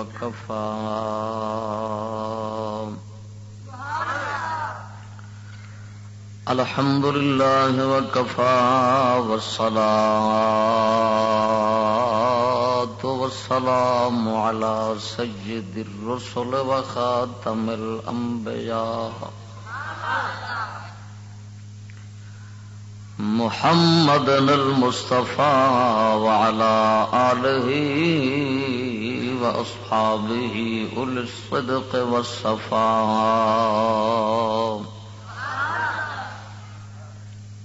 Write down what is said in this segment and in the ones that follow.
وكفى الحمد لله وكفى والصلاة والسلام على سيد الرسل وخاتم الأنبياء محمد المصطفى وعلى آله وأصحابه أولي الصدق والصفاء.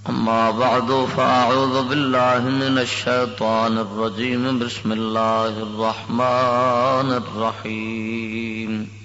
أما بعد، فأعوذ بالله من الشيطان الرجيم. بسم الله الرحمن الرحيم.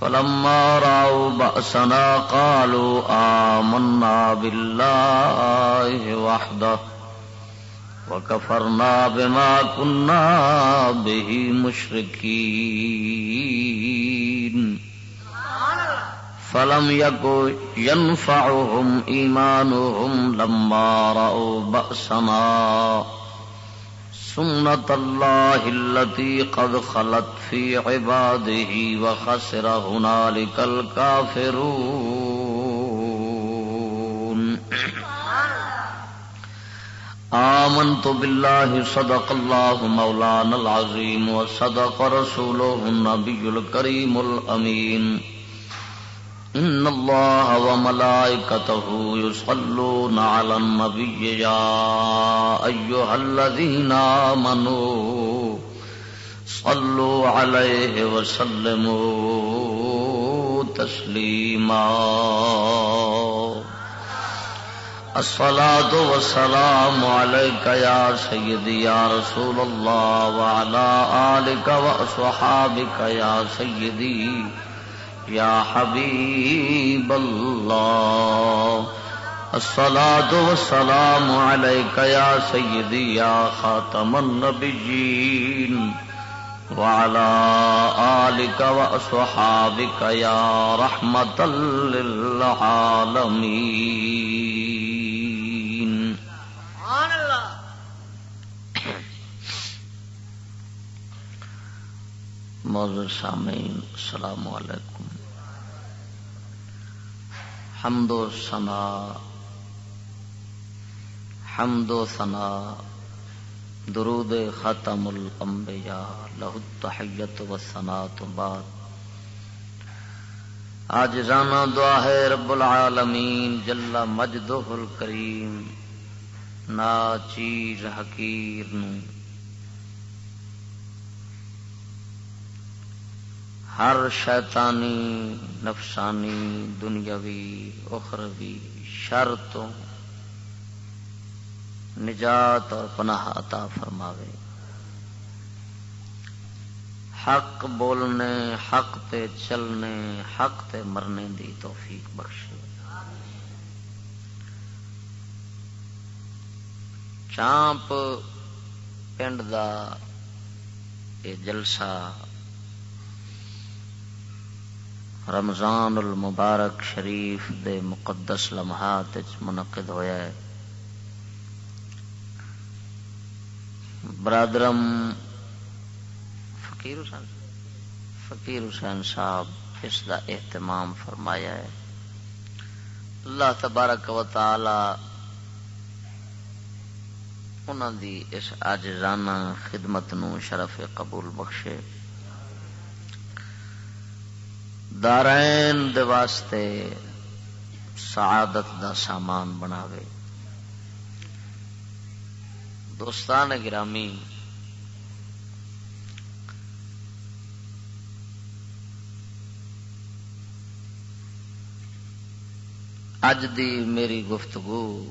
فلما رأوا بأسنا قالوا آمنا بالله وحده وكفرنا بما كنا به مشركين. فلم يكن ينفعهم إيمانهم لما رأوا بأسنا. سنة الله التي قد خلت في عباده وخسر هنالك الكافرون آمنت بالله صدق الله مولانا العظيم وصدق رسوله النبي الكريم الأمين إن الله وملائكته يصلون على النبي يا أيها الذين آمنوا صلوا عليه وسلموا تسليما الصلاة والسلام عليك يا سيدي يا رسول الله وعلى آلك وأصحابك يا سيدي يا حبيب الله الصلاة والسلام عليك يا سيدي يا خاتم النبيين وعلى آلك وأصحابك يا رحمة للعالمين سبحان الله موضوع سامعین، السلام علیکم. حمد و سنا حمد و سنا درود ختم الانبیاء لہ التحیت و سنا تو بعد۔ آج رانا دعا ہے رب العالمین، جل مجدہ الکریم، نا چیر حقیر نو۔ ہر شیطانی، نفسانی، دنیاوی، اخروی شر تو نجات اور پناہ عطا فرماوے۔ حق بولنے، حق تے چلنے، حق تے مرنے دی توفیق بخشے۔ چانپ پنڈ دا یہ جلسہ رمضان المبارک شریف دے مقدس لمحات منعقد ہویا ہے۔ برادرم فقیر حسین فقیر حسین صاحب اس دا اہتمام فرمایا ہے۔ اللہ تبارک و تعالی انہوں دی اس آجزانہ خدمت نو شرف قبول بخشے۔ دارائن دے واسطے سعادت دا سامان بناوے۔ دوستان گرامی اج دی میری گفتگو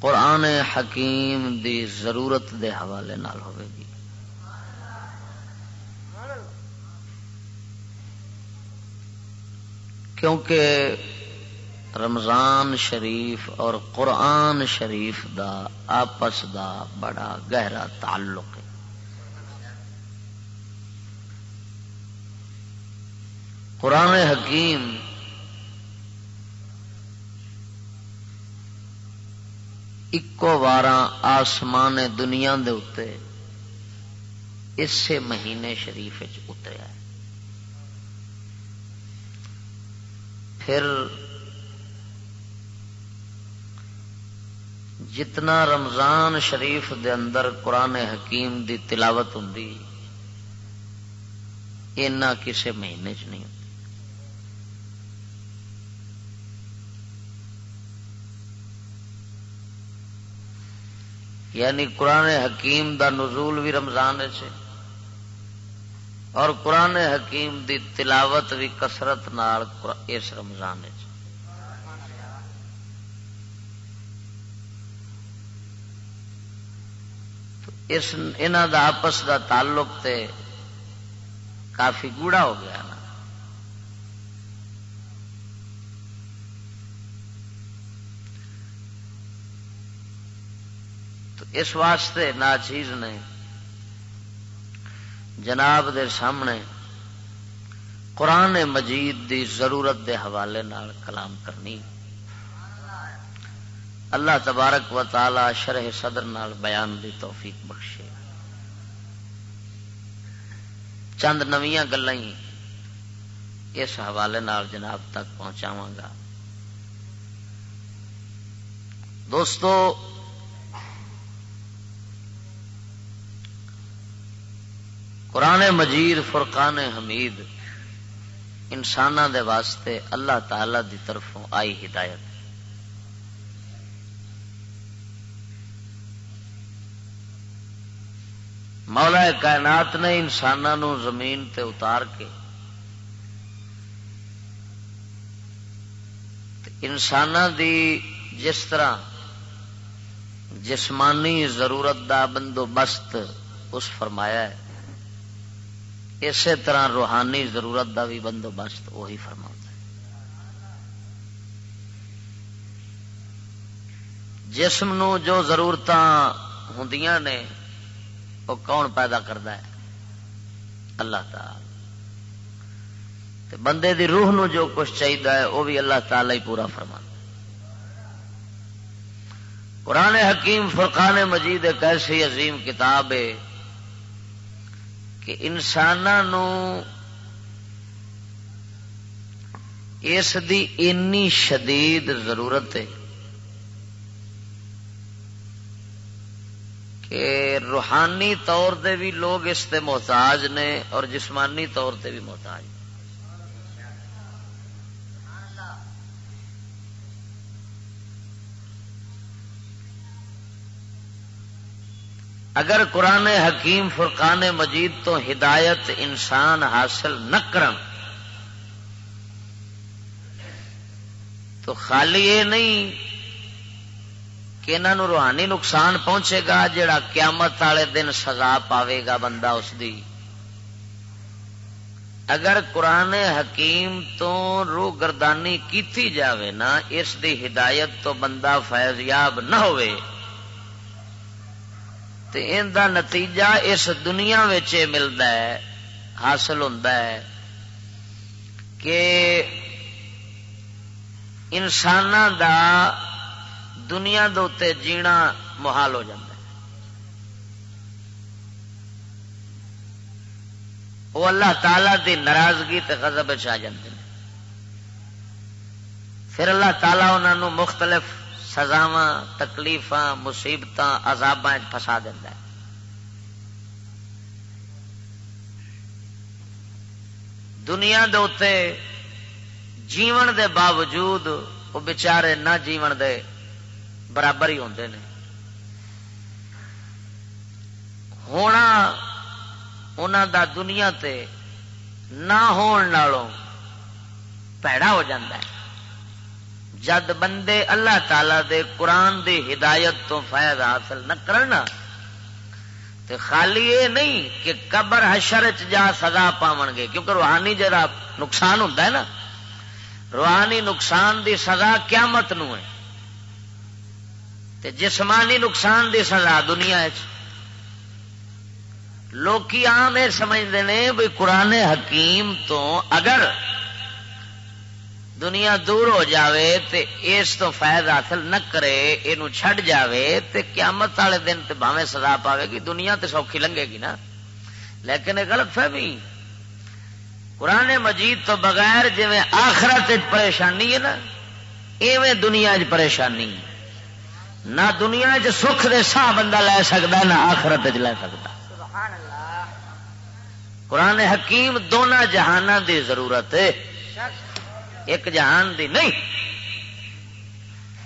قرآن حکیم دی ضرورت دے حوالے نال ہوئے گی۔ کیونکہ رمضان شریف اور قرآن شریف دا آپس دا بڑا گہرا تعلق ہے۔ قرآن حکیم اکو بار آسمان دنیا دے اتے اسے مہینے شریف اتریا پھر جتنا رمضان شریف دے اندر قرآن حکیم دی تلاوت ہوں اینا کسے مہینے چ نہیں یعنی قرآن حکیم دا نزول بھی رمضان سے اور قرآن حکیم دی تلاوت بھی کسرت نال اس رمضان اس دا آپس دا تعلق تے کافی گوڑا ہو گیا نا تو اس واسطے نا چیز نے جناب دے سامنے قرآن مجید دی ضرورت دے حوالے نال کلام کرنی۔ اللہ تبارک و تعالی شرح صدر نال بیان دی توفیق بخشے۔ چند نویاں گلا اس حوالے نال جناب تک پہنچاواں گا۔ دوستو قرآن مجید، فرقان حمید انسان دے واسطے اللہ تعالی دی طرفوں آئی ہدایت۔ مولا کائنات نے انسانوں زمین تے اتار کے انسان دی جس طرح جسمانی ضرورت دا بندوبست اس فرمایا ہے۔ اسی طرح روحانی ضرورت دا بھی بندوبست وہی فرما جسم نو جو ضرورت ہوں نے، وہ کون پیدا کرتا ہے؟ اللہ تعالی۔ بندے دی روح نو جو کچھ چاہیے وہ بھی اللہ تعالی ہی پورا فرما قرآن حکیم فرقان مجید ایک ایسی عظیم کتاب ہے کہ انسان اس دی اینی شدید ضرورت ہے کہ روحانی طور دے بھی لوگ اس محتاج نے اور جسمانی طور دے بھی محتاج اگر قرآن حکیم فرقان مجید تو ہدایت انسان حاصل نہ کرن تو خالی یہ نہیں کہ انہوں روحانی نقصان پہنچے گا، جڑا قیامت والے دن سزا پاوے گا بندہ اس دی۔ اگر قرآن حکیم تو روح گردانی کیتی جاوے نا، اس دی ہدایت تو بندہ فیضیاب نہ ہوئے تو ان کا نتیجہ اس دنیا ملتا ہے، حاصل ہوتا ہے کہ انسان دا دنیا دے جینا محال ہو جاتا ہے۔ وہ اللہ تعالی دی ناراضگی تے غضب آ جاتے ہیں۔ پھر اللہ تعالیٰ انہوں مختلف سزاوا تکلیف مصیبت عذاب فسا دینا دنیا دے جیون دے باوجود وہ بچارے نہ جیون دے برابر ہی ہوتے ہیں ہونا انہوں دا دنیا تے نہ ہون نالوں پیڑا ہو جاتا ہے۔ جد بندے اللہ تعالی دے قرآن دی ہدایت تو فائدہ حاصل نہ کرنا، تے خالی یہ نہیں کہ قبر حشر چ جا سزا پاون گے، کیونکہ روحانی جرا نقصان ہوتا ہے نا، روحانی نقصان دی سزا قیامت نو ہے۔ تے جسمانی نقصان دی سزا دنیا لوکی عام یہ سمجھتے ہیں بھی قرآن حکیم تو اگر دنیا دور ہو جاوے تے اس تو فائد حاصل نہ کرے یہ چھڈ جاوے تے قیامت والے دن تے بھاوے سزا پاوے گی۔ دنیا تے سوکھی لنگے گی نا۔ لیکن یہ غلط فہمی۔ قرآن مجید تو بغیر جی آخرت پریشانی ہے نا ایویں دنیا چ پریشانی۔ نہ دنیا چ سکھ دے سا بندہ لے سکتا نہ آخرت چ لے سکتا قرآن حکیم دونوں جہانوں دی ضرورت ہے۔ ایک جہان دی نہیں۔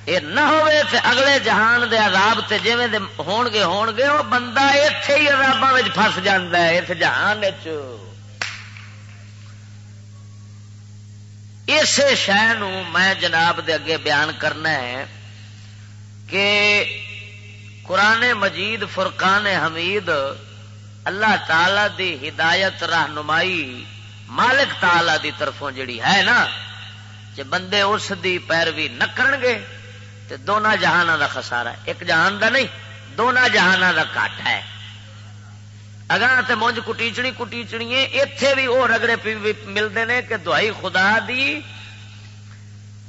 یہ نہ ہوئے تے اگلے جہان دے عذاب تے جویں دے ہون گے ہون گے وہ بندہ ایتھے ہی عذاباں وچ پھس جاندا ہے اس جہان وچ۔ اسے شہ میں جناب دے اگے بیان کرنا ہے کہ قرآن مجید، فرقان حمید، اللہ تعالی دی ہدایت، رہنمائی مالک تعالی دی طرفوں جڑی ہے نا جی بندے اس دی پیروی نہ کرن گے تو دونوں جہانوں دا خسارا ہے۔ ایک جہان دا نہیں دونوں جہانوں دا کٹ ہے۔ اگاں تے مونج کٹیچنی کٹیچنی اتے بھی وہ رگڑے ملتے ہیں کہ دہائی خدا دی۔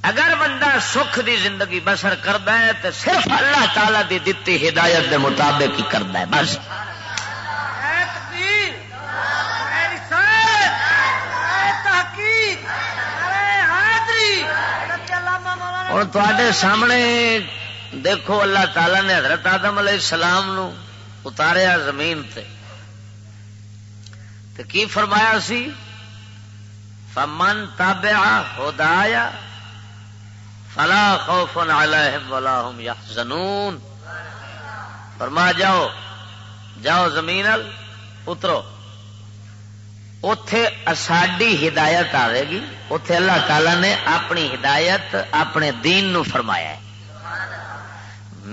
اگر بندہ سکھ دی زندگی بسر کرتا ہے تو صرف اللہ تعالی دی دتی ہدایت دے مطابق ہی کرتا ہے، بس۔ ہوں تے سامنے دیکھو اللہ تعالی نے حضرت آدم علیہ السلام نو اتاریا زمین تے۔ تے کی فرمایا سی؟ فمن تابع ہدایا فلا خوف علیہم ولا هم يحزنون۔ فرما جاؤ جاؤ زمین اترو۔ اتے ساڈی ہدایت آئے گی اتے اللہ تعالی نے اپنی ہدایت اپنے دین نو فرمایا ہے۔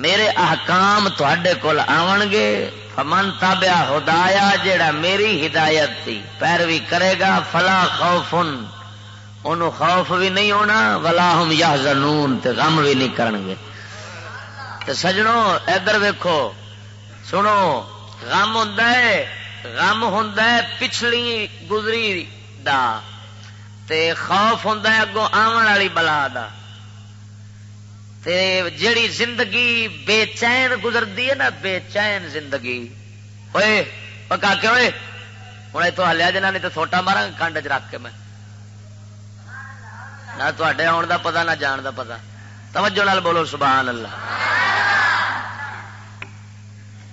میرے احکام تے کول آن گے، فمن تابیا ہدایا جیڑا میری ہدایت تھی پیروی کرے گا، فلا خوف ان خوف بھی نہیں ہونا، ولا ہم یا زنون غم بھی نہیں کرن گے۔ تے سجنوں، ادھر ویکھو، سنو، غم ہوں غم ہوں پچھلی گزری دا تے خوف ہوں اگوں آن والی بلا دا تے جڑی زندگی بے چین گزرتی ہے نا، بے چین زندگی۔ ہوئے پکا کے ہوئے ہوں تو ہلیا جنا نہیں تو سوٹا مارا، کنڈ چ رکھ کے میں۔ نہ تے آن کا پتا نہ جان کا پتا توجہ نال بولو، سبحان اللہ۔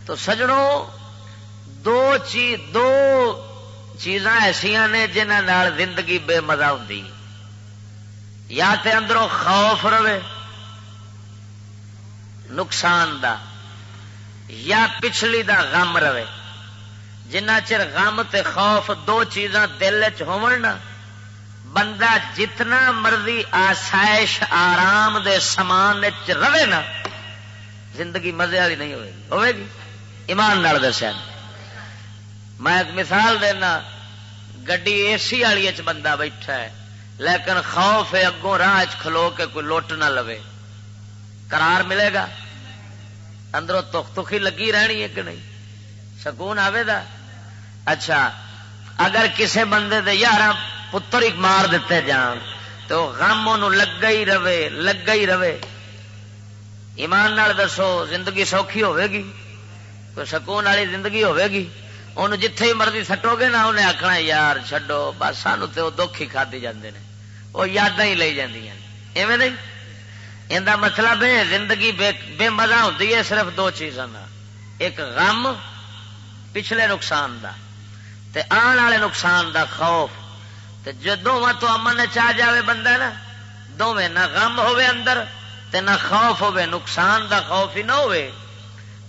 تو سجڑوں دو چیز دو چیزاں ایسا نے جنہ زندگی بے مزہ ہوں یا تے اندروں خوف رہے، نقصان دا، یا پچھلی دا غم رہے۔ جنہ چر غم تے خوف دو چیزاں دل چ بندہ جتنا مرضی آسائش، آرام دے سامان رہے نا، زندگی مزے والی نہیں ہوئے گی ہوئے گی۔ ایمان نال دسیا۔ میں ایک مثال دینا، گڈی اے سی والی بندہ بیٹھا ہے، لیکن خوف ہے اگوں راہ کھلو کے کوئی لوٹ نہ لوے۔ قرار ملے گا؟ اندروں تخ تخی لگی رہنی ہے کہ نہیں؟ سکون آئے دا؟ اچھا اگر کسے بندے دے یار پتر ہی مار دیتے جان، تو غم ان لگا ہی رہے لگا ہی رہے۔ ایمان نال دسو، زندگی سوکھی ہوے گی؟ کوئی سکون والی زندگی ہوے گی؟ ان جتھے ہی مرضی سٹو گے نا انہیں آخنا یار چڈو بس سانو تو دکھ ہی کھدی جاندے نے وہ یاداں ہی لئی جاندیاں ایویں نہیں ان مطلب ہے زندگی بے, بے مزہ ہوتی ہے صرف دو چیزوں کا ایک غم پچھلے نقصان دا تے آن والے نقصان دا خوف تے جو دونوں تو امن چاہ جاوے بندہ نا دونوں نہ غم ہوے اندر تے نہ خوف ہوے نقصان دا خوف ہی نہ ہوے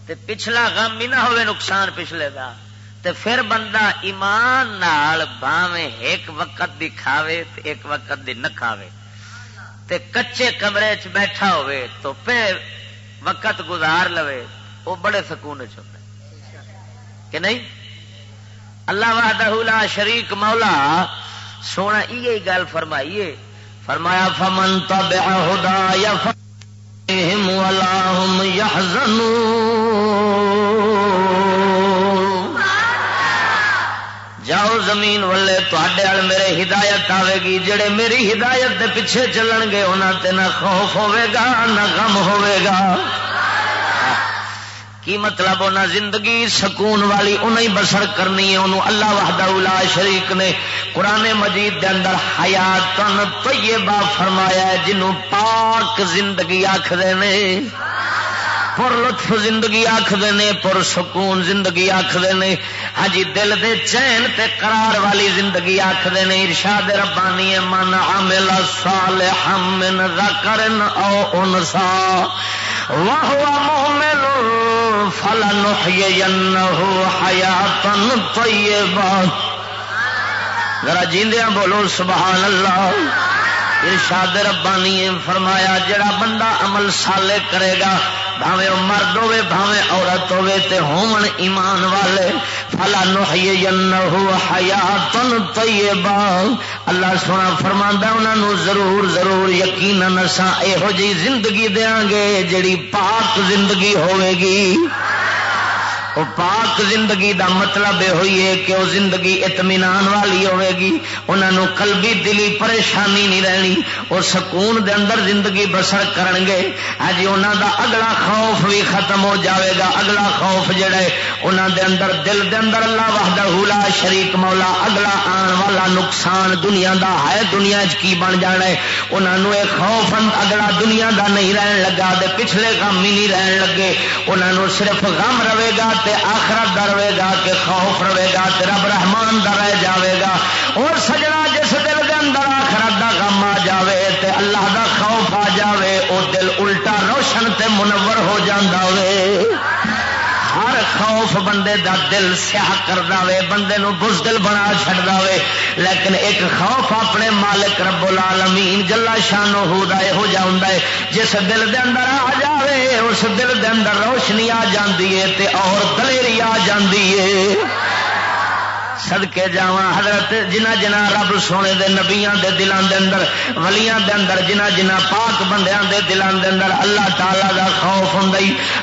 تے پچھلا غم ہی نہ ہوے نقصان پچھلے دا تے پھر بندہ ایمان نال باویں ایک وقت دی کھاوے تے ایک وقت دی نہ کھاوے۔ تے کچے کمرے چ بیٹھا ہوئے تو پہ وقت گزار لوے وہ بڑے سکون چ کہ نہیں؟ اللہ وحدہ لا شریک مولا، سونا یہ گل فرمائیے۔ فرمایا، فمن تبع ہدایا فہم ولا هم يحزنون زمین والے تے میرے ہدایت آئے گی، جڑے میری ہدایت دے پیچھے چلن گے انہوں تے نہ خوف ہوے گا، نہ غم ہوے گا۔ کی مطلب انہیں زندگی سکون والی انہیں بسر کرنی ہے، انہوں اللہ وحدہ الا شریک نے قرآن مجید دے اندر حیاتن طیبہ فرمایا ہے، جنہوں پاک زندگی آخر نے۔ پر لطف زندگی آخر نے، پر سکون زندگی آخر نے۔ ہاں دل دے چین تے قرار والی زندگی آخر نے۔ ارشاد ربانی من عمل صالحا من ذکر او انسا وهو مؤمن فلن حیاتن طیبا ذرا جیندیاں بولو، سبحان اللہ۔ ارشاد ربانی فرمایا، جڑا بندہ عمل سالے کرے گا بھاوے مرد ہوے بھاوے عورت ہوے تے ہومن ایمان والے۔ فلا نحیینہ حیات طیبہ اللہ سونا فرماندا انہاں نو ضرور ضرور یقینا اساں ایہو جی زندگی دیاں گے جڑی پاک زندگی ہوے گی۔ وہ پاک زندگی دا مطلب یہ ہوئی ہے کہ وہ زندگی اطمینان والی ہوے گی۔ انہوں قلبی دلی پریشانی نہیں رہنی۔ وہ سکون دے اندر زندگی بسر کرن گے۔ ہاں جی انہوں دا اگلا خوف بھی ختم ہو جاوے گا۔ اگلا خوف جڑا ہے انہوں دے اندر دل دے اندر اللہ وحدہ لا شریک مولا، اگلا آن والا نقصان دنیا دا ہے۔ دنیا چ کی بن جانا ہے؟ انہوں ایک خوف اگلا دنیا دا نہیں رہن لگا۔ دے پچھلے غم ہی نہیں رہن لگے۔ انہوں صرف غم رہے گا تے آخرت دا رہے گا کہ خوف رہے گا تے رب رحمان دا رہ جاوے گا۔ اور سجنا جس دل دے اندر آخرت دا غم آ جاوے تے اللہ دا خوف آ جاوے، او دل الٹا روشن تے منور ہو جاندہ ہوئے ہر خوف بندے دا دل سیاہ کر دے بندے نو بزدل بنا چڑ دے لیکن ایک خوف اپنے مالک رب العالمین، جلا شان ہو ہو جا جس دل دے اندر آ جاوے، اس دل دے اندر روشنی آ جاندی ہے تے اور دلیری آ جاندی ہے۔ سدکے جا حضرت جنہ جنہ رب سونے دے نبیاں دے دلان دے اندر، ولیاں دے اندر، جنہ جنہ پاک بندیاں دے دلان دے اندر اللہ تعالی دا خوف ہوں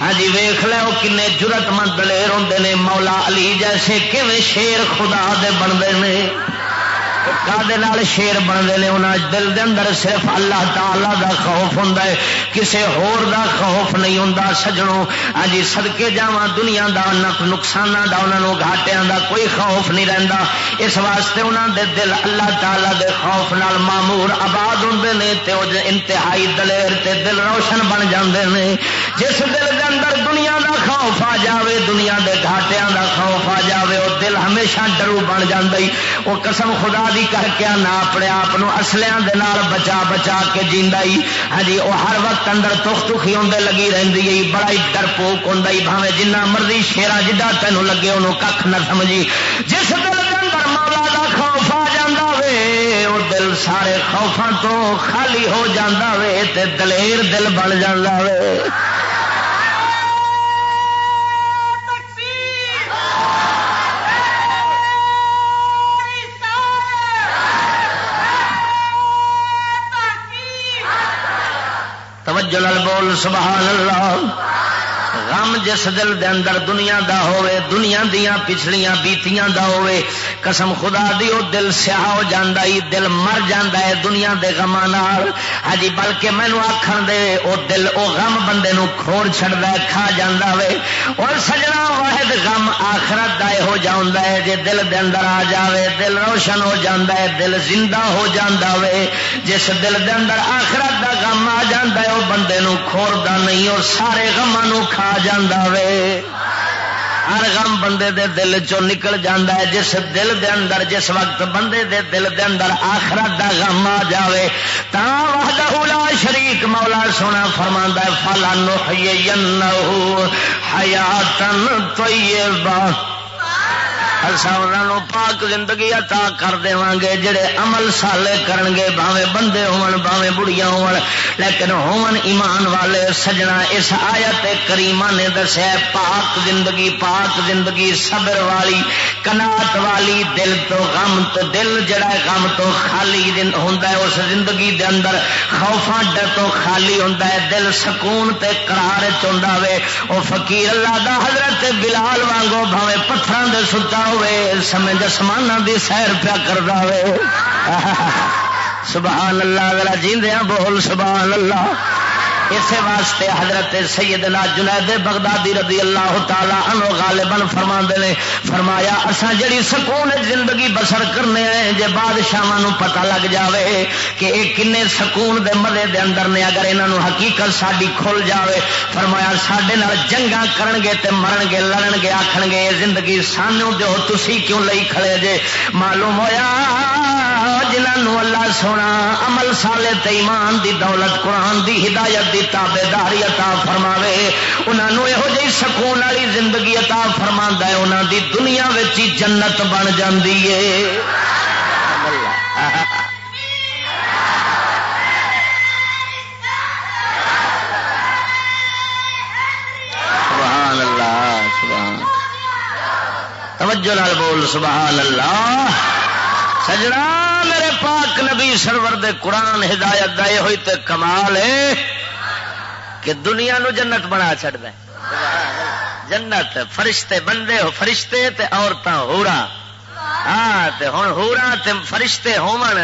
ہاں جی ویخ لو کن جرت مند دلیر ہوں نے، مولا علی جیسے کیویں شیر خدا دے بنتے ہیں کا شیر بنتے ہیں انہیں دل دے اندر صرف اللہ تعالی دا خوف ہوں کسی ہور دا خوف نہیں ہوں سجنوں ہاں جی سدکے جا دنیا دا نقصان دا انہوں گھاٹیا دا کوئی خوف نہیں رہتا اس واسطے انہوں دے دل اللہ تعالی دے خوف نال معمور آباد ہوں نے انتہائی دلیر تے دل روشن بن جاندے نے۔ جس دل دے اندر دنیا دا خوف آ جاوے، دنیا دے گھاٹیا دا خوف آ جاوے وہ دل ہمیشہ ڈرو بن جاندی وہ قسم خدا دی کر کے نہ اپنے آپ اصلیاں دے نال بچا بچا کے جیندا ہی۔ ہاں جی وہ ہر وقت اندر تخ تخی ہوندے لگی رہندی ہے، بڑا ہی ڈرپوک ہوندا ہی، بھاوے جنہ مرضی شیرا جڈا تینوں لگے، انہوں کھ نہ سمجھی۔ جس دل کے اندر مولا دا خوف آ جاندا وے، وہ دل سارے خوفاں تو خالی ہو جاندا وے، تے دلیر دل بن جاندا وے۔ توجہ بول سبحان اللہ۔ غم جس دل دے اندر دنیا دا ہوئے دنیا دیا پچھلیاں بیتیاں دا ہوئے قسم خدا دی او دل سیاہ ہو جاندا ہی دل مر جاندا ہے دنیا دے غماں نال۔ ہجی بلکہ مینوں آکھن دے، او دل او غم بندے نو کھوڑ چھڑدا ہے کھا جاندا وے۔ اور سجنا واحد غم آخرت دا ہو جاندا ہے جے دل دے اندر آ جاوے، دل روشن ہو جاندا ہے دل زندہ ہو جاندا وے۔ جس دل دے اندر آخرت دا غم آ جاندا ہے او بندے نو کھوڑدا نہیں، اور سارے غماں نو کھا جاندا وے۔ ہر غم بندے دے دل چو نکل جاندہ ہے۔ جس دل دے اندر، جس وقت بندے دے دل دے اندر آخرت دا غم آ جاوے، تا وحدہ لا شریک مولا سونا فرماندا ہے فلا نحیینہو حیاتن طیبہ انہوں پاک زندگی عطا کر دے گے، جڑے عمل سالے کرن گے باوے بندے ہون باوے بڑیاں ہون، لیکن ہون ایمان والے سجنا اس آیت کریمہ نے دسیا پاک زندگی پاک زندگی، صبر والی، کنات والی، دل تو غم تو دل، جڑا غم تو خالی ہوں اس زندگی دے اندر خوفا ڈر تو خالی ہوں دل سکون تے کرار چاہتا وے۔ وہ فقیر اللہ دا حضرت بلال وانگو بھاوے پتھر دے ستا ہو ہوئے، سمے دسمان دی سیر پیا کرتا ہوئے۔ سبحان اللہ، ذرا جیندیاں بول، سبحان اللہ۔ اسی واسطے حضرت سیدنا جنید بغدادی رضی اللہ تعالی عنہ غالباً فرما نے، فرمایا اسا جڑی سکون زندگی بسر کرنے ہیں، جے بادشاہ پتہ لگ جاوے کہ یہ کنے سکون دے مزے دے اندر نے اگر انہوں حقیقت ساری کھل جاوے، فرمایا سڈے جنگا کرن گے تے مرن گے، لڑن گے آخن گے زندگی سانو دو تسی کیوں لئی کھڑے جے؟ معلوم ہویا جنہوں اللہ سونا، عمل سالے تے ایمان دی دولت، قرآن دی ہدایت دی تابے داری عطا فرماوے انہوں یہو جی سکون والی زندگی عطا فرما ہے انہوں دی دنیا وچی جنت بن جاندی ہے۔ سبحان اللہ، سبحان۔ توجہ لال بول، سبحان اللہ۔ سجنا میرے پاک نبی سرور دے قرآن ہدایت دا یہ ہوئی تے کمال ہے۔ کہ دنیا نو جنت بنا چڑ دے جنت فرشتے بندے ہو، فرشتے تے عورتاں ہورا۔ ہاں تے ہن ہورا تے فرشتے ہومن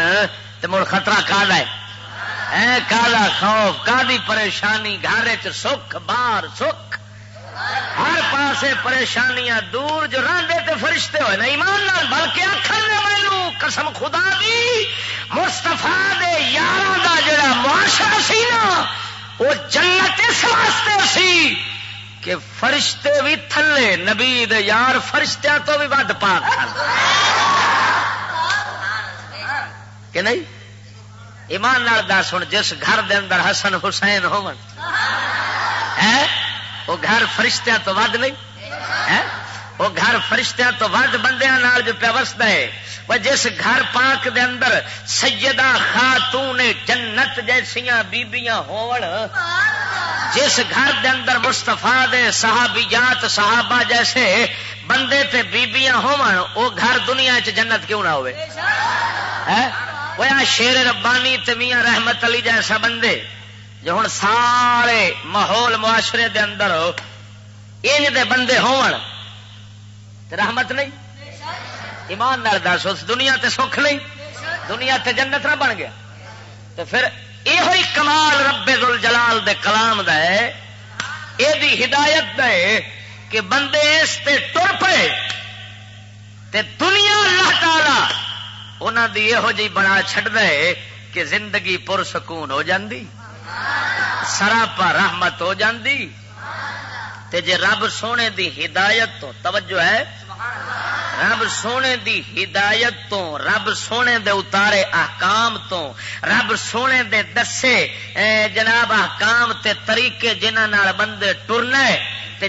تے مڑ خطرہ کالا ہے۔ اے کالا خوف کادی پریشانی گھر چ سکھ بار سکھ۔ ہر پاسے پریشانیاں دور جو راندے تے فرشتے ہوئے نا، ایمان نال بلکہ آخر نے مینو قسم خدا دی مستفا دے یار دا جڑا معاشرہ سی نا وہ جنت اس واسطے سی کہ فرشتے بھی تھلے، نبی دے یار فرشتیاں تو بھی ود پا کہ نہیں؟ ایمان نال دس ہوں جس گھر دے اندر حسن حسین ہو وہ گھر فرشتیاں تو ود نہیں۔ وہ گھر فرشتیاں تو ود بندیاں جو پیا وستا ہے، وہ جس گھر پاک دے اندر سیدہ خاتون جنت جیسیاں بیبیاں ہون، جس گھر دے اندر مستفا دے صحابیات، صحابہ جیسے بندے تے بیبیاں ہون، وہ گھر دنیا چ جنت کیوں نہ ہوئے؟ وہ شیر ربانی تے میاں رحمت علی جیسا بندے، جو ہوں سارے ماحول معاشرے دے اندر انج دے بندے ہون۔ رحمت نہیں؟ ایمان نال دس، اس دنیا تے سکھ نہیں؟ دنیا تے جنت نہ بن گیا۔ تو پھر یہ کمال رب دل جلال دے کلام دا ہے ہدایت دے کہ بندے اس تے ٹر پے تے دنیا اللہ تعالی انہوں دی یہو جی بنا چڈ دے کہ زندگی پرسکون ہو جاندی، سراپا رحمت ہو جاندی۔ تے جے رب سونے دی ہدایت تو توجہ ہے رب سونے دی ہدایت تو رب سونے دے اتارے احکام تو رب سونے دے دسے جناب احکام تے طریقے جنہ بندے ٹرنا ہے تے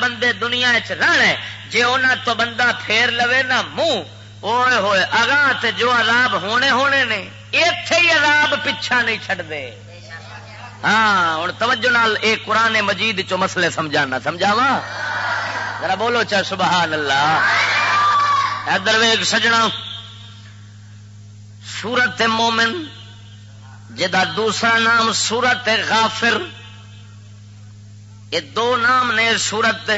بندے دنیا چ رہنا ہے، جے انہاں تو بندہ پھیر لوے نا منہ ہوئے ہوئے اگاں تے جو عذاب ہونے ہونے نے، ایتھے ہی عذاب پیچھا نہیں چھڑ دے ہاں ہوں توجہ نال اے قرآن مجید چو مسئلے سمجھانا سمجھاوا ذرا بولو چا سبحان اللہ۔ ادھر ویگ سجنا۔ سورت مومن جدا دوسرا نام سورت غافر۔ یہ دو نام نے سورت۔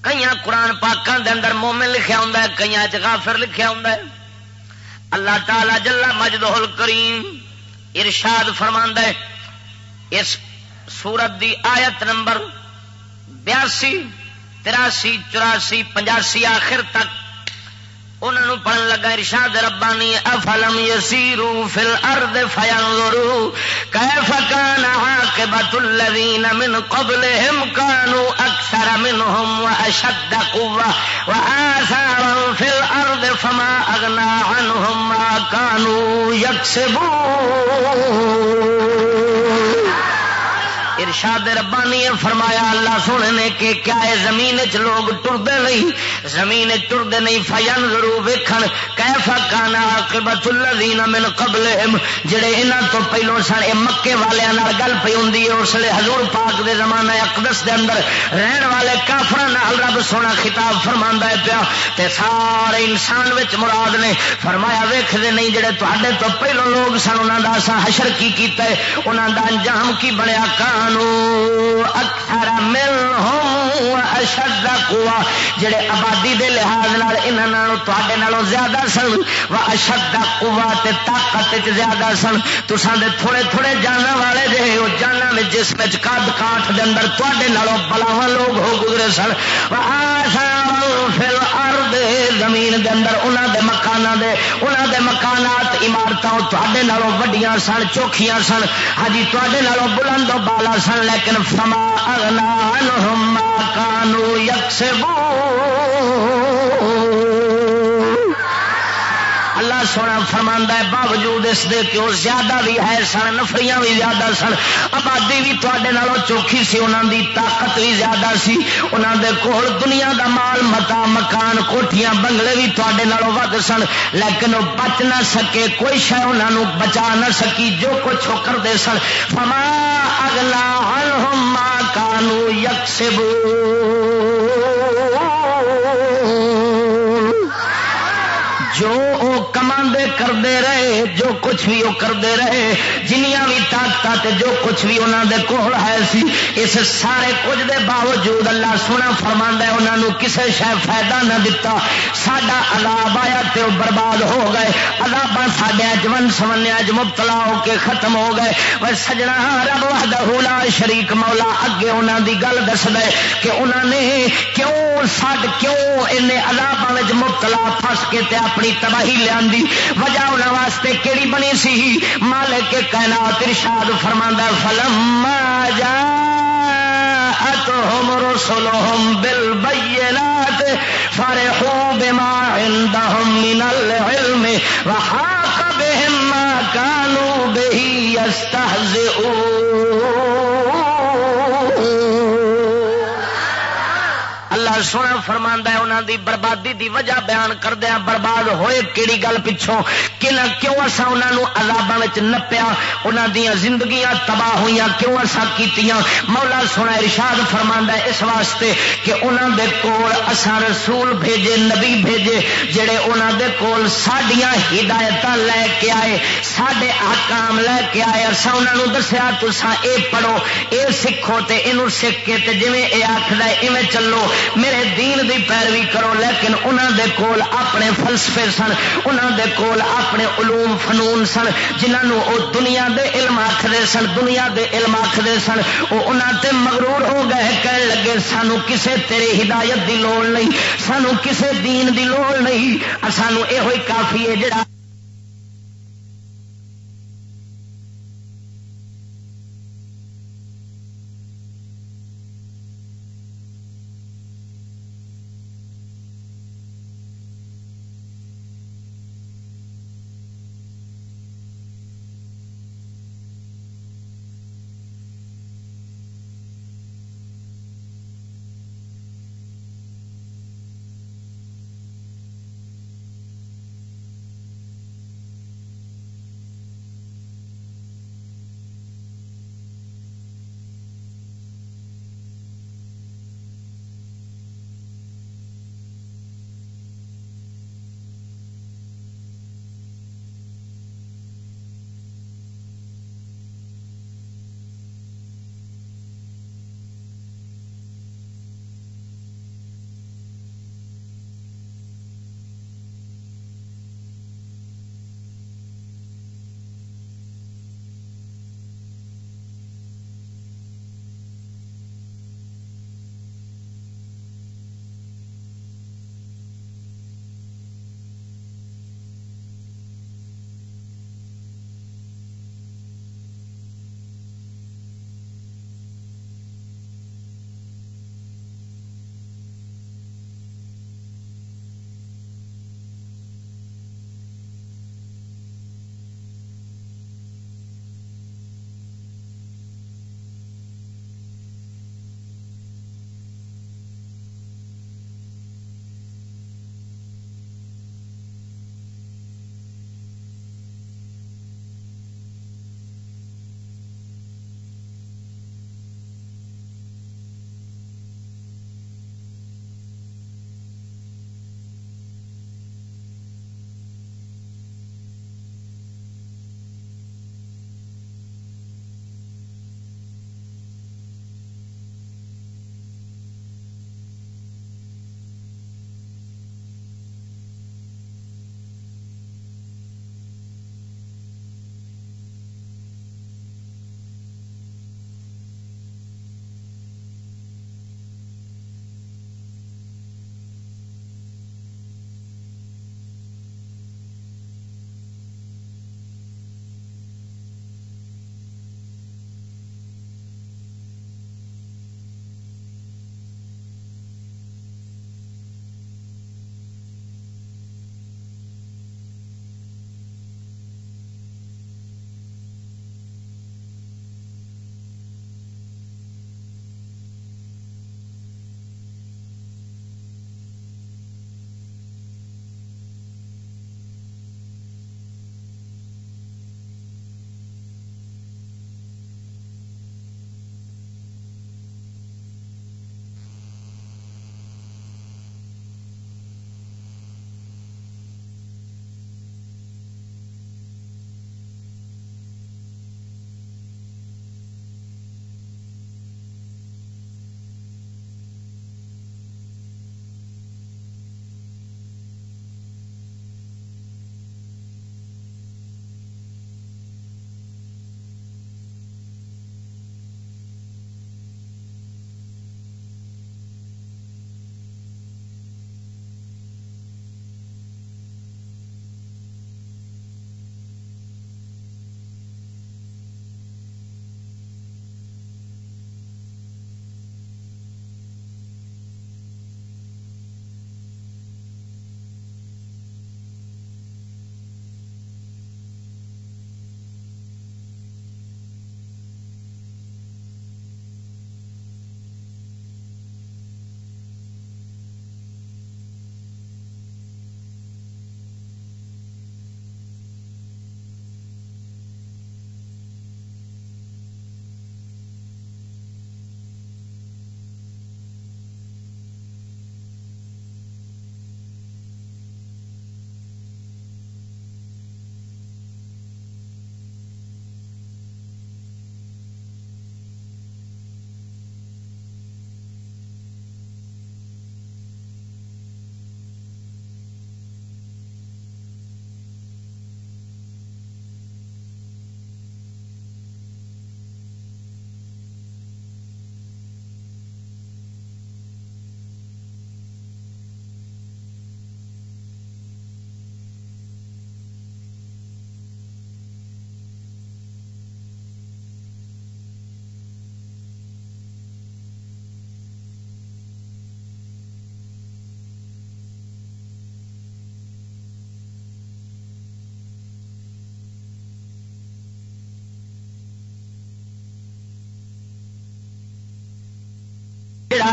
کئی قرآن پاکوں دے اندر مومن لکھا ہوں کئی غافر لکھا ہوں اللہ تعالی جلا مجدول کریم ارشاد فرما اس سورت دی آیت نمبر بیاسی، تراسی، چوراسی، پنجاسی آخر تک۔ انہوں پڑھن لگا ارشاد ربانی، افلم یسیرو فل ارد فینظرو کیف کان عاقبت الذین من قبلهم كانوا اکثر منهم واشد قوة وآثارا فی الارض فما اغنا عنهم ما كانوا یکسبون۔ ارشاد ربانی فرمایا، اللہ سونے نے کہ کیا ہے زمین چ لوگ ٹرتے نہیں؟ زمین ٹرتے نہیں فین ضرور ویکھن۔ کیفا کانا عاقبت الذین من قبلہم؟ جڑے انہاں تو پہلو سن، اے مکے والے گل پی ہوں اس لیے حضور پاک دے زمانہ اقدس دے اندر رہن والے کافر نال رب سونا خطاب فرما ہے پیا۔ تے سارے انسان وچ مراد نے فرمایا، ویکھدے نہیں، جڑے تے تو پہلو لوگ سن انہوں کا سا حشر کی کیتا ہے انہوں دا انجام کی بنیا کانو اکثر مل اشد کوا جڑے آبادی دے لحاظ تے نالوں زیادہ سن و اشد کوا تے طاقت زیادہ سن۔ تو دے تھوڑے تھوڑے جانا والے جے وہ جانا میں جس میں کد کاٹ دے اندر تے نالوں بلاوا لوگ ہو گزرے سن۔ پھر دے زمین دے اندر، انہاں دے مکانہ دے، انہاں دے مکانات عمارت تے نالوں وڈیاں سن، چوکھیاں سن ہاں جی نالوں بلند و بالا سن، لیکن فما اغنا انہم ما کانوا یکسبون۔ اللہ سونا فرما ہے، باوجود اس دے کہ وہ زیادہ بھی ہے سن، نفریاں بھی زیادہ سن۔ آبادی بھی تے چوکھی سی انہوں دی طاقت بھی زیادہ سی۔ انہوں دے کول دنیا دا مال، متا، مکان، کوٹیاں، بنگلے بھی تے ود سن۔ لیکن وہ بچ نہ سکے، کوئی شہ انہوں بچا نہ سکی، جو کچھ وہ کرتے سن۔ فما اگلا ہن کانو یکسبو جو کما کرتے رہے، جو کچھ بھی وہ کرتے رہے، جنیاں بھی طاقت جو کچھ بھی انہوں دے کول ہے سی، اس سارے کچھ دے باوجود اللہ سونا فرما ہے انہوں نے کسی شہ فائدہ نہ دتا۔ سڈا عذاب آیا تے وہ برباد ہو گئے۔ عذاب سڈیا جمن سمنیا چ مبتلا ہو کے ختم ہو گئے۔ وہ سجنا رب وحدہ شریک مولا، اگے انہوں دی گل دس دے کہ انہوں نے کیوں سڈ کیوں ان عذابوں مبتلا پس کے تے اپنی تباہی لیا جان دی وجہ انہوں واسطے کہڑی بنی سی؟ مالک کے کائنات ارشاد فرما فلم جا رسلهم بالبينات فرحوا بما عندهم من العلم وحاق بهم ما كانوا به يستهزئون اللہ سونا فرما ہے انہوں دی بربادی دی وجہ بیان کردیا ہاں، برباد ہوئے کیڑی گل پچھوں؟ کہ کیوں اصا انہوں عذابوں نپیا؟ انہوں دیا زندگیاں تباہ ہوئی کیوں اصا کی مولا سونا ارشاد فرما ہے اس واسطے کہ انہوں دے کول اسا رسول بھیجے، نبی بھیجے، جڑے انہوں دے کول سڈیا ہدایت لے کے آئے سڈے آکام لے کے آئے۔ اصا انہوں دسیا تسا اے پڑھو، اے سکھو تے یہ سکھ کے جی یہ آخر اویں چلو۔ میرے دین دی پیروی کرو، لیکن انہوں دے کول اپنے فلسفے سن انہوں دے کول اپنے علوم فنون سن جنہوں وہ دنیا دے علم آخر سن، دنیا دے علم آخر سن وہ انہوں تے مغرور ہو گئے کہنے لگے سانو کسے تیرے ہدایت دی لوڑ نہیں، سانو کسے دین دی لوڑ نہیں سانو یہ کافی ہے جڑا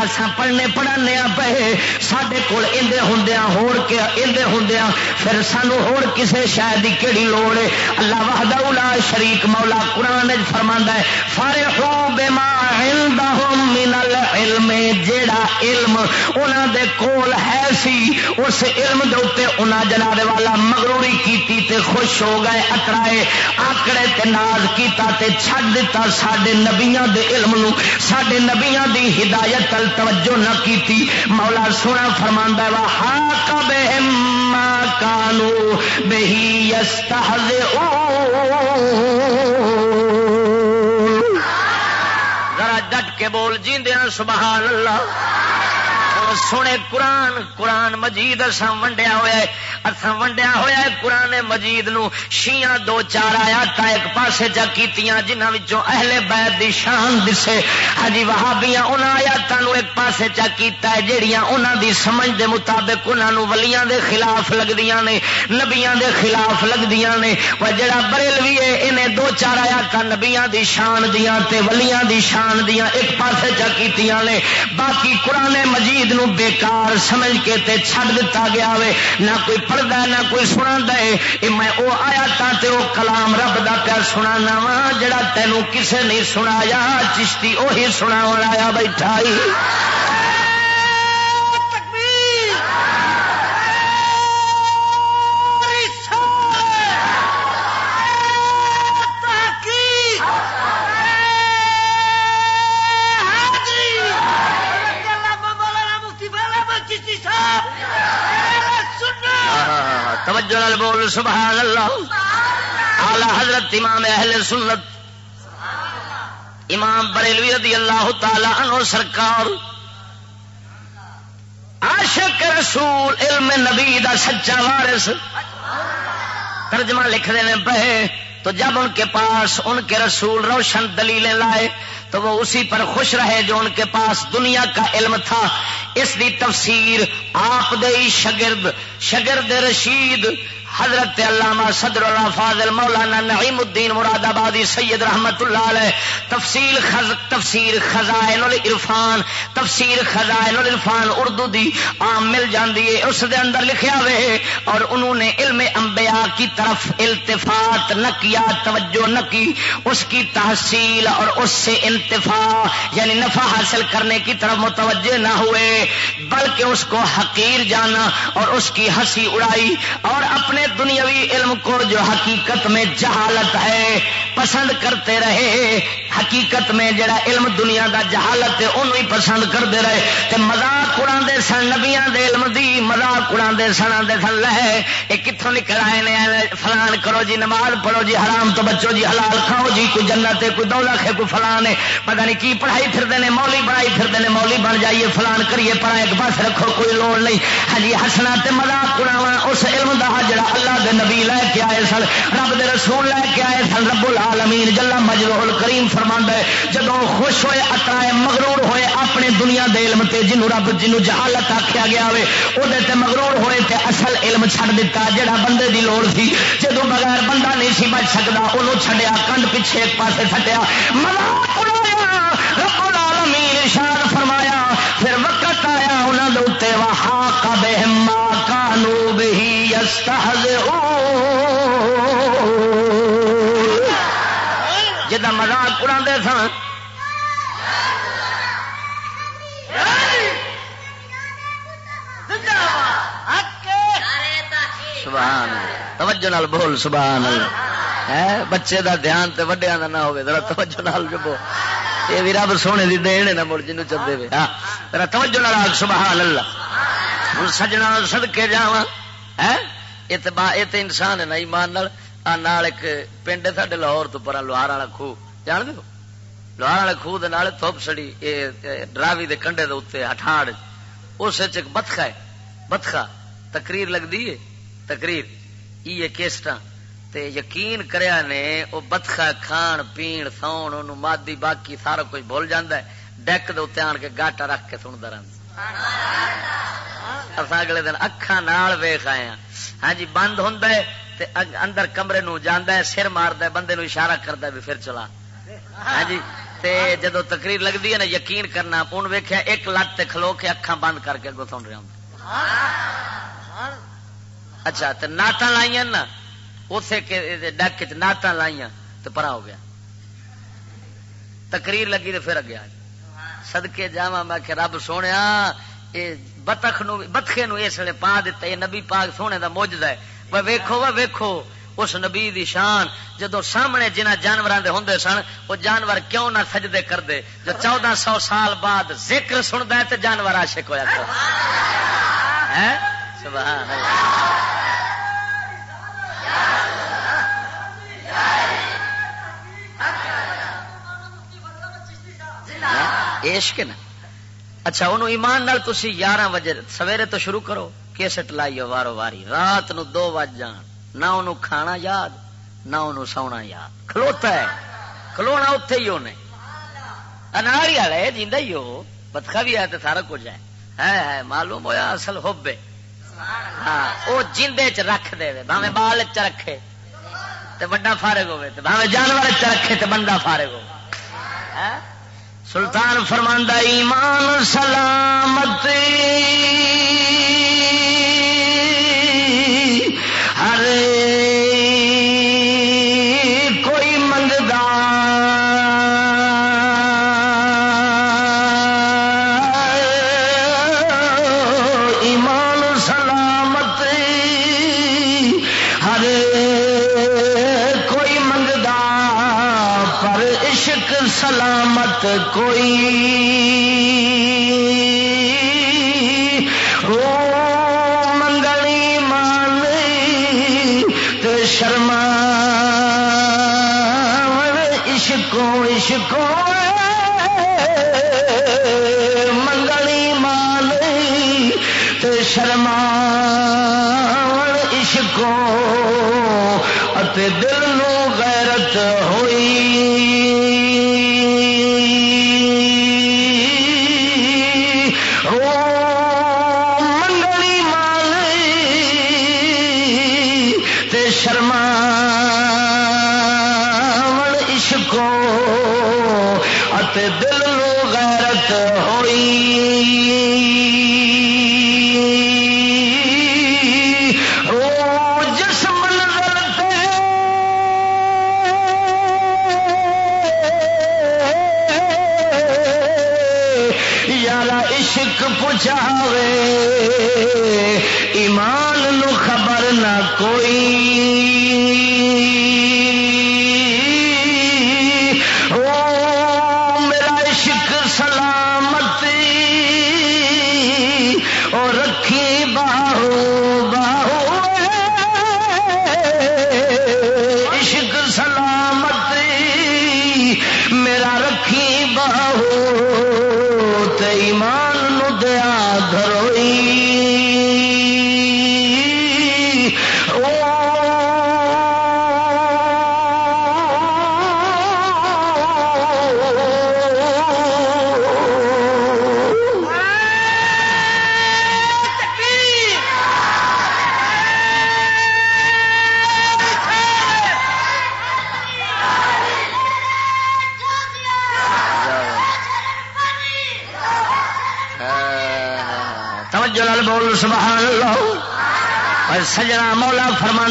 اصا پڑھنے پڑھانے پے سڈے کول اندے ہوں ہور کے اندے ہوں پھر سانو ہور کسے شاید کی کہڑی لوڑ ہے؟ اللہ وحدہ الا شریک مولا قرآن فرما ہے فارے ہو بے من العلم، جیڑا علم انہوں دے کول ہے سی، اس علم دے اتنے انہاں جناب والا مغروری کیتی تے خوش ہو گئے، اکڑائے آکڑے تے ناز کیتا تے چھڑ دیتا ساڈے نبیاں دے علم نو، ساڈے نبیاں دی ہدایت تل توجہ نہ کیتی۔ مولا سونا فرماندا وا حق بہم ما کانو بہی ذرا کے بول جیندیاں سبحان اللہ۔ سنے قرآن قرآن مجید اصا ونڈیا ہوا ہے۔ اصا ونڈیا ہوا ہے قرآن مجید نو شیاں دو چار آیا تا ایک پاسے چا کیتیاں جنہ وچوں اہل بیت دی شان دسے۔ ہجی وہابیاں انہاں آیاتاں نو ایک پاسے چا کیتا ہے، جیڑیاں انہاں دی سمجھ دے مطابق انہاں نو ولیاں دے خلاف لگدیاں نے، نبیاں دے خلاف لگدیاں نے۔ وہ جڑا بریلوی ہے، انہیں دو چار آیاتاں نبیاں دی شان دیاں تے ولیاں دی شان دیاں ایک پاسے چا کیتیاں نے۔ باقی قرآن مجید نو بیکار سمجھ کے تے چھڑ دیتا گیا وے، نہ کوئی پڑھتا نہ کوئی سنا دے میں وہ آیا تا تے کلام رب دا پیا سنا وا جڑا تینوں کسے نہیں سنایا، چشتی وہی سنا آیا بیٹھائی توجہ نال بول، سبحان اللہ۔ اعلی حضرت امام اہل سنت، امام بریلوی رضی اللہ تعالی عنہ سرکار۔ عاشق رسول علم نبی دا سچا وارث۔ ترجمہ لکھ دینے پہ تو جب ان کے پاس ان کے رسول روشن دلیلیں لائے تو وہ اسی پر خوش رہے جو ان کے پاس دنیا کا علم تھا۔ اس دی تفسیر آپ دئی شگرد شگرد رشید حضرت علامہ صدر اللہ فاضل مولانا نعیم الدین مراد آبادی سید رحمت اللہ علیہ، تفصیل خز، تفسیر خزائن العرفان، تفسیر خزائن العرفان اردو دی عام مل جاندی ہے، اس دے اندر لکھیا ہوئے اور انہوں نے علم انبیاء کی طرف التفات نہ کیا، توجہ نہ کی، اس کی تحصیل اور اس سے انتفاع یعنی نفع حاصل کرنے کی طرف متوجہ نہ ہوئے، بلکہ اس کو حقیر جانا اور اس کی ہنسی اڑائی اور اپنے دنیاوی علم کو جو حقیقت میں جہالت ہے، پسند کرتے رہے۔ حقیقت میں جڑا علم دنیا دا جہالت ہے انہوں ہی پسند کرتے رہے۔ تے مزاق اڑا سن نبیا دے علم دی مزاق اڑا سن آدھے سن لے یہ کتوں نکل آئے نے فلان کرو جی نماز پڑھو جی حرام تو بچو جی حلال کھاؤ جی کوئی جنت ہے، کوئی دو لاکھ ہے، کوئی فلان ہے۔ پتہ نہیں کی پڑھائی پھرتے ہیں مولی بڑھائی پھرتے ہیں مولی بن جائیے، فلان کریے پڑھا ایک پاس رکھو، کوئی لوڑ نہیں۔ ہاں جی ہسنا تے مزاق اڑاوا اس علم دا جڑا اللہ دے نبی لے کے آئے سن، رب دے رسول لے کے آئے سن، رب العالمین، جلا مجروح کریم فرما ہے جدو خوش ہوئے اترائے مغرور ہوئے، اپنے دنیا دے علم تے جنو رب جنو جہالت آخیا گیا ہوئے وہ مغرور ہوئے تے اصل علم چھڑ دیتا جڑا بندے دی لوڑ سی جدو بغیر بندہ نہیں سی بچ سکتا انہوں چھڈیا، کنڈ پیچھے ایک پاسے سٹیا۔ رب العالمین ارشاد فرمایا، پھر وقت آیا انہوں نے اتنے وہاں کا بہما کانو بھی جدا مزاق اڑا سن. سبحان توجہ نال بول، سبحان اللہ. بچے دا دھیان تے وڈیا دا نہ ہوے ذرا توجہ نال جبو یہ بھی رب سونے دی دین ہے نا مڑ، جنوں چلے وے. ہاں ذرا توجہ نال سبحان اللہ. ہن سجنا صدکے جاواں. یہ تو انسان ہے نا ایمان نال ایک پنڈ ہے سڈے لاہور تو پر لوہار والا خوہ جان دو لوہار والے خوہ تھوپ سڑی ڈراوی دے کنڈے دے اتنے ہٹھاڑ اس بتخا ہے بتخا تقریر لگتی ہے تقریر یہ کیسٹا تے یقین کریا نے وہ بتخا کھان پین ساؤن ان مادی باقی سارا کچھ بھول جاندہ ہے ڈیک دے اتنے آن کے گاٹا رکھ کے سنتا رہتا اصا اگلے دن اکھان ویخ آئے ہاں۔ ہاں جی بند ہوں اندر کمرے نو جانا ہے، سر مارد بندے نو اشارہ کرتا بھی پھر چلا۔ ہاں جی تے جدو تقریر لگتی ہے نا، یقین کرنا ان ویخیا ایک لت تے کھلو کے اکھان بند کر کے اگو سن رہا ہوں۔ اچھا تو نعت لائیا نا اتے ڈک چ نعت لائیا تو پرا ہو گیا۔ تقریر لگی تو پھر اگیا سدکے جا میں کہ رب سونے بتخ نو بتخے نو اس لیے پا دتا یہ نبی پاک سونے کا موجد ہے ویکھو ویکھو اس نبی دی شان جدو سامنے جنہ جانوروں دے ہوں سن وہ جانور کیوں نہ سجدے کرتے جو چودہ سو سال بعد ذکر سنتا ہے تو جانور عاشق ہویا کر ہوا سبحان عشق نا۔ اچھا انہوں ایمان نال تسی یارہ بجے سویرے تو شروع کرو، کیسٹ لائیو وارو واری، رات نو دو بج جان۔ نہ انہوں کھانا یاد، نہ انہوں سونا یاد۔ کھلوتا ہے، کھلونا اتے ہی انہیں اناری والا ہے، جیندہ ہی ہو۔ بتخا بھی ہے تو سارا کچھ ہے۔ ہے معلوم ہوا اصل ہوبے ہاں وہ جیندے چ رکھ دے بھاوے بال چ رکھے۔ تو بڑا فارغ ہوے بھاوے جانور چ رکھے تو بندہ فارغ ہو سلطان فرماندہ ایمان سلامت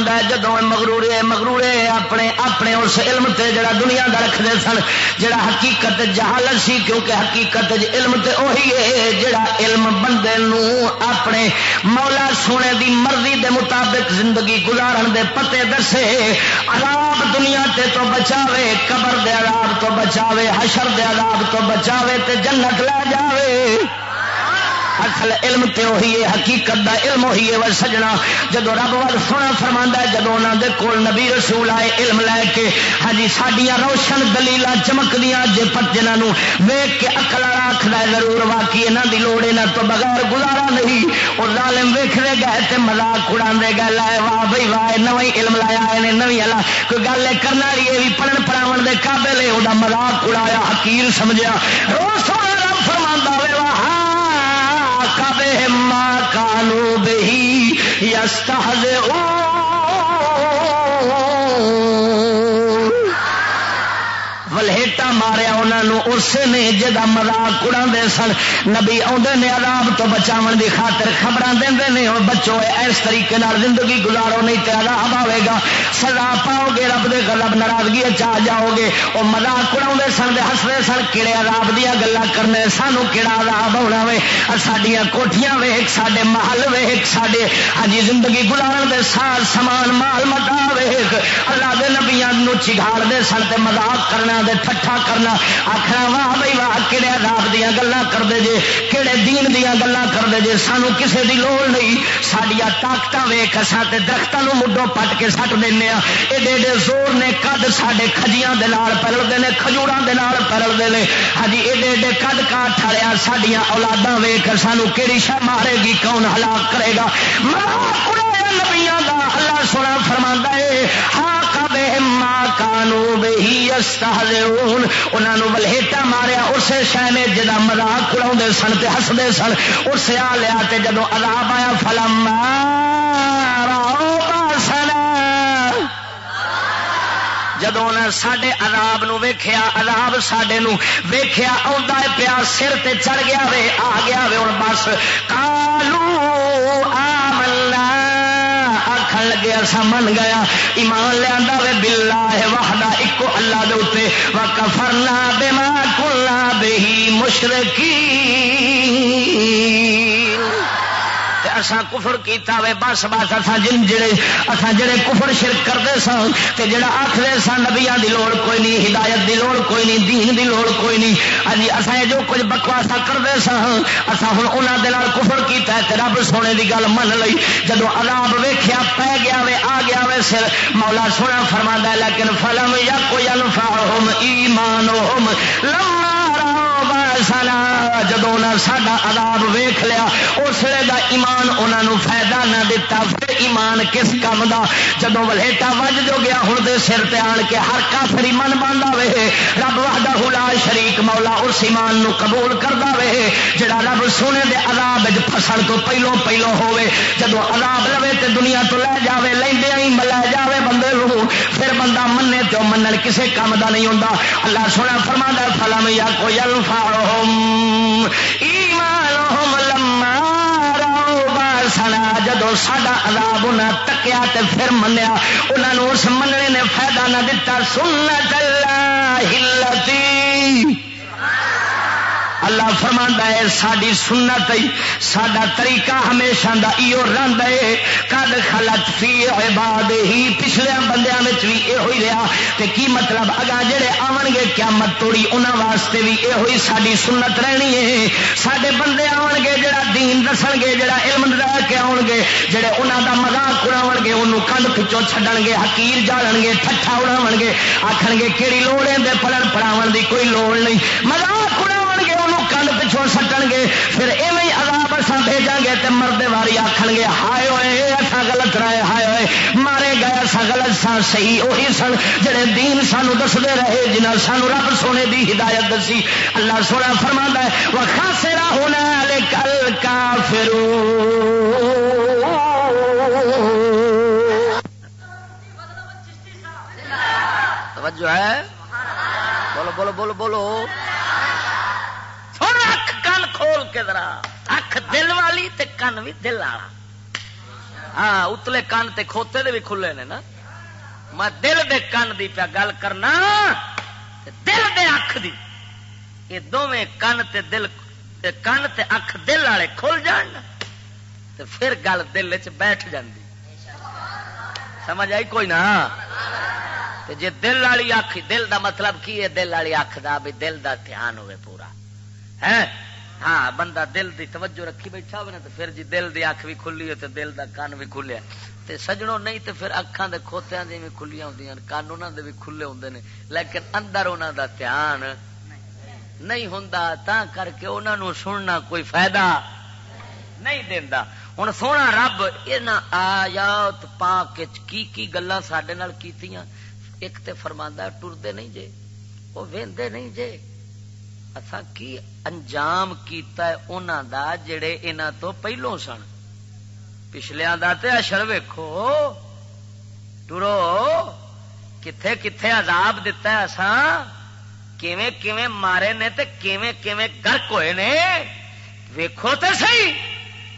مولا ہے جدو مغرورے مغرورے اپنے اپنے اس علم تے جڑا دنیا کا رکھتے سن، جڑا حقیقت جہالت سی، کیونکہ حقیقت علم تے وہی ہے جڑا علم بندے نو اپنے مولا سونے دی مرضی دے مطابق زندگی گزارن دے پتے دسے۔ عذاب دنیا تے تو بچاوے، قبر دے عذاب تو بچاوے، حشر دے عذاب تو بچاوے تے جنت لے جاوے۔ اصل علم تے وہی ہے، حقیقت دا علم وہی ہے وہ سجنا۔ جدو رب وال سونا فرما ہے، جدو انہوں دے کول نبی رسول آئے علم لے کے ہاں جی، سڈیا روشن دلیل چمک دیا جی پت جنہوں ویگ کے اکل آخر ضرور واقعی یہاں کی لوڑ یہاں تو بغیر گزارا نہیں۔ وہ ظالم ویختے گئے تے مزاق اڑا گئے لائے واہ بھائی واہ نو علم لایا ہے نو والا کوئی گل کرنے والی یہ بھی پڑھن پڑھاو دے قابل ہے وہ مزاق اڑایا حکیل سمجھا رو سونا رب فرما وے واہ ماں کانو بہی او ولہیٹا ماریا انہوں اسے نے جا مزاق اڑا سن نبی آدھے نے تو بچاؤ دی خاطر خبر دے نے اور بچو اس طریقے زندگی گزارو نہیں تو عذاب آئے گا سزا پاؤ گے رب دے گلب ناراضگی چاہ جاؤ گے وہ مزاق اڑا سن دے ہستے سن کہڑے عذاب دیا گلا کرنے سانو کہڑا عذاب ہونا وے سڈیا کوٹیاں ویخ سڈے محل ویخ سڈے ہاں زندگی گزارن دے سار سامان مال متا ویخ اللہ دے نبیا چگاڑ دے سن تے مزاق کرنا دے ٹھٹھا کرنا آخر واہ بھائی، واہ کہڑے عذاب دیا گلا کرتے جے کہڑے دین دیا گلا کرتے جے، سانو کسے دی لوڑ نہیں۔ سڈیا طاقت ویخ اصا درختوں مڈو پٹ کے سٹ دینا ایڈے ایڈے زور نے کد سڈے کجیاں پرلتے ہیں کھجوروں کھجورا پرلتے ہیں ہاں جی، ایڈے ایڈے کد کا ٹھڑیا سڈیا اولادا ویخ سانو کہڑی شہ مارے گی، کون ہلاک کرے گا؟ نبیا کا اللہ سونا فرما ہے ہاں کانو بہی انہوں ولہیٹا ماریا، اسے شہ نے جا مزاق اڑا سن تے ہستے سن۔ اسے آ لیا جدو عذاب آیا فلم جدو سڈے اداب ویخیا اداب سڈے ویخیا آ پیا سر تے چڑھ گیا وے، آ گیا وے ہوں بس۔ کالو آ آخر لگے اصا من گیا۔ ایمان لیا وے بلا ہے واہدا ایکو اللہ دے اتنے و کفرنا بے ماں کلا ہی مشرقی اسا کفر کیتا وے، بس بس اسا جن جڑے اسا جڑے کفر شرک کرتے سن، تے جڑا آخر سن نبیاں دی لوڑ کوئی نہیں، ہدایت دی لوڑ کوئی نہیں، دین دی لوڑ کوئی نہیں۔ ہاں جی اسا جو کچھ بکواسا کرتے سن اسا ہن انہاں دے نال کفر کیتا ہے تے رب سونے دی گل من لئی۔ جدو عذاب ویکھیا پے گیا وے، آ گیا وے سر، مولا سونا فرماندا ہے، لیکن فلم یا کوئی الفاہم ایمانہم لما سالا جدو ساڈا عذاب ویخ لیا، اس لیے دا ایمان انہوں فائدہ نہ دتا۔ پھر ایمان کس کام دا؟ جدو ولیٹا وج جو گیا ہوں دے سر تے آن کے ہر کافر ایمان باندھا وے رب وحدہ حلا شریک مولا اس ایمان نو قبول کردا وے جڑا رب سونے دے عذاب فسن تو پہلو پہلو ہوے جدو عذاب لوے تے دنیا تو لے جاوے لیندے ہی ملے جاوے بندے نو پھر بندہ منے تو منن کسے کام دا نہیں ہوندا۔ اللہ سونا فرماتا فلم یا کوئی لما سنا جدو ساڈا عذاب انہیں تکیا تے پھر منیا انہوں اس مننے نے فائدہ نہ دتا، سنت اللہ ہلتی اللہ فرما ہے ساری سنت سڈا طریقہ ہمیشہ دا ایو رند ہے۔ کد خلط فی عباد ہی پچھلے بندیا بھی یہ رہا کہ کی مطلب؟ اگا جڑے آن گے، قیامت توڑی انہوں واسطے بھی یہ ہوئی ساری سنت رہنی ہے۔ سڈے بندے آن گے، جڑا دین دس گے، جڑا علم رہ کے آن گے، جڑے انہوں کا مزاق اڑاو گے انہوں کند پچو چڈن گے حکیر جالن گے ٹھٹا اڑاو گے آخر گے کہڑی لوڑ ہے پڑھن پڑھاو کی کوئی لوڑ نہیں۔ مزاق انہوں کند پچھوں گے، پھر ایویں عذاب اصا بھیجا گے تے مرد واری آخ گے، ہائے ہوئے اصا غلط رہے ہائے ہوئے مارے گئے اصا غلط سا صحیح وہی سن جڑے دین سانو دستے رہے جنہیں سانو رب سونے دی ہدایت دسی۔ اللہ سونا فرما ہے وہ خاصے ہونا کل کا فرو توجہ ہے؟ بولو بولو بولو بولو۔ کھول کے ذرا۔ اکھ دل والی تے کن بھی دل والا۔ ہاں اتلے کن تے کھوتے دے بھی کھلے نے نا۔ میں دل دے کن دی پیا گل کرنا دل دے اکھ دی۔ یہ دونیں کن تے دل کن تے اکھ دل والے کھل جان۔ تے پھر گل دل چ بیٹھ جاندی۔ سمجھ آئی کوئی نہ جی دل والی اکھ دل دا مطلب کی ہے؟ دل والی اکھ دا بھی دل دا دھیان ہوئے پورا۔ ہے ہاں بندہ دل دی توجہ رکھی بیٹھا ہونا تو پھر جی دل دی اکھ بھی کھلی ہو تو دل دا کان بھی کھلیا۔ تے سجنوں نہیں تو پھر اکھان دے کھوتیاں دی بھی کھلیاں ہوندیاں کان انہاں دے بھی کھلے ہوندے نے۔ لیکن اندر انہاں دا دھیان نہیں ہوندا تا کر کے انہاں نو سننا کوئی فائدہ نہیں دیندا۔ ہن سونا رب، انہاں آیات پاک کی کی گلاں ساڈے نال کیتیاں؟ ایک تے فرماندا ٹردے نہیں جے او ویندے نہیں جے۔ اصا کی انجام کیتا ہے انہوں دا جڑے انہوں تو پہلو سن؟ پچھلیا دا تے اشر ویکھو۔ ٹرو، کتھے کتھے عذاب دتا ہے اساں؟ کیویں کیویں مارے نے تے کیویں کیویں گرک ہوئے نے؟ ویکھو تے صحیح،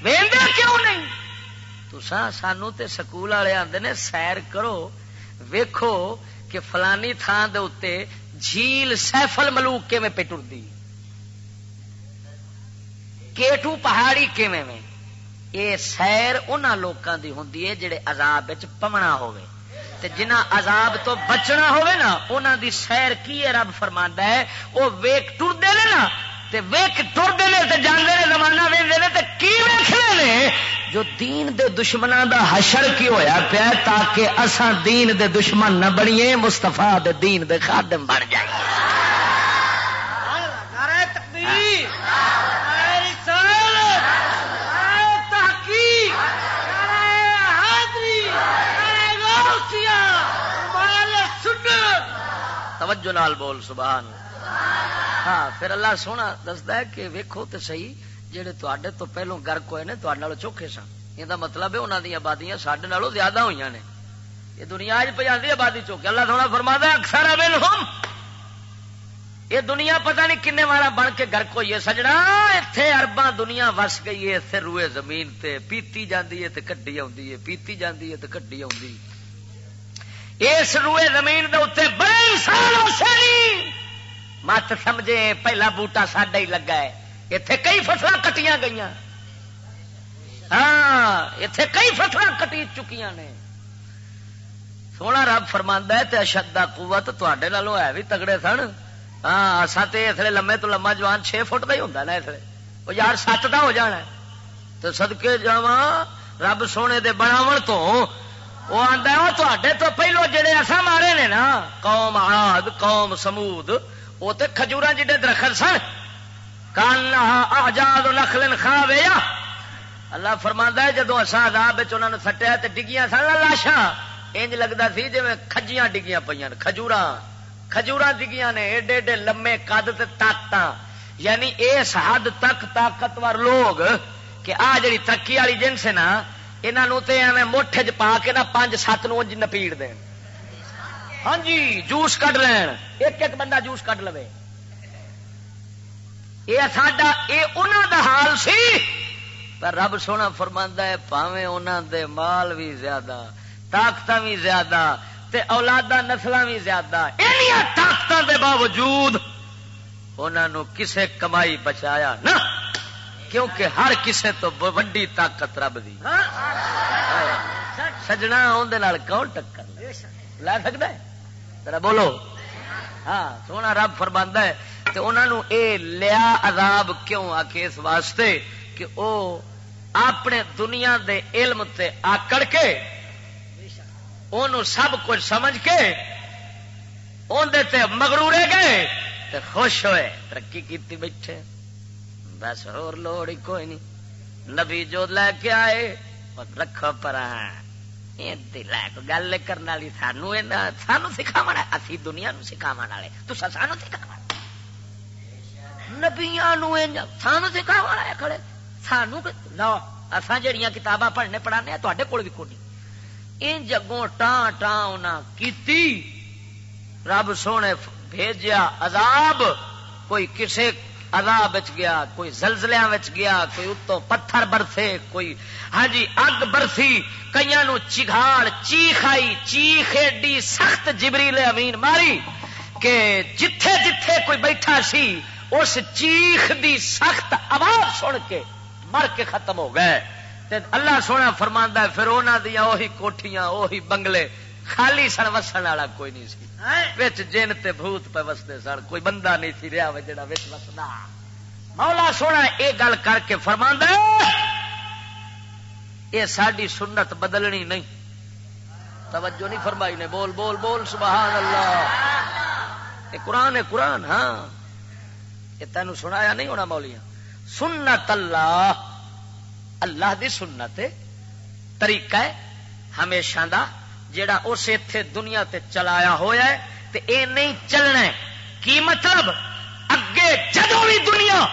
ویندے کیوں نہیں؟ تسا سانو تے سکول والے آندے نے سیر کرو، ویکھو کہ فلانی تھان دے اتے جھیل سیفل ملوک کے میں پہ ٹردی کیٹو پہاڑی کیویں میں؟ یہ سیر ان لوگوں کی ہوں جڑے عذاب پمنا ہوئے تے جنہ عذاب تو بچنا ہوئے نا انہوں دی سیر کی ہے رب فرما ہے، وہ ویک ٹرتے نے نا تے ویک ٹرتے نے تے جانے نے زمانہ ویندے نے تے کی ویکھنے نے؟ جو دین دے دشمنوں دا حشر کی ہویا پیا تاکہ اساں دین دے دشمن نہ بنیے مستفا دے دین دے خادم بن جائیے توجہ نال بول سبحان ہاں پھر اللہ سونا دستا ہے کہ ویکھو تے صحیح جہے تے تو پہلو گرک ہوئے نے تے چوکھے سن۔ یہ مطلب ہے انہوں دیا آبادیاں سڈے نالوں زیادہ ہوئی نے۔ یہ دنیا پہ آتی آبادی چوکے اللہ تھوڑا فرما اکثر ابل ہوم یہ دنیا پتہ نہیں کنے مارا بن کے گرک ہوئی ہے۔ سجنا اتے ارباں دنیا وس گئی ہے اتنے روئے زمین تے پیتی جاندی ہے تے کڈی آتی ہے۔ پیتی جاندی ہے تے کڈی آتی اس روئے زمین دے اتنے بڑے انسان ہو مت سمجھے، پہلا بوٹا ساڈا ہی لگا ہے۔ اتے کئی فصل کٹیاں گئی ہاں اتے کئی فصل کٹی چکی نے۔ سونا رب فرما ہے تے اشدا قوت تے ہے بھی تگڑے سن۔ ہاں اصا تو اس لمے تو لما جوان چھ فٹ کا ہی ہوں نا اس وہ یار سات کا ہو جانا ہے۔ تو سدکے جا رب سونے دے بناو تو۔ وہ آتا تے تو پہلو جڑے اصا مارے نے نا، قوم آد قوم سمود۔ وہ تو کھجور جڈے درخت سن کان آجاد نخل ویا اللہ فرما ہے جدو اصا عذاب انہوں نے سٹیا تو ڈگیاں سن لاشا انج لگتا سی جی کھجیاں ڈگیاں پہ کھجور کھجور ڈگیاں نے ایڈے ایڈے لمے قد طاقت یعنی اس حد تک طاقتور لوگ کہ آ جڑی ترقی والی جنس ہے نا یہاں ایویں موٹے چ پا کے نا پانچ سات نو نپیڑ دین۔ ہاں جی جوس کٹ لین۔ ایک ایک بندہ جوس کٹ لو یہ ساڈا یہ انہوں دا حال سی۔ پر رب سونا فرما ہے پاوے انہوں دے مال بھی زیادہ طاقت بھی زیادہ تے اولادا نسل بھی زیادہ۔ طاقت دے باوجود انہوں کسے کمائی بچایا نا کیونکہ ہر کسے تو وڈی طاقت رب دی۔ سجنا اندر کون ٹکر لا سکتا ہے؟ ذرا بولو۔ ہاں سونا رب فرما ہے تو انہوں اے لیا عذاب کیوں آ کے اس واسطے کہ او اپنے دنیا دے علم تے آکڑ کے سب کچھ سمجھ کے اندر تے مغرورے گئے تے خوش ہوئے۔ ترقی کیتی بیٹھے۔ بس اور لوڑ کوئی نہیں۔ نبی جو لے کے آئے رکھو پر گل کرنے والی سانو سانو سکھاو اسی دنیا نو سکھاو والے تو سانو سکھاو نبیا سانو سکھاو کھڑے سانو لو اصا جہیا کتاباں پڑھنے پڑھانے تے کول بھی کونی ان جگوں ٹان ٹان کیتی رب سونے بھیجیا عذاب کوئی کسے عذاب بچ گیا، کوئی زلزلیا گیا، کوئی اتو پتھر برسے، کوئی ہاں جی اگ برسی کئی نو چیگاڑ چیخ آئی، چیخ ایڈی سخت جبریل امین ماری کہ جتھے جتھے کوئی بیٹھا سی، اس چیخ دی سخت آواز سن کے مر کے ختم ہو گئے۔ اللہ سونا فرما پھر انہوں دیا وہی کوٹیاں وہی بنگلے خالی سن وسن والا کوئی نہیں سی۔ جن تے بھوت پہ وستے سن، کوئی بندہ نہیں سی رہا جا وسدا۔ مولا سونا یہ گل کر کے فرما یہ ساری سنت بدلنی نہیں۔ توجہ نہیں فرمائی نے، بول بول بول سبحان اللہ یہ قرآن ہے قرآن ہاں۔ یہ تینوں سنایا نہیں ہونا مولیاں۔ سنت اللہ اللہ دی سنت، طریقہ ہے ہمیشہ دا۔ جڑا اس اتے دنیا تے چلایا ہوا ہے، تے اے نہیں چلنا ہے۔ کی مطلب؟ اگے جدو بھی دنیا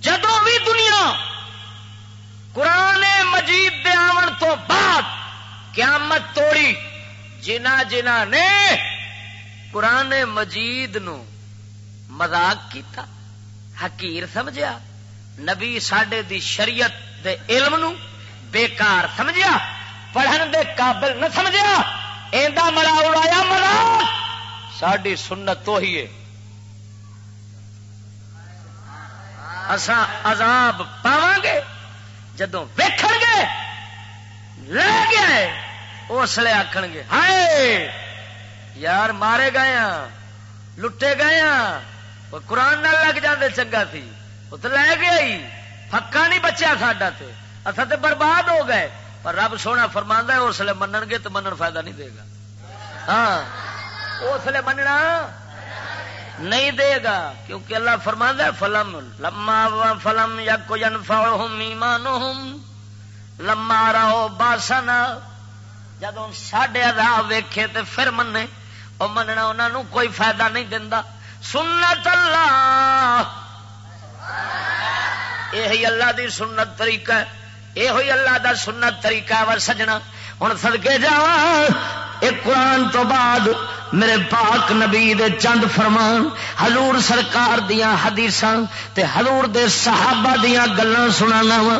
جدو بھی دنیا، قرآن مجید دے آن تو بعد قیامت توڑی۔ جنہ جنہ نے قرآن مجید نو مذاق کیتا، حقیر سمجھا نبی ساڈے دی شریعت دے علم نو بیکار سمجھا پڑھن دے قابل نہ سمجھا ایندا مڑا اڑایا مڑا؟ ساڈی سنت تو ہی ہے۔ اساں عذاب پاواں گے، جدوں ویکھن گے، لے گیا اس لیے آخن گے، ہائے، یار مارے گئے ہاں لٹے گئے ہاں وہ قرآن نہ لگ جاندے چنگا سی، وہ تو لے گیا ہی پکا نہیں بچیا ساڈا تے اصا تے برباد ہو گئے۔ پر رب سونا فرما ہے، اس لیے منن گے تو منن فائدہ نہیں دے گا۔ ہاں اس لیے مننا نہیں دے گا، کیونکہ اللہ فرما ہے، فلم، لما فلم یا کو جنفاؤ ایمانہم، لما رہو باسنا۔ جدو ساڈے راہ ویکھے تے پھر منے اور مننا انہوں کوئی فائدہ نہیں دتا سنت اللہ۔ یہ اللہ دی سنت طریقہ ہے۔ یہ ہوئی اللہ دا سنت طریقہ ور سجنا ہوں سدکے جا ایک قرآن تو بعد میرے پاک نبی دے چند فرمان، حضور سرکار دیا حدیث حضور دے صحابہ دیا گلان سنانا وا،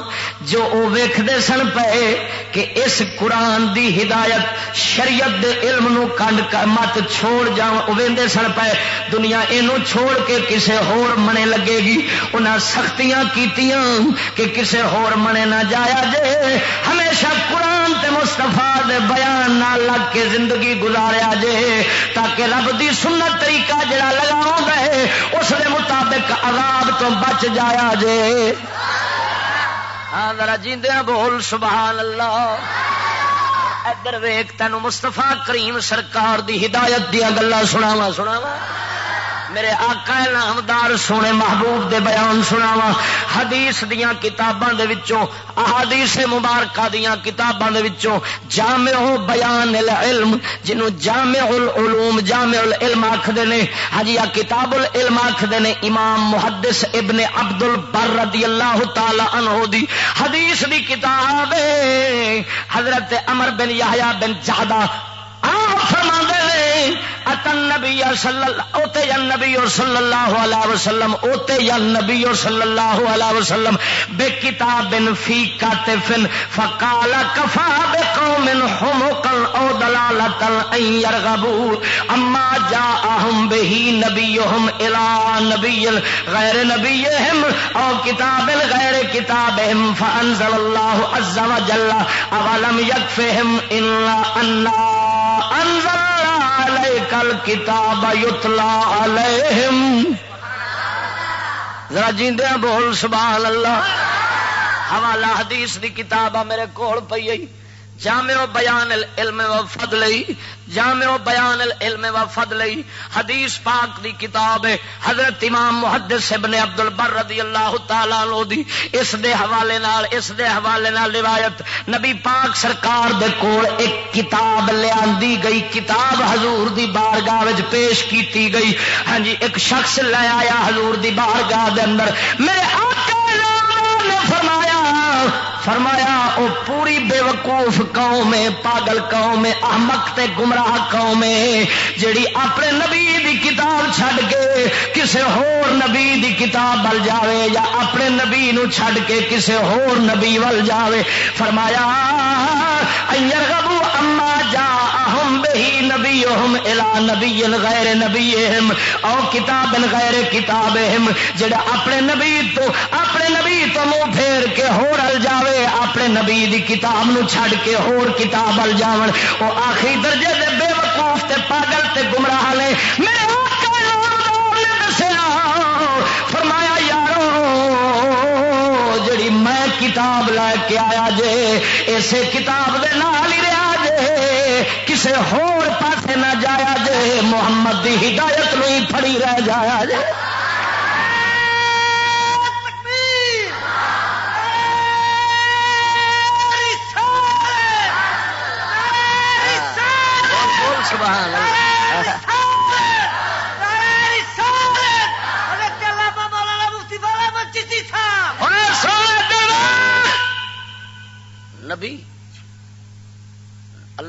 جو او ویکھدے سن پے کہ اس قرآن دی ہدایت شریعت دے علم نو کنڈ کر مت چھوڑ جا ویندے سن پے دنیا اینو چھوڑ کے کسے ہور منے لگے گی۔ انہاں سختیاں کیتیاں کہ کسے ہور منے نہ جایا جے۔ ہمیشہ قرآن تے مصطفیٰ دے بیان نہ لگ کے زندگی گزاریا جے۔ تاکہ رب دی سنت طریقہ جڑا لگاؤ گے اس دے مطابق عذاب تو بچ جایا جے۔ ہاں ذرا جیندیا بول، سبحان اللہ۔ ادھر ویک تینوں مستفا کریم سرکار دی ہدایت دیا گلا سناوا سناوا میرے آقا نامدار سونے محبوب دے بیان سناوا حدیث دیا کتاباں دے وچوں، احادیث مبارکہ دیا کتاباں دے وچوں جامع بیان العلم جنوں جامع العلوم، جامع العلم آکھدے نے۔ ہاں ہجی کتاب العلم آکھدے نے امام محدث ابن عبد البر رضی اللہ تعالی عنہ دی۔ حدیث دی کتاب حضرت عمر بن یحییٰ بن جہدہ۔ فرما اتن نبی اوتے یا نبی اور صلی اللہ علیہ وسلم، اوتے یا نبی اور صلی اللہ علیہ وسلم، بے کتاب فی کاتفن فقال کفا بے قوم حمقا او دلالتا ان يرغبوا اما جاءهم به نبيهم الى نبي غیر نبيهم او کتاب غیر کتابهم فانزل الله عز وجل اولم يكفهم الا ان انزل کل کتاب یتلا علیہم. ذرا جیندیا بول، سبحان اللہ. حوالہ حدیث دی کتاب میرے کول پئی جامع بیان العلم و فضل جامع بیان العلم و فضل حدیث پاک دی کتاب حضرت امام محدث ابن عبد البر رضی اللہ تعالی عنہ دی۔ اس دے حوالے نال، اس دے حوالے نال روایت، نبی پاک سرکار دے کول ایک کتاب لیاندی گئی۔ کتاب حضور دی بارگاہ وچ پیش کیتی گئی۔ ہاں جی ایک شخص لے آیا حضور دی بارگاہ دے اندر۔ میرے آقا نے فرمایا فرمایا، او پوری بے وقوف قوم ہے، پاگل قوم ہے، احمق تے گمراہ قوم ہے، جیڑی اپنے نبی دی کتاب چھڈ کے کسے ہور نبی دی کتاب ول جاوے یا اپنے نبی نو چھڈ کے کسے ہور نبی ول جاوے۔ فرمایا ایرغبو اما جا اہم بہی نبی اہم الا نبی غیر نبی او کتاب غیر کتاب جڑا اپنے نبی تو اپنے نبی تو منہ پھیر کے ہور جاوے، اپنے نبی دی کتاب نو چھڑ کے ہور کتاب ال جاون۔ او آخری درجے دے بے وقوف تے پاگل تے گمراہ نے میرے فرمایا، یارو، جڑی میں کتاب لے کے آیا جے، اسے کتاب دے نال ہی رہا کسے ہور پاسے نہ جایا جے محمد دی ہدایت نو ہی پھڑی رہ جایا جے۔ نبی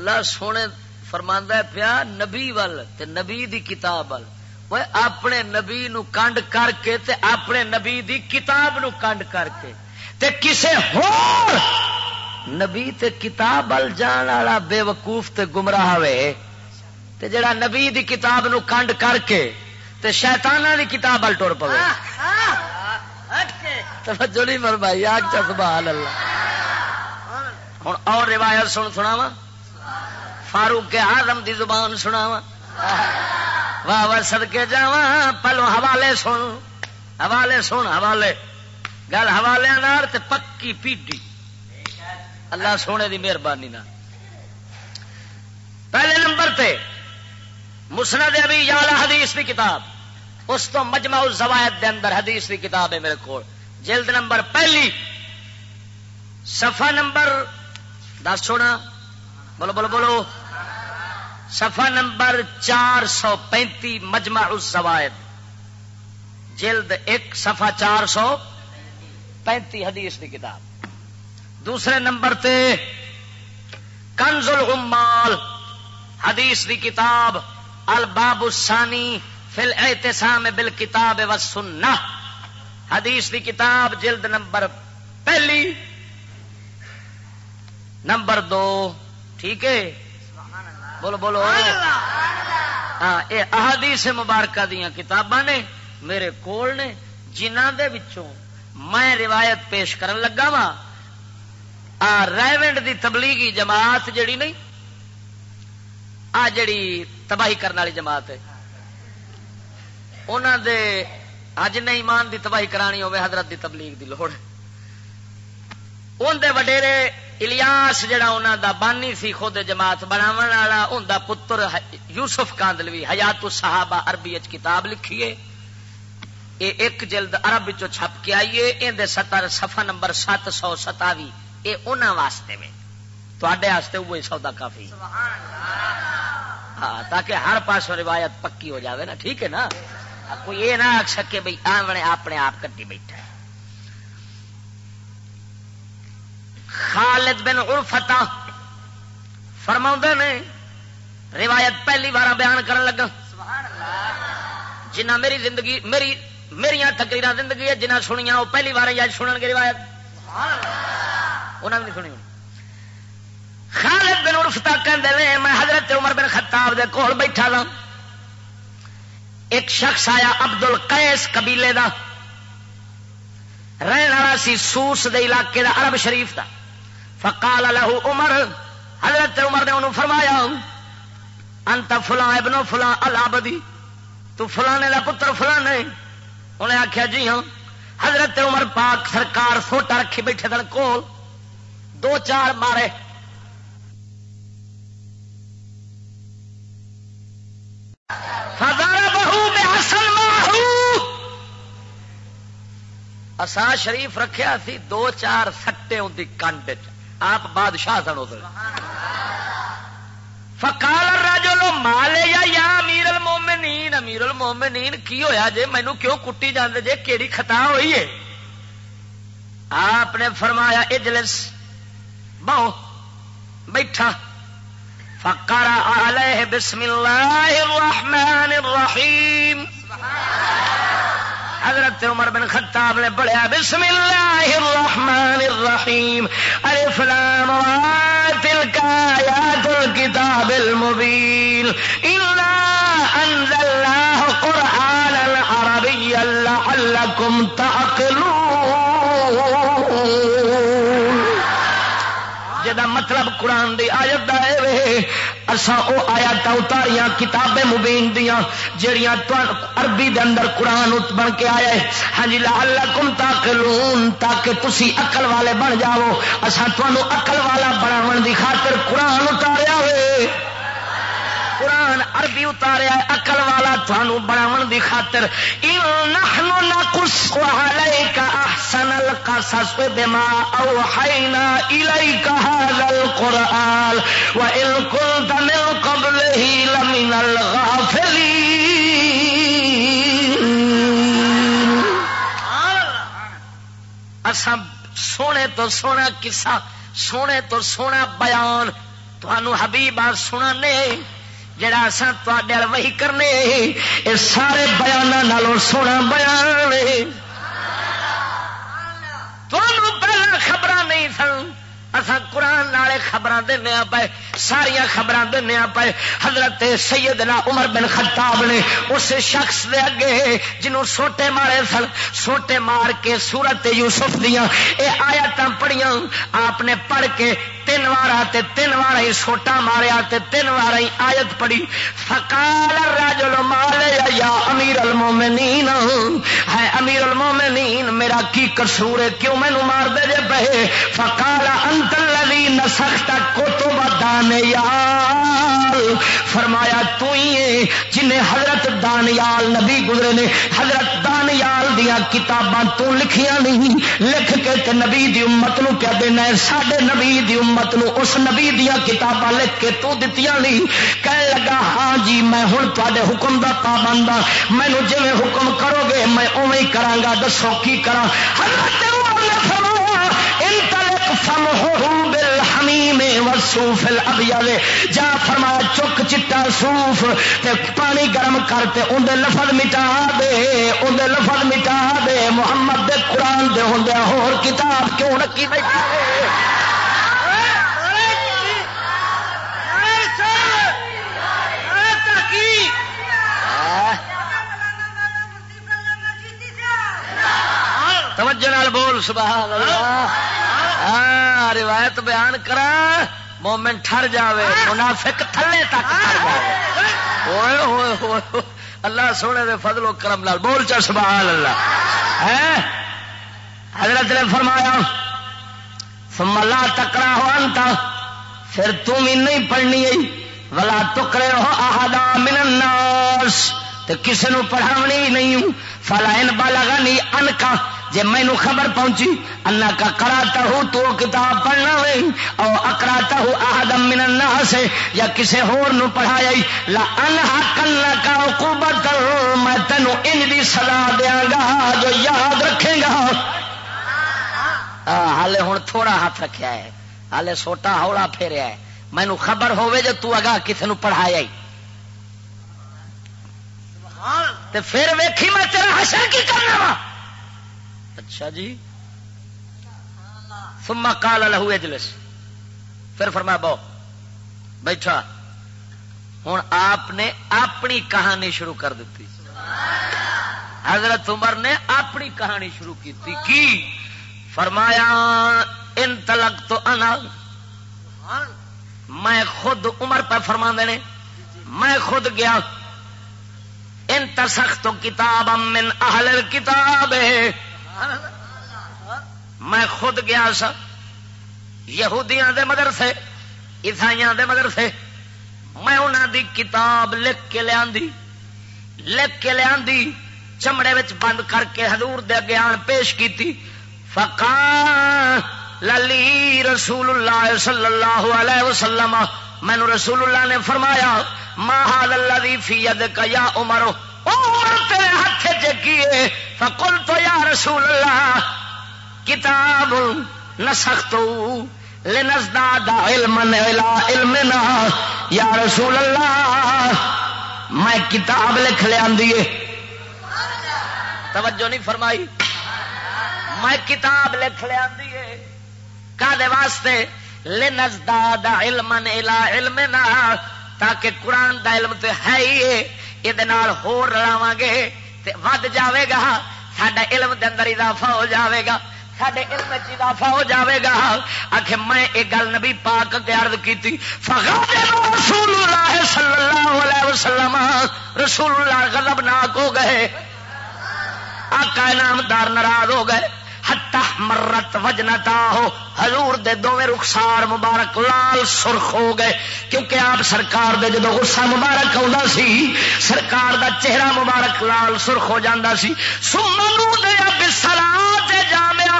اللہ سونے فرماندا ہے پیا نبی ول تے نبی دی کتاب ول۔ وہ اپنے نبی نو کنڈ کر کے تے اپنے نبی دی کتاب نو کنڈ کر کے۔ تے کسے ہور نبی تے کتاب ال جان والا بے وقوف تے گمراہ ہوئے۔ تے جڑا نبی دی کتاب نو کنڈ کر کے تے شیطانہ دی کتاب ال ٹر پوے۔ توجہ نہیں فرمائی آگ چا سبحان اللہ۔ ہوں اور روایت سن سناوا فاروق کے آزم دی زبان سناوا واہ واہ سدکے جا پہلو حوالے سن. حوالے سن، حوالے. گل حوالے پکی پیڈی. اللہ سونے دی مہربانی پہلے نمبر تے مسند ابھی یالا حدیث کی کتاب. اس تو مجمع الزوائد دے اندر حدیث کی کتاب ہے میرے کو جلد نمبر پہلی. صفحہ نمبر، دس سونا بولو بولو بولو. صفحہ نمبر چار سو پینتی مجمع الزوائد۔ جلد ایک، صفحہ چار سو پینتی حدیث کی کتاب۔ دوسرے نمبر تے، کنز العمال حدیث دی کتاب، الباب الثانی فل احتسام بل کتاب و سننا حدیث دی کتاب، جلد نمبر پہلی۔ نمبر دو، ٹھیک ہے؟ بولو بولو۔ ہاں یہ احادیث مبارکہ دیا کتاباں نے میرے کول نے جنہ دے وچوں میں روایت پیش کرن لگا وا ریونڈ دی تبلیغی جماعت جڑی نہیں؟ آ، جڑی تباہی کرنے والی جماعت ہے۔ انہوں دے اج نے ایمان دی تباہی کرانی ہوے حضرت دی تبلیغ دی لوڑ۔ دے وڈیرے الیاس جڑا انہوں دا بانی سی خود جماعت بناو والا ان دا پتر یوسف کاندلوی حیات الصحابہ عربی کتاب لکھیے یہ ایک جلد عرب چھپ کے آئیے اندر ستر سفا نمبر سات سو ستاوی۔ یہ انہوں واسطے میں۔ تے وہی سودا کافی۔ ہاں تاکہ ہر پاس روایت پکی ہو جاوے نا، ٹھیک ہے نا؟ کوئی یہ نہ آخ سکے بھائی آمنے اپنے آپ کٹی بیٹھا خالد بن عرفتا فرما نے روایت پہلی بار بیان کرن لگا۔ جنہ میری زندگی میری میری تکریر زندگی ہے جنہیں سنیا وہ پہلی بار یا سنن گے روایت۔ انہوں نے سنی خالد بن عرفتا کہتے میں حضرت عمر بن خطاب دے کول بیٹھا تھا ایک شخص آیا ابد القیس قبیلے دا۔ رہن والا سی سوس دے علاقے دا، عرب شریف دا۔ فقال له عمر، حضرت عمر نے انہوں فرمایا، انت فلاں ابن فلاں الابدی تو فلانے دا پتر فلانے۔ انہیں آخیا جی ہاں حضرت عمر پاک سرکار فوٹا رکھی بیٹھے دن کول، دو چار مارے۔ اسا شریف رکھیا سی، دو چار سٹے ان کی کنڈ چ آپ بادشاہ سن ادھر فکال راجو مالے یا یا امیر المومنین؟ امیر المومنین، کی ہویا جے؟ مینو کیوں کٹی جاندے جے؟ کیڑی خطا ہوئی ہے؟ آپ نے فرمایا، اجلس، بہو، بیٹھا۔ فکر علیہ بسم اللہ الرحمن الرحیم۔ سبحان اللہ حضرت عمر بن خطاب نے پڑھیا، بسم اللہ الرحمن الرحیم، الف لام تلك آیات الكتاب المبین انا انزلناه قرآنا عربيا لعلكم تعقلون جدا مطلب قرآن دی آیت دا ہے اساں او آیات اتاریاں کتاب مبین دیاں جڑیاں عربی دے اندر قرآن بن کے آیا ہے۔ ہاں جی لعلکم تاقلون، تاکہ تسی عقل والے بن جاؤ۔ اساں تانوں عقل والا بناون دی خاطر قرآن اتاریا ہوئے قرآن عربی اتاریا اقل والا تھانو بناون دی خاطر۔ نحن نقص عليك احسن القصص بما اوحينا اليك هذا القران وان كنت من قبله لمن الغافلين اسا سونے تو سونا قصہ، سونے تو سونا بیان۔ تھانو حبیب آ سنا جڑا اصا تے وہی کرنے یہ سارے بیان سونا بیان پہلے خبر نہیں سن۔ اصا قرآن والے خبر دینا پے ساریا خبر دینا پے حضرت سیدنا عمر بن خطاب نے اس شخص دے اگے جنوں سوٹے مارے سن، سوٹے مار کے سورت یوسف دیا یہ آیات پڑھیاں۔ آپ نے پڑھ کے تین وار تین وار ہی سوٹا ماریا تین وار ہی آیت پڑھی۔ فکال راجل مال یا امیر المومنین ہے امیر المومنین میرا کی قصور ہے؟ کیوں مینو مار دے جے پہ فکال انت الذی نسخت کتب دانیال۔ فرمایا، تو ہی جن حضرت دانیال نبی گزرے نے۔ حضرت دانیال دیا کتاباں تو لکھیاں نہیں، لکھ کے تے نبی دی امت نو کیا دینا ہے، ساڈے نبی دی امت امت نو اس نبی دیا کتاباں لکھ کے تو دتیاں نہیں کہنے لگا ہاں جی میں ہن تے حکم دا پابند ہاں۔ مینو جی حکم کرو گے، میں اوے ہی کراں گا، دسو کی کراں۔ حضرت عمر نے فرمایا، انطلق فمحو بالحمیم والصوف الابیض۔ جا فرمایا، چک چٹا صوف تے پانی گرم کر تے اون دے لفظ مٹا دے، اون دے لفظ مٹا دے۔ محمد دے قرآن دے ہوندے ہور کتاب کیوں رکھی بیٹھا توجہ نال بول، سبحان اللہ۔ ہاں روایت بیان کرا، مومن ٹھر جاوے، منافق تھلے تک ٹھر جاوے۔ ہوئے ہوئے ہوئے اللہ سونے دے فضل و کرم لال بول چا، سبحان اللہ۔ ہے؟ حضرت نے فرمایا، ثم لا تکرا ہو انتا پھر تم ہی نہیں پڑھنی ہے۔ ولا تکرے ہو احدا من الناس۔ تے کسے نو پڑھاونی نہیں۔ ہوں فلا ان بالغنی ان کا جی مینو خبر پہنچی اللہ کا کراتا ہوں تو کتاب پڑھنا ہوئے او اکراتا ہوں آدم من اللہ سے یا کسی ہور نو پڑھایا لا انہا کلنا کا عقوبت میں تینو ان دی سزا دیاں گا جو یاد رکھے گا۔ حالے ہوں تھوڑا ہاتھ رکھیا ہے حالے سوٹا ہولا پھیریا ہے۔ مینو خبر ہوئے جو تو اگا کسی نو پڑھایا ہی۔ تے پھر ویکھی میں تیرا حشر کی کرنا وا؟ اچھا جی۔ سما کال لہو اجلس۔ پھر فرمایا، بو، بیٹھا۔ ہوں آپ نے اپنی کہانی شروع کر دیتی۔ حضرت عمر نے اپنی کہانی شروع کی تھی کی؟ فرمایا، ان تلک تو انا۔ میں خود عمر پہ فرما دینے میں خود گیا۔ ان تسخت کتاب من اہل کتاب میں خود گیا سا۔ یہودیاں دے مدرسے، عیسائیاں دے مدرسے۔ میں انہوں دی کتاب لکھ کے لیا لکھ کے لیا چمڑے وچ بند کر کے حضور دے گیان پیش کی فقان للی رسول اللہ صلی اللہ علیہ وسلم۔ مینو رسول اللہ نے فرمایا ماہ اللہ فی کا یا عمر؟ تیرے ہاتھ چکیے فکل تو یا رسول اللہ، کتاب نسخت لنزداد علم علم یا رسول اللہ، میں کتاب لکھ لیا توجہ نہیں فرمائی۔ میں کتاب لکھ لیا کا واسطے؟ لنزداد علم علم تاکہ قرآن دا علم تو ہے ہی یہ رلاو گے ود جاوے گا سڈا علم دے اندر اضافہ ہو جاوے گا سڈے علم اضافہ ہو جاوے گا آخ میں ایک گل نبی پاک کے ارد کی رسول اللہ صلی اللہ علیہ وسلم رسول اللہ غضب ناک ہو گئے آقا نامدار ناراض ہو گئے ہتا مرت وجنتا ہو۔ حضور دے دونوں رخسار مبارک لال سرخ ہو گئے۔ کیونکہ آپ سرکار دے جدو غصہ مبارک آ سی، سرکار دا چہرہ مبارک لال سرخ ہو جاتا سی۔ سمنو دیا بسلا جامیا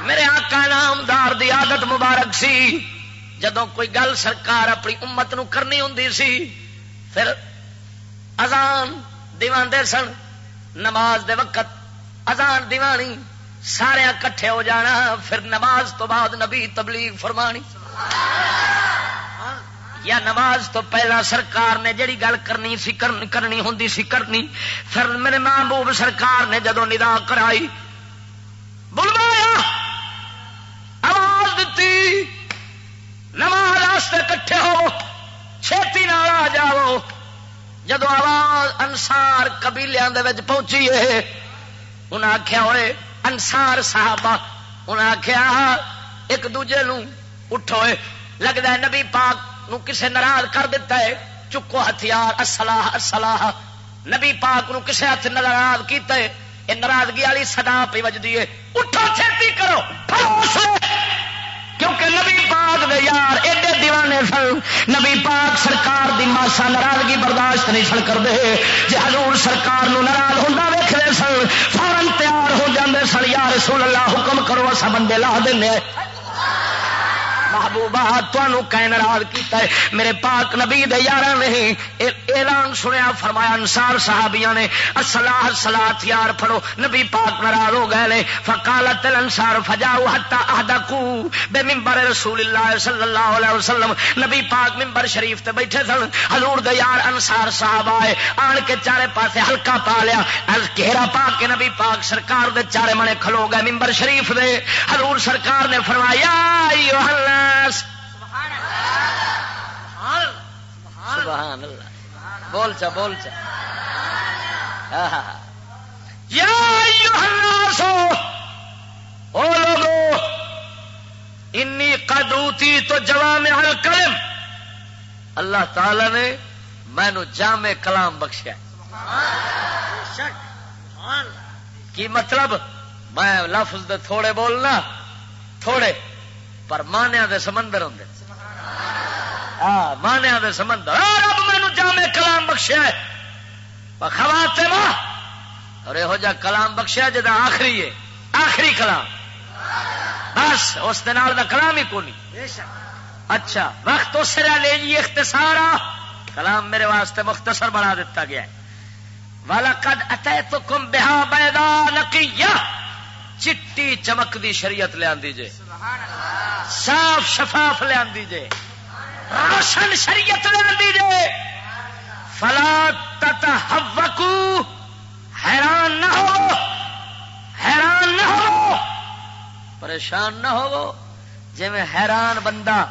میرے آقا نامدار دی عادت مبارک سی۔ جدو کوئی گل سرکار اپنی امت نو کرنی ہوں سی، پھر اذان دیواندے سن، نماز دے وقت اذان دیوانی، سارے کٹھے ہو جانا، پھر نماز تو بعد نبی تبلیغ فرمانی۔ یا نماز تو پہلا سرکار نے جڑی گل کرنی سی کرنی ہوں سی کرنی سر میرے محبوب سرکار نے جدو ندا کرائی، بلوایا، آواز دیتی، نماز کٹھے ہو، چھتی نال آ جاؤ۔ جدو آواز انسار قبیلے پہنچی ہے انہیں آخیا ہوئے انسار صحابہ۔ انہیں آخیا ایک دوجے نو اٹھو لگتا ہے نبی پاک نو کسے ناراض کر دیتا ہے، چکو ہتھیار اصلاح اصلاح نبی پاک نو کسے ہاتھ ناراض کیتا ہے یہ ناراضگی والی سدا پی وجدی ہے۔ اٹھو، چھتی کرو کیونکہ نبی پاک دے یار، ایڈے دیوانے سن۔ نبی پاک سرکار دی ماسا ناراضگی برداشت نہیں سن کرتے۔ جی حضور سرکار نو ناراض ہوں ویختے سن فورن تیار ہو جاندے سن، یا رسول اللہ حکم کرو اصا بندے لا دینا محبوبہ تنوع کہ ناراض کیتا ہے۔ میرے پاک نبی یار نہیں اعلان سنیا، فرمایا انسار صحابیاں نے اصلاح سلاح یار پڑھو نبی پاک ناراض ہو گئے نے۔ فکالت انسار فجاؤ ہتا اہدکو بے ممبر رسول اللہ صلی اللہ علیہ وسلم۔ نبی پاک ممبر شریف تے بیٹھے سن۔ حضور دے یار انسار صاحب آئے۔ آن کے چارے پاسے ہلکا پا لیا۔ گھیرا پا کے نبی پاک سرکار دے چارے منے کھلو گئے ممبر شریف دے۔ حضور سرکار نے فرمایا الناس سبحان اللہ۔ بول چا بول چا۔ یا الناس او لوگو انی قدوتی تو جوامع الکلم۔ اللہ تعالی نے مینو جامع کلام بخشیا۔ کی مطلب؟ میں لفظ دے تھوڑے بولنا۔ تھوڑے۔ پر مانیا دے سمندر ہوں ہاں مانیا دے سمندر۔ رب مینو جامع کلام بخشیا خواتے واہ۔ اور یہو جا کلام بخشیا جا آخری ہے۔ آخری کلام۔ بس اس دا کلام ہی کونی۔ اچھا وقت اس سے لے جی اختصار کلام میرے واسطے مختصر بنا دیتا گیا ہے۔ والا کد اتے تو کم بہا بیدا نقیہ چٹی چمک دی شریعت لیا جے۔ صاف شفاف لیا جے روشن شریعت لیا جے فلا تتحوکو حیران نہ ہو. حیران نہ ہو. پریشان نہ ہو. جی حیران بندہ،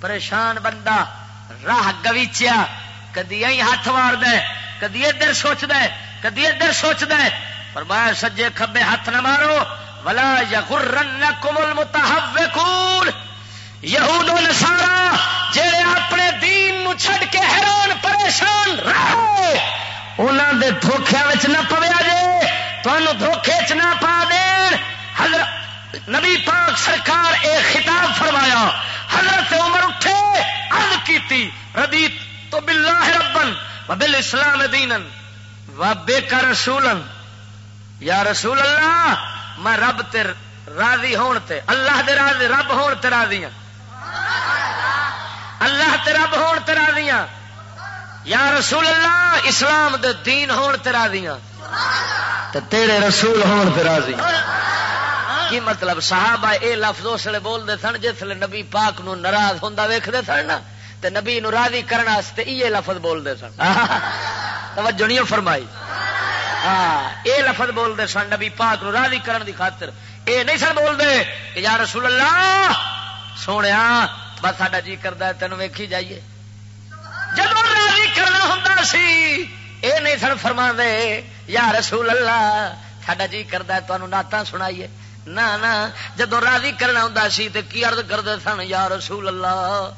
پریشان بندہ، راہ گویچیا، کدی ہاتھ مار دے کدی ادھر سوچ دے کدی ادھر سوچ دے فرمایا، سجے کھبے ہاتھ نہ مارو۔ ولا یغرنکم المتحوکون۔ یہود و نصارا جڑے اپنے دین نو چھڈ کے حیران پریشان رہے، انہاں دے دھوکھیاں وچ نہ پویا جے، تانوں دھوکھے چ نہ پا دین۔ حضرت نبی پاک سرکار اے خطاب فرمایا، حضرت عمر اٹھے، عرض کیتی ردیت تو باللہ ربن وبالاسلام دینا وبک رسولا یا رسول اللہ میں رب تے راضی ہون تے، اللہ دے راضی، رب ہون تے راضی ہوں اللہ تے رب ہون تے راضی ہوں یا رسول اللہ، اسلام دے دین ہون تے راضی ہوں تے تیرے رسول ہون تے راضی کی مطلب؟ صحابہ اے لفظ اس لیے بول دے سن جس لیے نبی پاک نو ناراض ہوندا ویکھدے سن نا۔ تے نبی نو راضی کرنا واسطے یہ لفظ بول دے سن۔ توجہ نہیں فرمائی۔ ہاں یہ لفظ بولتے سن، نبی پاک نو راضی کرن دی خاطر۔ اے نہیں سن بول دے کہ یا رسول اللہ، سونے، بس ساڈا جی کرتا تین ویکھی جائیے۔ جب راضی کرنا ہوں سی، اے نہیں سن فرما دے یا رسول اللہ، ساڈا جی کرتا تمہیں نعت سنائیے۔ نہ نہ جدو راضی کرنا ہوں سی تو کی ارد کرتے سن، یا رسول اللہ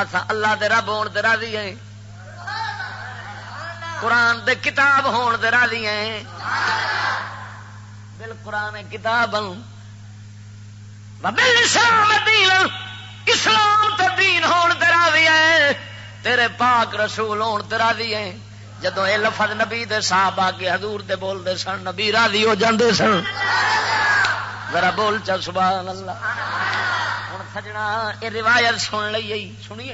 اصا اللہ دے رب ہون دے راضی ہیں۔ قرآن دے کتاب ہون دے راضی ہیں۔ بل قرآن کتاب بل اسلام دین۔ اسلام تے دین ہون تے راضی ہیں۔ تیرے پاک رسول ہون تے راضی ہیں۔ جدو اے لفظ نبی دے صاحب آ کے حضور دے بول دے سن، نبی راضی ہو جاندے سن۔ ذرا بول چل سبحان اللہ۔ ہوں سجنا یہ روایت سن لی سنی۔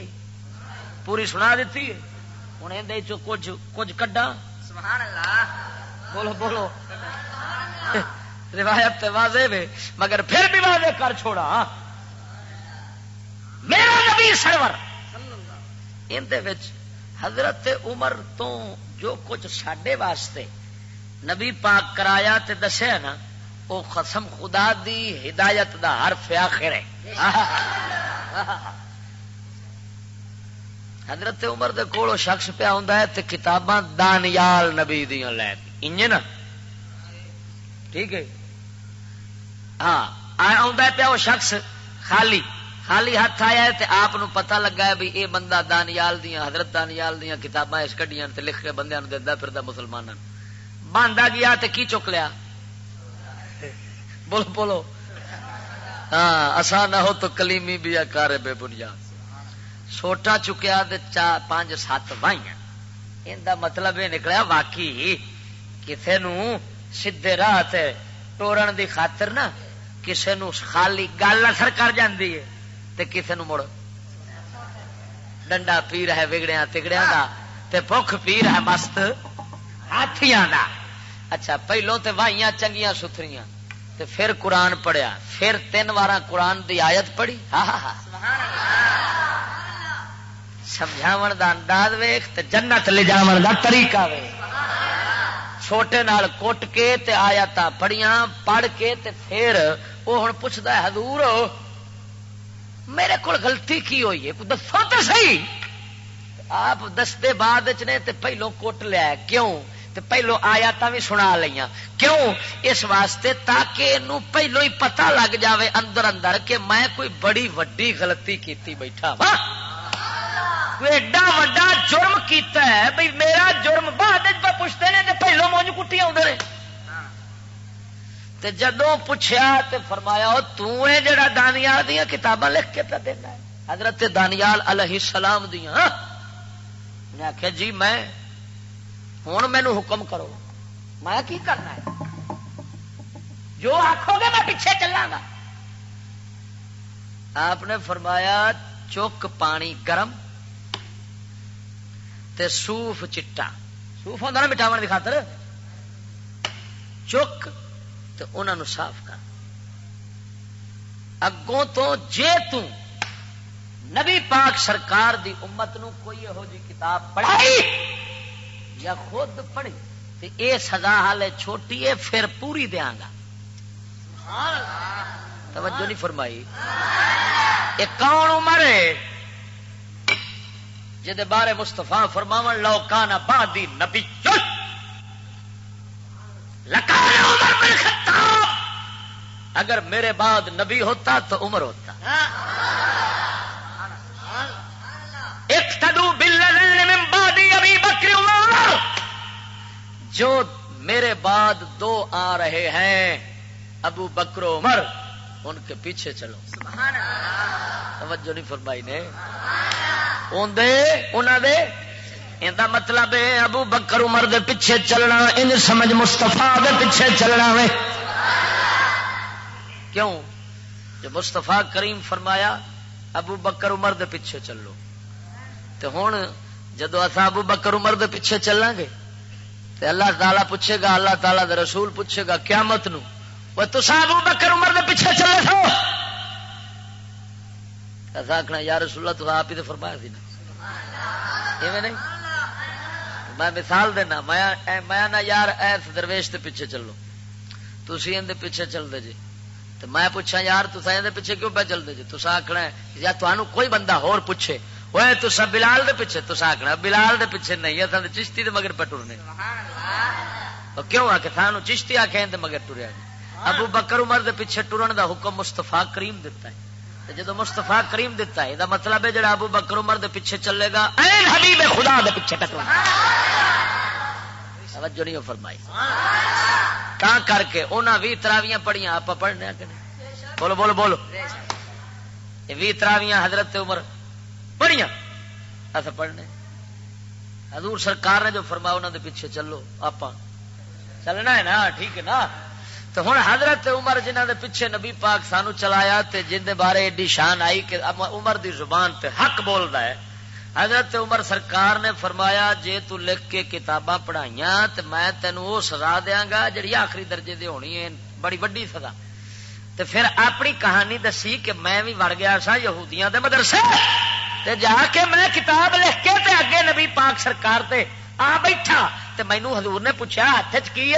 پوری سنا دیتی ہے۔ ہوں یہ کچھ کچھ کڈا بولو بولو روایت واضح وے مگر پھر بھی واضح کر چھوڑا میرا نبی سرور حضرت عمر تو جو کچھ سڈے واسطے نبی پاک کرایا تے دسیا نا وہ قسم خدا دی ہدایت دا ہر آخر ہے حضرت عمر دے کولو شخص پیا ہوں تے کتاباں دانیال نبی دیا لے نا؟ ٹھیک ہے؟ ہاں آ پیا وہ شخص خالی خالی ہاتھ آیا ہے تے آپ نو پتا لگا ہے بھی اے بندہ دانیال دیا حضرت دانیال دیا کتاباں اس کڈیاں تے لکھ کے بندے دینا پھر مسلمان باندھا گیا تے کی چک لیا؟ بولو بولو۔ ہاں اصا نہ ہو تو کلیمی بھی کار بے بنیاد۔ چھوٹا چکیا چار پانچ سات وائیاں۔ ان مطلب یہ نکلیا واقعی کسی سیدے راہ ٹورن دی خاطر نا کسی نو خالی گل اثر کر جاندی ہے تے کسی نو مڑ ڈنڈا پیر ہے وگڑیا تگڑیا دا تے بخ پیر ہے مست ہاتھیاں دا۔ اچھا پہلو تے وائیاں چنگیاں ستھریاں۔ تے پھر قرآن پڑھیا، پھر تین وار قرآن دی آیت پڑھی۔ ہاں ہاں سمجھاو دا انداز ویخ تے جنت لے جاون دا طریقہ ویخ چھوٹے نال کوٹ کے تے آیات پڑھیاں، پڑھ کے تے پھر وہ ہوں پوچھتا ہے، حضور، میرے کو غلطی کی ہوئی ہے؟ دسو تو صحیح۔ آپ دستے بعد نے تے پہلو کوٹ لیا کیوں؟ تے پہلو آیات بھی سنا لیا کیوں؟ اس واسطے تاکہ پہلو ہی پتہ لگ جاوے اندر اندر کہ میں کوئی بڑی وڈی غلطی کیتی بیٹھا وا ایڈا وا جرم کیتا ہے بھائی میرا جرم بعد پوچھتے ہیں تو پہلو مونج کٹی آدھے جدو پوچھا تو فرمایا تڑا دانیال دیا کتاباں لکھ کے پہ دینا ہے۔ حضرت دانیال علیہ السلام دیا میں آخیا جی میں ہوں مینو حکم کرو۔ میں کی کرنا ہے؟ جو آخو گے میں پیچھے چلا گا۔ آپ نے فرمایا، چک پانی گرم تے سوف چٹا۔ سوف ہوتا نا مٹاو کی خاطر۔ چک تو انہوں صاف کر۔ اگوں تو جے تو نبی پاک سرکار دی امت نو کوئی یہو جی کتاب پڑھائی یا خود پڑھی تو اے سزا حال چھوٹی ہے پھر پوری دیا گا توجہ نہیں فرمائی۔ یہ کون عمر ہے؟ جہد بارے مستفا فرماو لو کان بادی نبی اگر میرے بعد نبی ہوتا تو عمر ہوتا۔ ایک تدو بل ابھی بکری عمر۔ جو میرے بعد دو آ رہے ہیں، ابو بکرو عمر۔ ان کے پیچھے چلو۔ توجہ نہیں فرمائی نے۔ دے۔ مطلب ابو بکر عمر دے پیچھے چلنا ان سمجھ مستفا دے پیچھے چلنا وے۔ کیوں؟ جو مستفا کریم فرمایا ابو بکر عمر دے پیچھے چلو۔ تو ہوں جدو اصا ابو بکر عمر دے پیچھے چلیں گے تو اللہ تعالیٰ پوچھے گا اللہ تعالیٰ دے رسول پوچھے گا قیامت نو۔ وہ تو ابو بکر عمر دے پیچھے چلے سو ایسا آخنا یار رسول اللہ تو آپ ہی تو فرمایا سی نا نہیں میں مثال دینا میں نہ یار ایس درویش کے پیچھے چلو تھی اندر پیچھے چلتے جی تو میں پوچھا یار تصا اندر پیچھے کیوں پہ چلتے جی تصا آخنا یا تمہوں کوئی بندہ ہور پوچھے وہ تصا بلال دے پیچھے تصا آخنا بلال دے پیچھے نہیں اصل چشتی دے مگر پہ ٹرنے کیوں آ کے سانو چشتی آخیا مگر ٹریا جی ابو بکر عمر دے پیچھے ٹرن دا حکم مستفا کریم دیتا ہے۔ جدو مستفا کریم دتا ہے، دا مطلب ہے جڑا ابو بکر عمر دے پیچھے چلے گا حبیب خدا دے پیچھے ٹکرا۔ توجہ نہیں فرمائی۔ تا کر کے انہاں بھی تراویاں پڑھیاں آپ پڑھنے کہ بولو بولو بولو۔ بھی تراویاں حضرت عمر پڑھیاں۔ اصل پڑھنے حضور سرکار نے جو فرمایا انہوں دے پیچھے چلو آپ چلنا ہے نا، ٹھیک ہے نا۔ تو ہوں حضرت عمر جنہ دے پیچھے نبی پاک سانو چلایا تے جن دے بارے ایڈی شان آئی کہ عمر دی زبان تے حق بولدا ہے، حضرت عمر سرکار نے فرمایا، جے تو لکھ کے کتاباں پڑھائیاں تے میں تینوں وہ سزا دیاں گا جڑی آخری درجے دی ہونی ہے، بڑی وڈی سزا۔ تے پھر اپنی کہانی دسی کہ میں بھی وڑ گیا سا یہودیاں دے مدرسے تے جا کے میں کتاب لکھ کے تے اگے نبی پاک سرکار تے آ بیٹھا تے مینو حضور نے پوچھا ہاتھ کی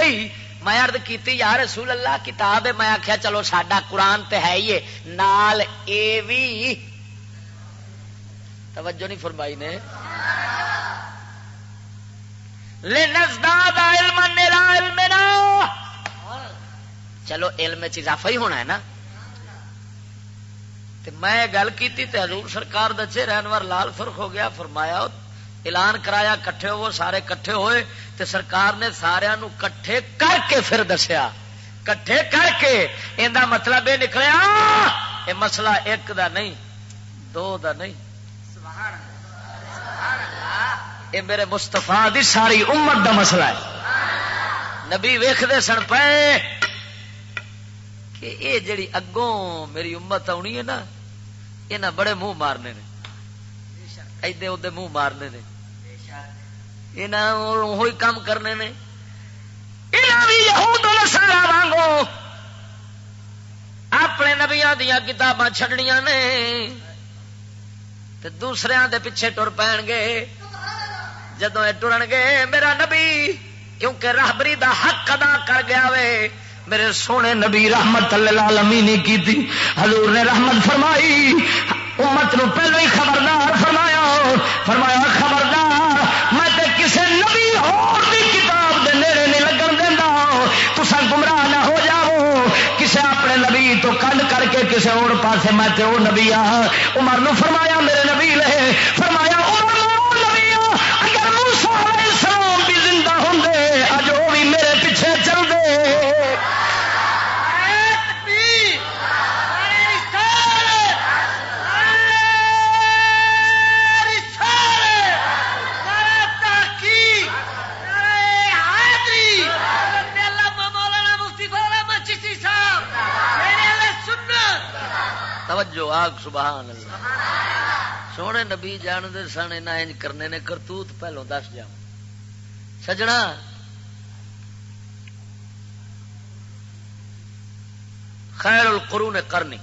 میں ارد کی یا رسول اللہ، کتاب ہے، میں آخیا چلو ساڈا قرآن تے ہے ہی نال اے بھی توجہ نہیں فرمائی نے۔ چلو، علم اضافہ ہی ہونا ہے نا۔ میں گل کی حضور سرکار دچے رہنور لال فرق ہو گیا، فرمایا اعلان کرایا، کٹھے ہو سارے کٹھے ہوئے، تے سرکار نے سارا کٹھے کر کے پھر دسیا۔ کٹھے کر کے یہ مطلب یہ نکلیا یہ مسئلہ ایک دا نہیں، دو دا نہیں۔ یہ میرے مستفا دی ساری امت دا مسئلہ ہے۔ نبی ویختے سن پے کہ یہ جڑی اگوں میری امت آنی ہے نا یہ بڑے منہ مارنے نے۔ ایدے ادے منہ مارنے نے۔ یہ کام کرنے نے۔ وانگو۔ اپنے نبیا دیا کتاباں چڈنیا نے۔ دوسرے دے پیچھے ٹر پین گے۔ جدو یہ ٹرن گے، میرا نبی، کیونکہ راہبری دا حق ادا کر گیا وے۔ میرے سونے نبی رحمت اللہ نہیں کی حضور نے رحمت فرمائی۔ امت نو پہلو ہی خبردار فرمایا۔ فرمایا، خبردار نبی اور بھی کتاب دے نیڑے نہیں لگن دینا تسا گمراہ نہ ہو جاؤ۔ کسے اپنے نبی تو کل کر کے کسے اور پاسے میں تے او نبی آ۔ عمر نو فرمایا، میرے نبی لے۔ فرمایا توجہ آگ، سبحان اللہ۔ سونے نبی جانتے سن انج کرنے نے کرتوت پہلو دس جا سجنا۔ خیر القرون کرنی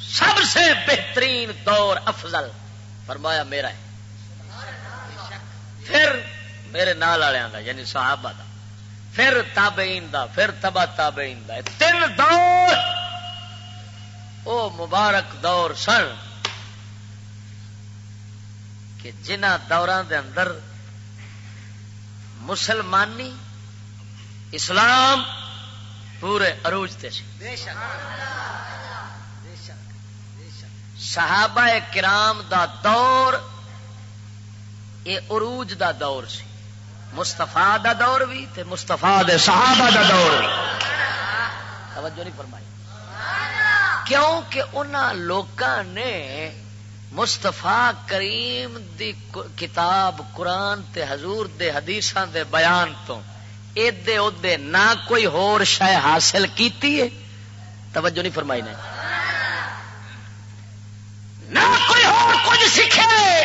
سب سے بہترین دور افضل، فرمایا میرا ہے۔ پھر میرے نال والوں کا یعنی صحابہ دا۔ پھر تابعین دا، پھر تبا تابعین دا۔ تین دور۔ او مبارک دور سن کہ جنہ دوران دے اندر مسلمانی اسلام پورے عروج تے سی۔ صحابہ کرام دا دور یہ عروج دا دور سی۔ مستفا دا دور بھی تے مستفا دے صحابہ دا دور بھی توجہ نہیں فرمائی۔ کیوں کہ لوکاں نے مستفا کریم دی کتاب قرآن تے حضور دے حدیثاں دے بیان تو ادے ادے نہ کوئی ہور شے حاصل کیتی ہے؟ توجہ نہیں فرمائی نے۔ نہ کوئی اور کچھ سیکھے۔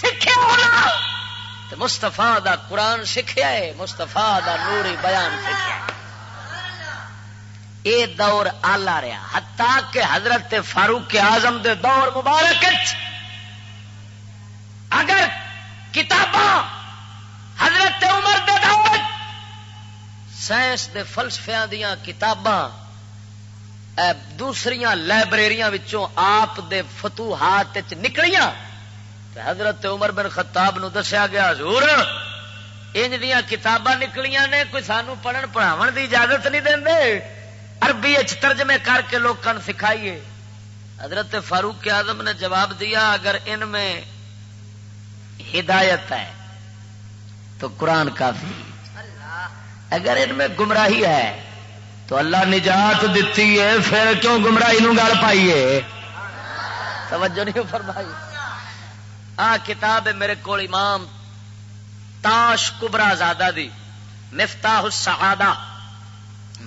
سیکھے ہونا۔ مستفا دا قرآن سیکھا ہے مستفا دا نوری بیان سیکھا ہے۔ اے دور آلہ رہا۔ ہتا کہ حضرت فاروق آزم دے دور مبارک اگر کتاباں حضرت عمر دے دور سائنس دے فلسفیاں دیاں کتاباں دوسری لائبریریاں وچوں آپ دے فتوحات نکلیاں حضرت عمر بن خطاب نو دسیا گیا، حضور، انج دیا کتاباں نکلیاں نے، کوئی سانو پڑھن پڑھاو دی اجازت نہیں دے عربی ترجمے کر کے لوگ سکھائیے۔ حضرت فاروق اعظم نے جواب دیا، اگر ان میں ہدایت ہے تو قرآن کافی اگر ان میں گمراہی ہے تو اللہ نجات دیتی ہے، پھر کیوں گمراہی نو گل پائیے؟ توجہ نہیں فرمائی۔ آ کتاب ہے میرے کو امام تاش کبرا زادہ دی، مفتاح السعادہ۔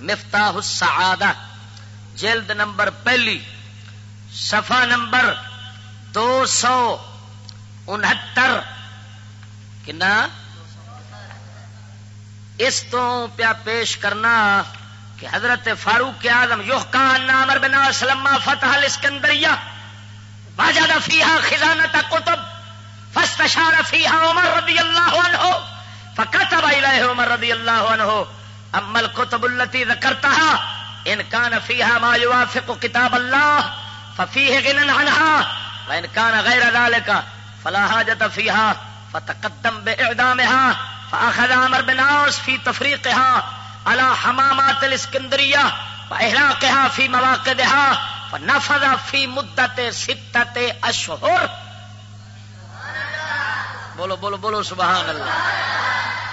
مفتاح السعادہ، جلد نمبر پہلی، صفحہ نمبر دو سو انہتر۔ کنا؟ اس تو پیا پیش کرنا کہ حضرت فاروق کے آدم یوحکان بن اسلم فتح الاسکندریہ واجد فیہا خزانت کتب فاستشار فیہا عمر رضی اللہ عنہ، فکتب الیہ عمر رضی اللہ عنہ۔ اما الكتب التي ذکرتها ان کان فیہا ما یوافق کتاب اللہ، ففیہ غنن عنها وان کان غیر ذالک فلا حاجت فیہا، فتقدم باعدامها فاخذ عمر بن عاص في تفریقها على حمامات الاسکندریہ واحراقها في مواقدها فنفذ في مدت ستت اشهر بولو بولو بولو، سبحان اللہ۔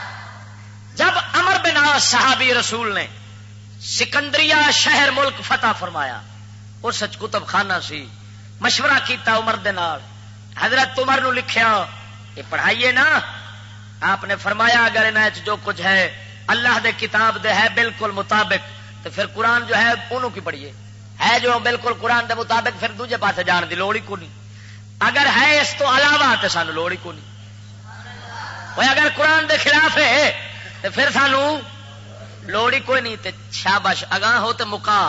جب امر بن عاص صحابی رسول نے سکندریہ شہر ملک فتح فرمایا، اور سچ کتب خانہ سی، مشورہ کیتا عمر دے نال، حضرت عمر نو لکھیا یہ پڑھائیے نا، آپ نے فرمایا اگر ان جو کچھ ہے، اللہ دے کتاب دے ہے بالکل مطابق، تو پھر قرآن جو ہے انہوں کی پڑھیے۔ ہے جو بالکل قرآن دے مطابق، پھر دوجے پاسے جان دی لوڑ ہی کو نہیں اگر ہے اس تو علاوہ تو سانو لوڑ ہی کو نہیں اگر قرآن دے خلاف ہے تو پھر سانو لوڑ ہی کوئی نہیں تے شابش اگاں ہو تو مکا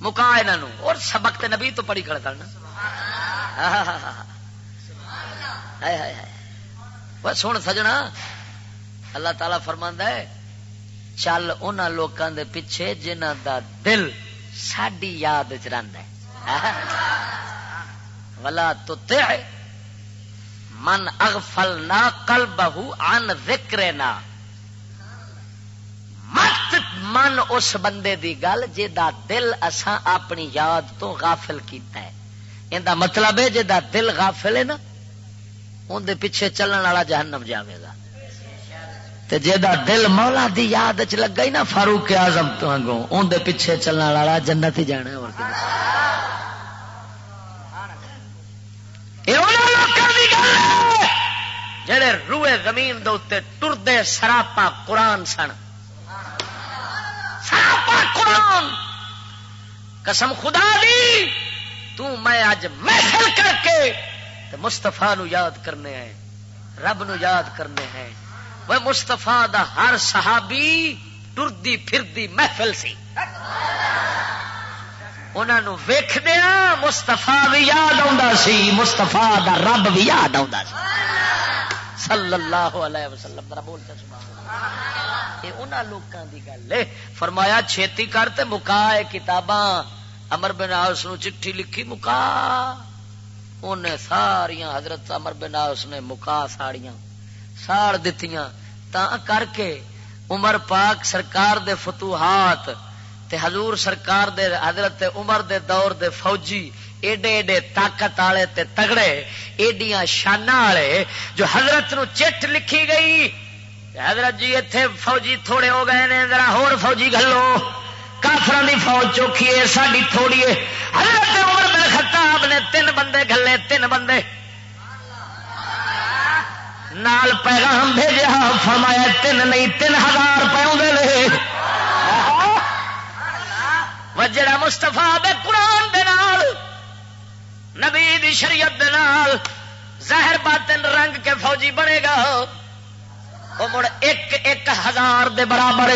مکا انہوں اور سبق تے نبی تو پڑھی کھڑا کرنا سن سجنا۔ اللہ تعالی فرما ہے چل ان لوگوں دے پیچھے جنہ دا دل ساری یاد چ ولا تو من اغفل نہ کل بہو ان ذکر نہ مت من اس بندے دی گل جا دل اساں اپنی یاد تو غافل کیتا ہے. ان دا مطلب ہے جا دل غافل ہے نا ان دے پیچھے چلن والا جہنم جاوے گا۔ تے جیدا دل مولا دی یاد چ لگا ہی نا، فاروق اعظم تو اگوں اون دے پیچھے چلن والا جنت ہی جانا ہے۔ اور جڑے روئے زمین دے اتنے ٹردے سراپا قرآن سن۔ سراپا قرآن! قسم خدا دی! تو میں اج محفل کر کے مستفا نو یاد کرنے ہیں رب نو یاد کرنے ہیں وہ مستفا دا ہر صحابی ٹردی پھردی محفل سی۔ انہوں ویخ دیا مستفا بھی یاد آ مستفا دا رب بھی یاد آ صلی اللہ علیہ وسلم، ذرا بولتے یہ لوگوں کی گل ہے۔ فرمایا چھیتی کرتے مکا اے کتاباں۔ امر بن آس نو چٹھی لکھی مکا۔ انہیں ساریا حضرت امر بن آس نے مکا ساڑیاں ساڑ دتیاں۔ تا کر کے عمر پاک سرکار دے فتوحات تے حضور سرکار دے حضرت عمر دے دور دے فوجی ایڈے ایڈے طاقت والے تے تگڑے، ایڈیاں شانہ والے جو حضرت نو چٹ لکھی گئی۔ حضرت جی اتنے فوجی تھوڑے ہو گئے نے، ذرا ہور فوجی گلو۔ کافر دی فوج چوکھی ہے ساری تھوڑی ہے۔ حضرت عمر بن خطاب نے تین بندے گلے، تین بندے۔ نال پیغام بھیجا فرمایا تین نہیں، تین ہزار پاؤں جڑا مستفا بے قرآن۔ نبی دی شریعت دے نال ظاہر باطن رنگ کے فوجی بنے گا۔ وہ مڑ ایک ایک ہزار دے برابر۔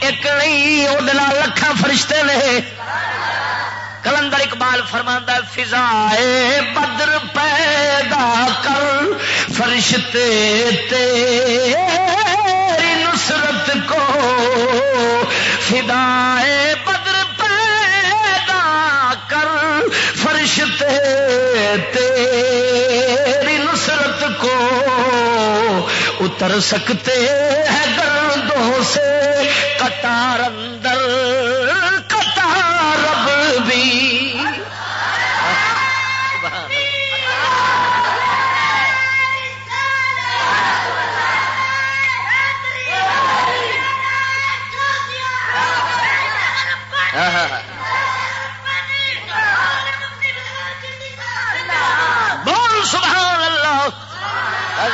ایک نہیں وہ لکھان فرشتے نے۔ کلندر اقبال فرماندہ فضا بدر پیدا کر، فرشتے تیری نصرت کو فدا بدر فرشتے تیری نصرت کو اتر سکتے ہیں گردوں سے قطار اندر بول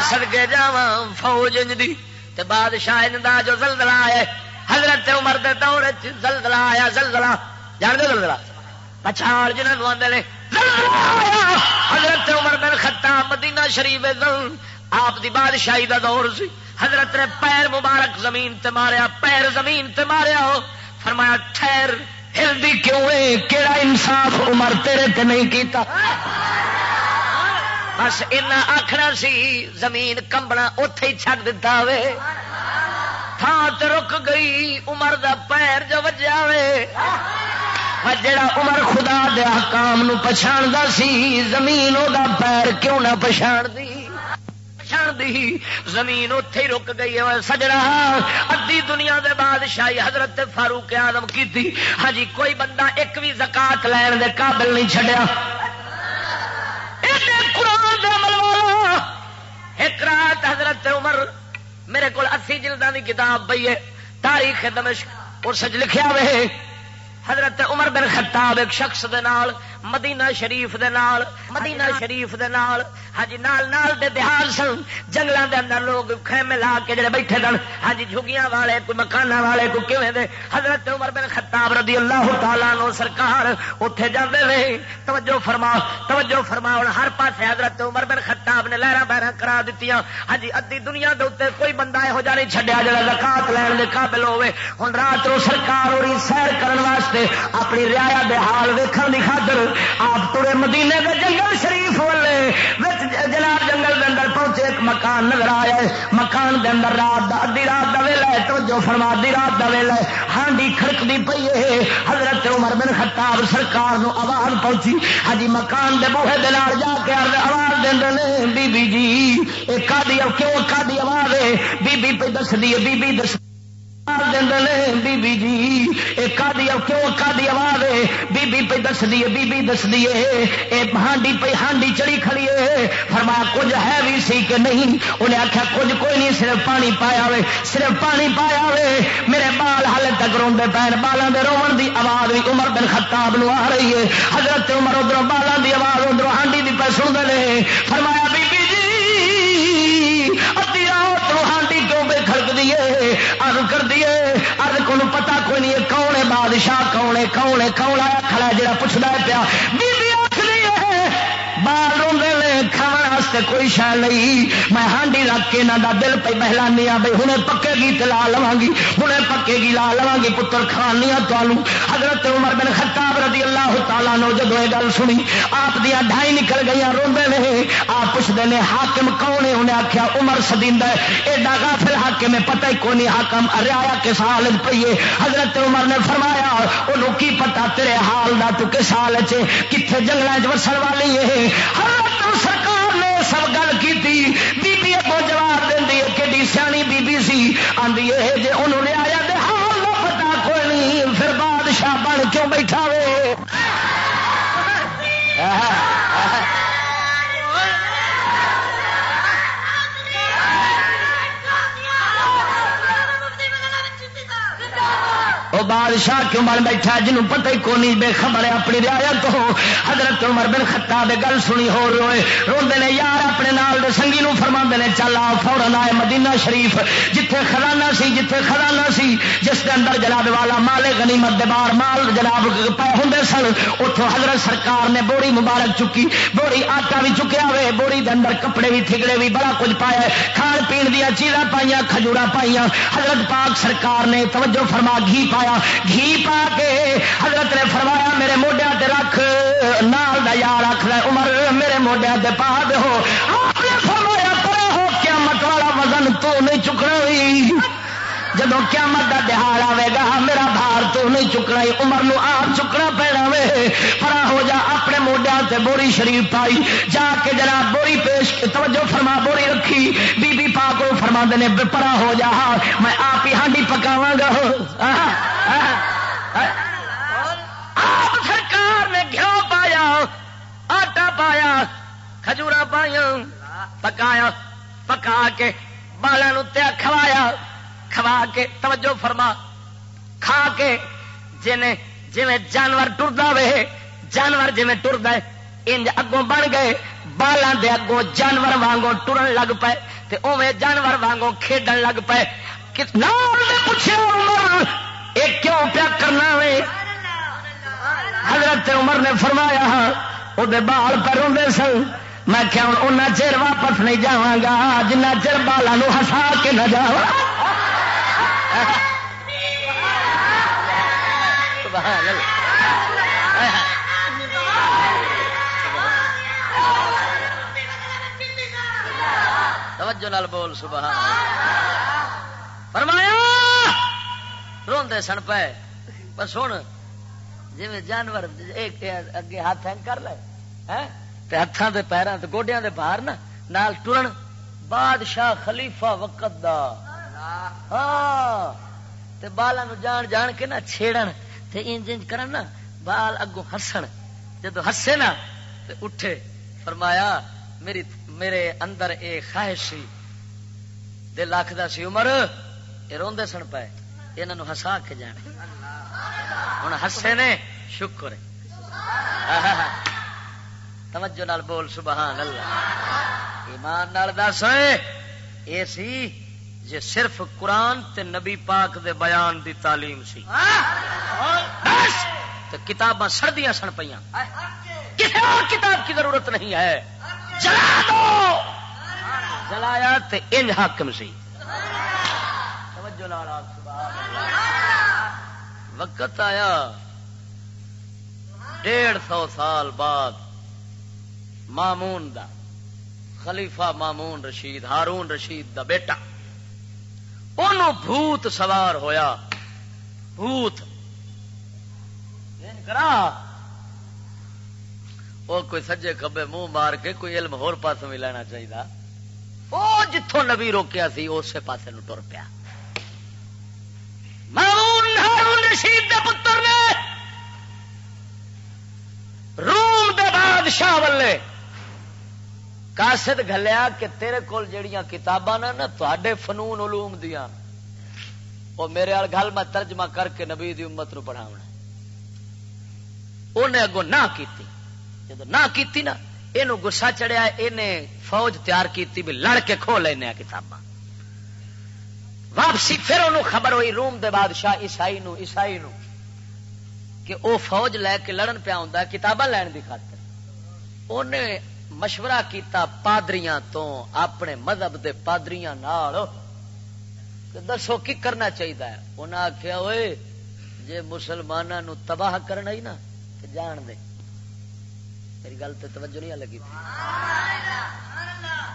سڑکے جا فوج دی تے بادشاہ دا جو زلزلہ ہے۔ حضرت عمر دے دور زلزلہ آیا، زلزلہ۔ جان دے زلزلہ؟ پچھاڑ جنہوں آدھے نے حضرت عمر بن خطاب مدینہ شریف آپ دی بادشاہی دا دور سی۔ حضرت نے پیر مبارک زمین تے ماریا، پیر زمین تے ماریا ہو۔ فرمایا، ٹھہر، ہلدی کیوں ہے کہڑا انصاف عمر تیرے تے نہیں کیتا؟ بس اینا آخنا سی، زمین کمبنا اتے ہی چھڈ دتا ہوئے تھان رک گئی، عمر دا پیر جو وجہ وے۔ جڑا عمر خدا دیا کام پچھاڑا سی، زمین وہ پیر کیوں نہ پچھاڑ دی دی زمین اتے ہی رک گئی ہے سجڑا ادی دنیا دے بادشاہی حضرت فاروق آدم کی ہاں جی کوئی بندہ ایک بھی زکات لین دے قابل نہیں چڈیا ایک رات حضرت عمر میرے کو اسی جلدان کی کتاب پی ہے، تاریخ دمشق، اور سچ لکھیا وے۔ حضرت عمر بن خطاب ایک شخص دے نال مدینہ شریف دے نال مدینہ شریف دے نال ہاں جی نال نال دے دیہات سن جنگلوں دے اندر لوگ خیمے لا کے جڑے بیٹھے سن ہاں جی جھگیاں والے کوئی مکان والے کوئی کیویں دے حضرت عمر بن خطاب رضی اللہ تعالی نو سرکار اوتھے جاندے وے توجہ فرما توجہ فرما ہر پاسے حضرت عمر بن خطاب نے لہرا بہرا کرا دتیاں ہاں جی ادھی دنیا دے اوتے کوئی بندہ ایہو جا نہیں چھڈیا جڑا زکات لین دے قابل ہوے ہن رات نو سرکار اور سیر کرن واسطے اپنی رعایا دے حال ویکھن دی خاطر آپ ترے مدینے کے جنگل شریف والے جناب جنگل کے اندر پہنچے، ایک مکان نظر آیا مکان کے اندر رات ادی رات کا ویلا ہے تو جو فرما دی رات کا ویلا ہے۔ ہانڈی کھڑکتی پی ہے۔ حضرت عمر بن خطاب سرکار نو آواز پہنچی۔ ہجی مکان کے بوہے دے جا کے آواز دیں بی بی جی ایک کیوں کا آواز ہے؟ بی بی پہ دس دی بی بی دس بی بی جی ایک کیوں کا آواز بی بی پہ دس دیے بی بی دس دیے اے ہانڈی پہ ہانڈی چڑی کھڑی ہے فرمایا کچھ ہے بھی سی کہ نہیں انہیں آخیا کچھ کوئی نہیں صرف پانی پایا ہوئے صرف پانی پایا ہوئے میرے بال ہال تک روڈے پین بالوں کے رومن کی آواز بھی عمر بن خطاب نو آ رہی ہے حضرت عمر ادھر بالوں کی آواز ادھر ہانڈی کی پہ سنتے ہیں فرمایا دی کر ارد کو پتا کوئی نہیں کون ہے بادشاہ کون ہے کون ہے کون آیا کھڑا جڑا پوچھتا پیا بی بال روڈے کھانے کوئی شہ نہیں۔ میں ہانڈی رکھ کے یہاں کا دل پہ بہلانی ہوں بھائی ہوں پکے گی تو لا لوا گی۔ ہوں پکے گی لا لوا گی پتر کھانی تمہوں حضرت عمر بن خطاب رضی اللہ تعالیٰ نو جب یہ گل سنی، آپ دیا ڈھائی نکل گئی روڈے نے۔ آپ پوچھتے ہیں حاکم کون ہے؟ انہیں آخیا عمر سدیند ایڈا غافل حاکم ہے، پتہ ہی کون حاکم ریا کے سال پیے حضرت عمر نے فرمایا انہوں کی پتا تیرے حال کا تو کس حال چ کتنے جنگل چ وسن والی ہے؟ حضرت سب گل کی بی اگوں جواب دینی کہ سیانی بی بی سی۔ آدھی یہ جی انہوں نے آیا تو ہاں پتا کوئی نہیں، پھر بادشاہ بن کیوں بیٹھا وے؟ وہ بادشاہ کیوں بن بیٹھا جنوں پتہ ہی کونی بے خبر ہے اپنی رعایت ہو حضرت عمر بن خطاب گل سنی، ہو روئے۔ روندے نے، یار اپنے نال دے سنگی نو فرما نے، چل آ فورن آئے مدینہ شریف، جتھے خزانہ سی، جتھے خزانہ سی، جس دے اندر جناب والا مال غنیمت دے بار مال جناب پے ہوں سن اتوں حضرت سرکار نے بوڑی مبارک چکی، بوڑی آٹا بھی چکیا ہوئے بوڑی دے اندر کپڑے بھی ٹھگڑے بھی بڑا کچھ پایا کھان پین دیا چیزاں پائیا کھجورا پائیا حضرت پاک سرکار نے توجہ فرما، گھی پایا گھی پا کے حضرت نے فرمایا، میرے موڈیا رکھ، نال دا یار رکھ لے عمر، میرے موڈیا پا دو آپ نے فرمایا پڑا ہو کیا مت والا وزن تو نہیں چکنا ہوئی جب قیامت کا دہاڑ آئے گا، میرا بھار تو نہیں چکنا عمر نو آپ چکنا پینا وے۔ پرا ہو جا، اپنے موڈیا سے بوری شریف پائی۔ جا کے جنا بوری پیش توجہ فرما، بوری رکھی۔ بی بی پا کو فرما دینے پرا ہو جا۔ میں آپ ہی ہانڈی پکاوا گا۔ آپ سرکار نے گھیو پایا، آٹا پایا، کھجورا پایا، پکایا، پکا کے بالا تیا کھوایا۔ کھوا کے توجہ فرما، کھا کے جن جی جانور ٹرتا وے، جانور جی ٹرد انج اگوں بن گئے، بالاں دے اگوں جانور وانگوں ٹرن لگ پے تے اوے جانور وانگوں کھیڈن لگ پے پوچھے یہ کیوں پیا کرنا وے؟ حضرت عمر نے فرمایا ہاں، وہ بال پر ہوں سن۔ میں کیا ہوں ان چر واپس نہیں جا جنا چر بالا ہسا کے نہ جا توجہ نال بول سبحان فرمایا، روندے سن پے. بس سن جی جانور اگے ہاتھ ہینگ کر لے ہاتھوں کے پیروں گوڈیا کے باہر نا نال ٹرن بادشاہ خلیفہ وقت دا ہاں۔ بالا نو جان جان کے نا چھیڑن، تے انج انج کرن نا، بال اگوں ہسن۔ جدو ہسے نا، تے اٹھے۔ فرمایا، میری، میرے اندر اے خواہش سی۔ دل آخر سی عمر یہ روندے سن پائے یہ ہسا کے جانے ہوں ہسے نے، شکر۔ توجہ نال بول، سبحان اللہ۔ ایمان نال دس۔ اے سی جے صرف قرآن تے نبی پاک دے بیان دی تعلیم سی۔ تے کتاباں سردیاں سن پہ کسی اور کتاب کی ضرورت نہیں ہے۔ جلا دو! جلایا تے انج حاکم سی۔ وقت آیا۔ ڈیڑھ سو سال بعد مامون دا، خلیفہ مامون رشید، ہارون رشید دا بیٹا۔ بھوت سوار ہویا۔ بھوت۔ کرا۔ وہ کوئی سجے کبے منہ مار کے کوئی علم ہور پاس بھی لینا چاہیے وہ جتوں نبی روکیا سی اسی پاسے نو ٹر پیا۔ رشید دے پتر نے۔ روم دے بادشاہ والے۔ کاسد گلیا کہ تیرے کول جڑیاں کتاباں نا تے فنون علوم دیا وہ میرے آل گل میں ترجمہ کر کے نبی دی امت نو پڑھاونا۔ انہیں اگوں نہ کیتی۔ جب نہ کیتی نا یہ گسا چڑھیا انہیں فوج تیار کیتی بھی لڑ کے کھو لینا کتاباں۔ واپسی پھر انہوں خبر ہوئی روم دے بادشاہ عیسائی نو عیسائی نو، کہ او فوج لے کے لڑن پیا ہوں کتاباں لین دی خاطر۔ انہیں مشورہ کیتا پادریاں تو، اپنے مذہب دے پادریاں نال۔ دسو کی کرنا چاہیے انہیں آخیا ہوئے جی مسلمانوں تباہ کرنا ہی نا جان دے۔ میری گل تو توجہ نہیں لگی۔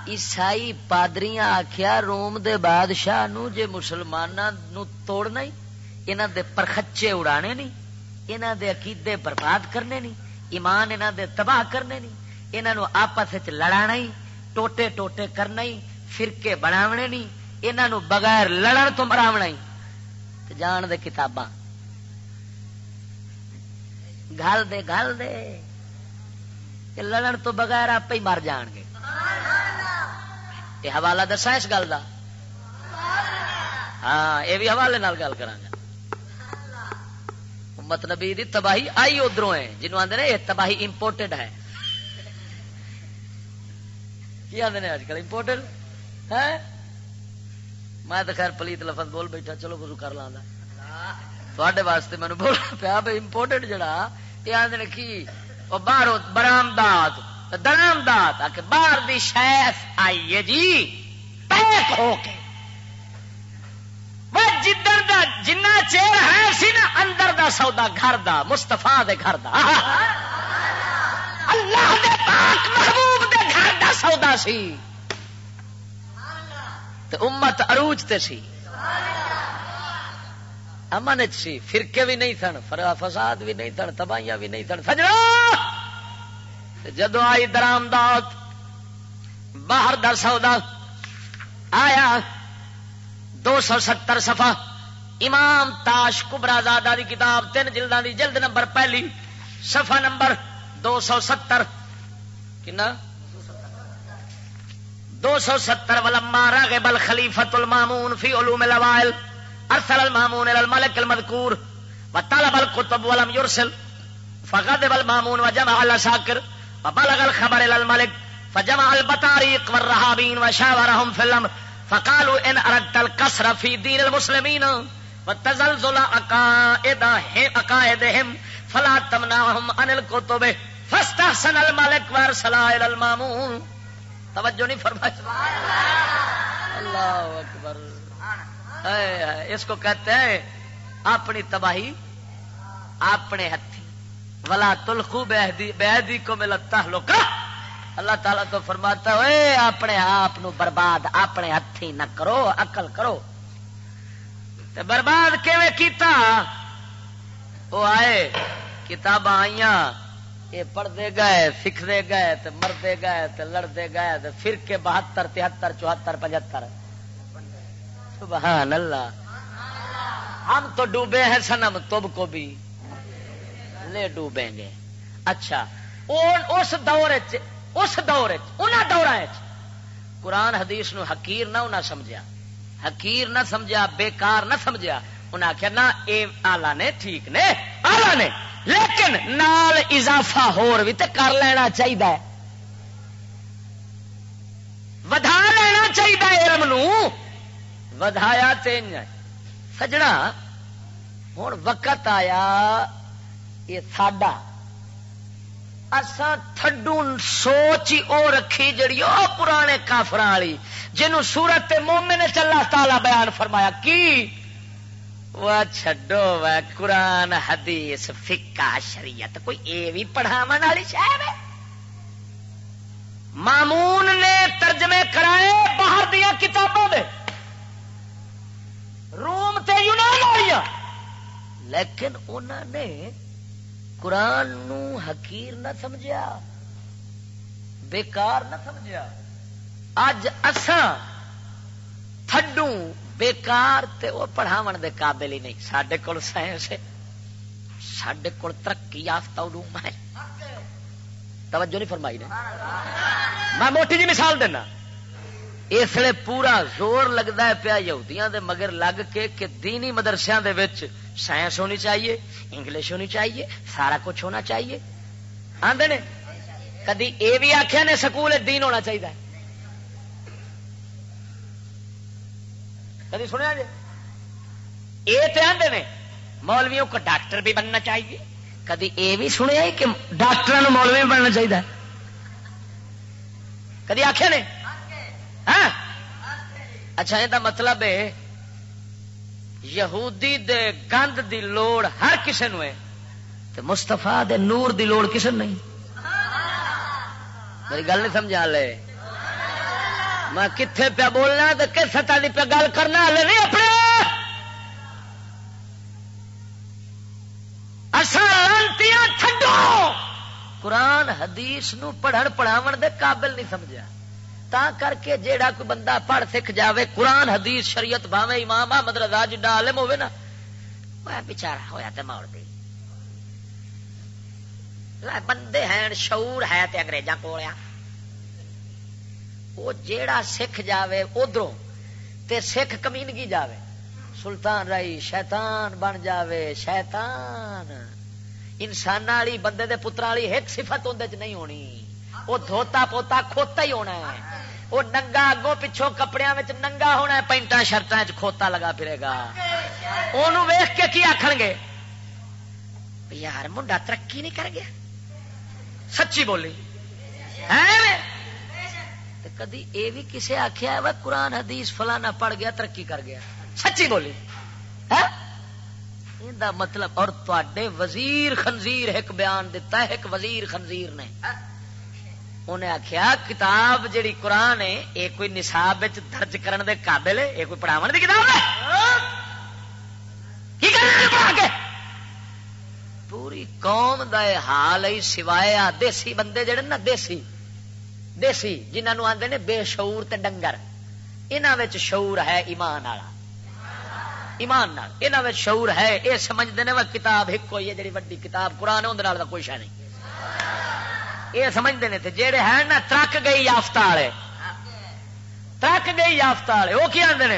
عیسائی پادریاں آخیا روم دے بادشاہ نو جے مسلمانوں توڑنا ہی انہوں دے پرخچے اڑانے نہیں انہوں دے عقیدے برباد کرنے نہیں ایمان انہوں دے تباہ کرنے نہیں انہوں آپس لڑا ہی، ٹوٹے ٹوٹے کرنا ہی، فرقے بناونے نہیں، انہوں بغیر لڑن تو مراونا ہی۔ جان دے کتاباں۔ گل دے گل دے۔ کہ لڑن تو بغیر آپ ہی مر جان گے۔ یہ حوالہ دسا اس گل کا ہاں یہ بھی حوالے گل کرا امت نبی دی تباہی آئی ادھر ہے جنوب آدھے یہ تباہی امپورٹڈ ہے۔ کی آدھے اج کل امپورٹڈ ہے میں تو خیر پلیت لفظ بول بیٹھا، چلو کچھ کر لا تھوڑے واسطے مینو بول پیا بھائی امپورٹڈ جڑا، یہ آدھے کی؟ باہر برامداد درامداد آ کے باہر دی شیف آئیے جی پیک ہو کے۔ جدھر دا جنا چیر ہے سی نا، اندر دا سودا گھر دا مستفا دے گھر دا۔ اللہ دے پاک محبوب دے سودا سی۔ امت عروج تے سی۔ امن سی۔ فرقے بھی نہیں سن فساد بھی نہیں سن تباہیاں بھی نہیں سن سجنا! جدو آئی درآمدات باہر در سودا، آیا دو سو ستر سفا امام تاش کبرا زادہ دی کتاب، تین جلدان دی جلد نمبر پہلی سفا نمبر دو سو ستر۔ کنا؟ دو سو ستر ولما راغب الخلیفۃ المامون فی علوم الاوائل، ارسل المامون الى الملك المذكور وطلب الكتب ولم يرسل فغضب المامون وجمع الاساكر وبلغ الخبر الى الملك فجمع البطاريق والرهابين وشاورهم في الامر، فقالوا ان اردت القصر في دين المسلمين وتزلزل عقائدهم فلا تمنعهم عن الكتب فسٹ حسن المالک وار سلا المامون۔ توجہ نہیں فرمائی۔ اللہ اکبر۔ اس کو کہتے ہیں، اپنی تباہی اپنے ہاتھی ولا تلخو بےحدی کو ملتا لوگ اللہ تعالیٰ تو فرماتا ہوئے اپنے آپ برباد، اپنے ہاتھی نہ کرو اقل کرو۔ تے برباد کیتا؟ وہ آئے کتاب آئی یہ پڑھتے گئے سیکھتے گئے تو مرتے گئے تو لڑتے گئے تو پھر کے بہتر، تہتر، چوہتر، پچہتر۔ سبحان اللہ۔ ہم تو ڈوبے ہیں سنم تب کو بھی۔ لے ڈوبیں گے۔ اچھا اس دور اس دور دور قرآن حدیث نو حکیر نہ انہیں سمجھا حکیر نہ سمجھا بیکار نہ سمجھا انہیں آخیا نہ، اے آلہ نے، ٹھیک نے، آلہ نے۔ لیکن نال اضافہ ہور بھی تے کر لینا چاہیے ودا لینا چاہیے علم ودایا سجنا ہوں وقت آیا۔ یہ ساڈا۔ اسا تھڈو سوچ ہی او رکھی جڑی او پرانے کافر والی، جنوں سورت مومن نے چلا تالا بیان فرمایا، کی؟ وہ چھڈو وہ قرآن، حدیث فکا شریعت، کوئی اے بھی پڑھاو والی شہر مامون نے ترجمے کرائے باہر دیا کتابوں میں۔ روم تے یونان والی لیکن انہوں نے قرآن نو حکیر نہ سمجھا بیکار نہ سمجھا اج اساں تھڈو بیکار تے وہ پڑھاو دے قابل ہی نہیں۔ سڈے کول سائنس ہے۔ سڈے کول ترقی یافتہ علوم ہے۔ توجہ نہیں فرمائی نے۔ میں موٹی جی مثال دینا۔ اس لیے پورا زور لگتا ہے پیا یہودیاں دے، مگر لگ کے کہ دینی مدرسے دے وچ سائنس ہونی چاہیے، انگلش ہونی چاہیے، سارا کچھ ہونا چاہیے۔ آدھے نے؟ کدی اے بھی آخیا نے سکول دین ہونا چاہیے کدی سنیا جی یہ تو آدھے نے مولویوں کو ڈاکٹر بھی بننا چاہیے کدی یہ بھی سنیا کہ ڈاکٹر مولوی بننا چاہیے کدی آخیا نے ہاں؟ اچھا یہ مطلب ہے یہودی دے گند دی لوڑ ہر کسی نو ہے مستفا دے نور دی لوڑ کسی نہیں میری گل نہیں سمجھا لے میں کتنے پیا بولنا تو کس سطح کی پیا گل کرنا ہلے نہیں اپنے؟ تھڈو قرآن حدیث نو پڑھن پڑھاو دے قابل نہیں سمجھا تا کر کے جیڑا کوئی بندہ پڑھ سکھ جاوے، قرآن حدیث شریعت بھاوے امام احمد رضا جی جڈا عالم ہوے نا بچارا ہوا تو موڑ دی۔ بندے ہیں، شعور ہے تے انگریزاں کولیا وہ جیڑا سکھ جاوے ادھروں تے سکھ کمینگی جاوے۔ سلطان رائی شیطان بن جاوے، شیطان۔ انسان والی بندے دے پترا والی ایک صفت اندر نہیں ہونی۔ وہ دھوتا پوتا کھوتا ہی ہونا ہے۔ وہ ننگا اگوں پچھوں کپڑے ننگا ہونا ہے پینٹا شرط کھوتا لگا پھرے گا۔ وہ ویخ کے کی آخ گے؟ یار، منڈا ترقی نہیں کر گیا؟ سچی بولی۔ ہے کدی یہ بھی کسی آخیا وہ قرآن، حدیث، فلانا پڑ گیا، ترقی کر گیا۔ سچی بولی؟ ہاں؟ دا مطلب اور تے وزیر خنزیر ایک بیان دتا ہے، ایک وزیر خنزیر نے۔ انہیں آخیا کتاب جیڑی قرآن ہے یہ کوئی نصاب درج کرن دے قابل ہے؟ یہ کوئی پڑھاو دی کتاب ہے؟ پوری قوم دا حال ہی سوائے دیسی بندے جڑے نا دیسی۔ دیسی جنہوں آتے نے بے شعور تے ڈنگر۔ انہوں شعور ہے ایمان والا۔ ایمان یہاں شعور ہے یہ سمجھتے ہیں وہ کتاب ایک ہوئی ہے جی ویڈی کتاب، قرآن اندر کوئی شہ نہیں۔ یہ سمجھتے ہیں جہے ہیں نا، ترک گئی یافت والے۔ ترک گئی یافت والے۔ وہ کیا آدھے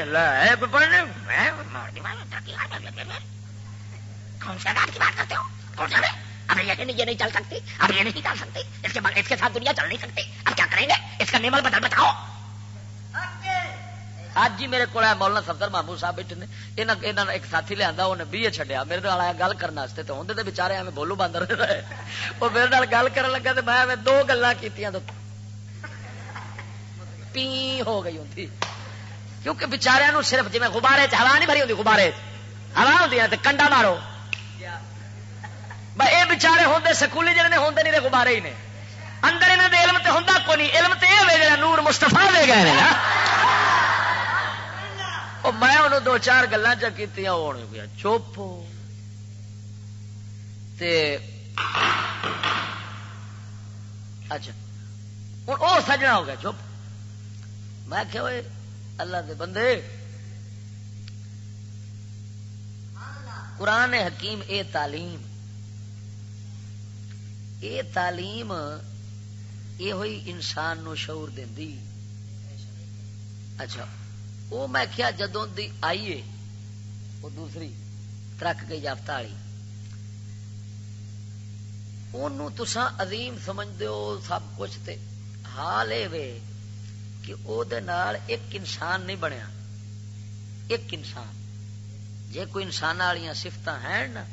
اب یہ نہیں چل سکتی، اب یہ نہیں چل سکتی، اس کے اس کے ساتھ دنیا چل نہیں سکتی، اب کیا کریں گے؟ اس کا نیمل بدل بتاؤ۔ اج ہی میرے کو مولانا سفر محمود صاحب بیٹھے نے یہاں ایک ساتھی لیا انہیں بی اے چڈیا میرے آیا گل کرنے تو ہوں بچارے میں بولو باندر وہ میرے گل کر لگا تو میں دو گلا کی پی ہو گئی ہوں کیونکہ بچارے صرف جی غبارے ہوا نہیں بھری ہوتی غبارے ہوا ہوں کنڈا مارو۔ یہ بچارے ہوں سکولی جڑے ہوں نہیں غبارے ہی نے۔ اندر یہاں دے علم تو ہوں کو نہیں، علم تو یہ نور مستفا دے گئے میں انہوں دو چار گلیں چکی گیا چپ تے اچھا ہوں وہ سجنا ہو گیا چپ میں کہ اللہ دے بندے، قرآن حکیم اے تعلیم۔ اے تعلیم یہ ہوئی انسان نو شعور دی اچھا وہ میں کیا جدوں دی آئیے وہ دوسری ترک گئی یافتہ والی۔ تسا عظیم سمجھ دو سب کچھ تے۔ حال یہ کہ او دے نال ایک انسان نہیں بنیا۔ ایک انسان۔ جے کوئی انسان والی سفت ہیں نا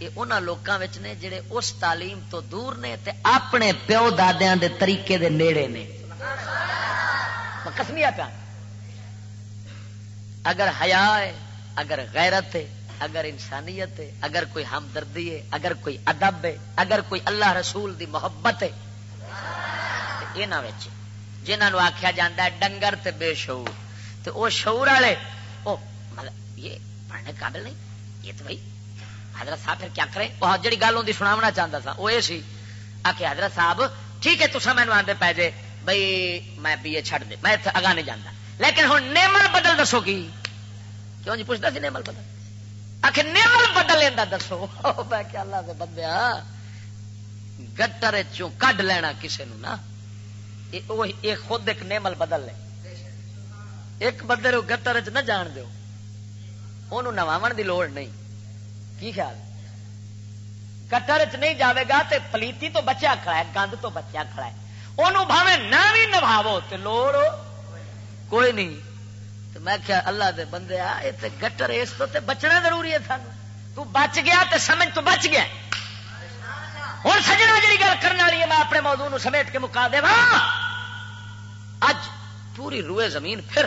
یہ ان لوگوں نے جڑے اس تعلیم تو دور نے تے اپنے پیو دادیا دے طریقے دے نیڑے نے۔ کسمیا پیا۔ اگر حیا ہے، اگر غیرت ہے، اگر انسانیت ہے، اگر کوئی ہمدردی ہے، اگر کوئی ادب ہے، اگر کوئی اللہ رسول دی محبت ہے۔ یہاں جنہوں آخیا جا ڈنگر تے بے شعور۔ تو وہ شعور والے وہ مطلب یہ پڑھنے قابل نہیں؟ یہ تو بھائی حضرت صاحب پھر کیا کرے وہ جڑی گل ہوں سناونا چاہتا تھا وہ یہ سی آ حضرت صاحب، ٹھیک ہے تصا مینو آدھے پی جے بھائی میں بی اے چڑھ دے، میں اگا نہیں جانا لیکن ہوں نیمل بدل دسو کی؟ کیوں جی پوچھتا سی نیمل بدل؟ آخر نیمل بدل لینا دسو۔ میں کیا اللہ سے بندیا گٹر چوں کڈ لینا کسی نو نا یہ خود ایک نیمل بدل لے۔ ایک بدل گٹر چ نہ جان دو نواو دی لوڑ نہیں۔ کی خیال؟ گٹر چ نہیں جاوے گا تے پلیتی تو بچیا کھڑا ہے، گند تو بچیا کھڑا ہے۔ انہوں بھاوے نہ بھی نبھاو تے لوڑ۔ کوئی نہیں۔ تو میں کیا اللہ دے بندے آ، یہ گٹر اس تو تے بچنا ضروری ہے سان تو بچ گیا تے سمجھ تو بچ گیا۔ ہوں سجنا جی گل کرنے والی ہے، میں اپنے موضوع سمیٹ کے مکا دے اج پوری روئے زمین پھر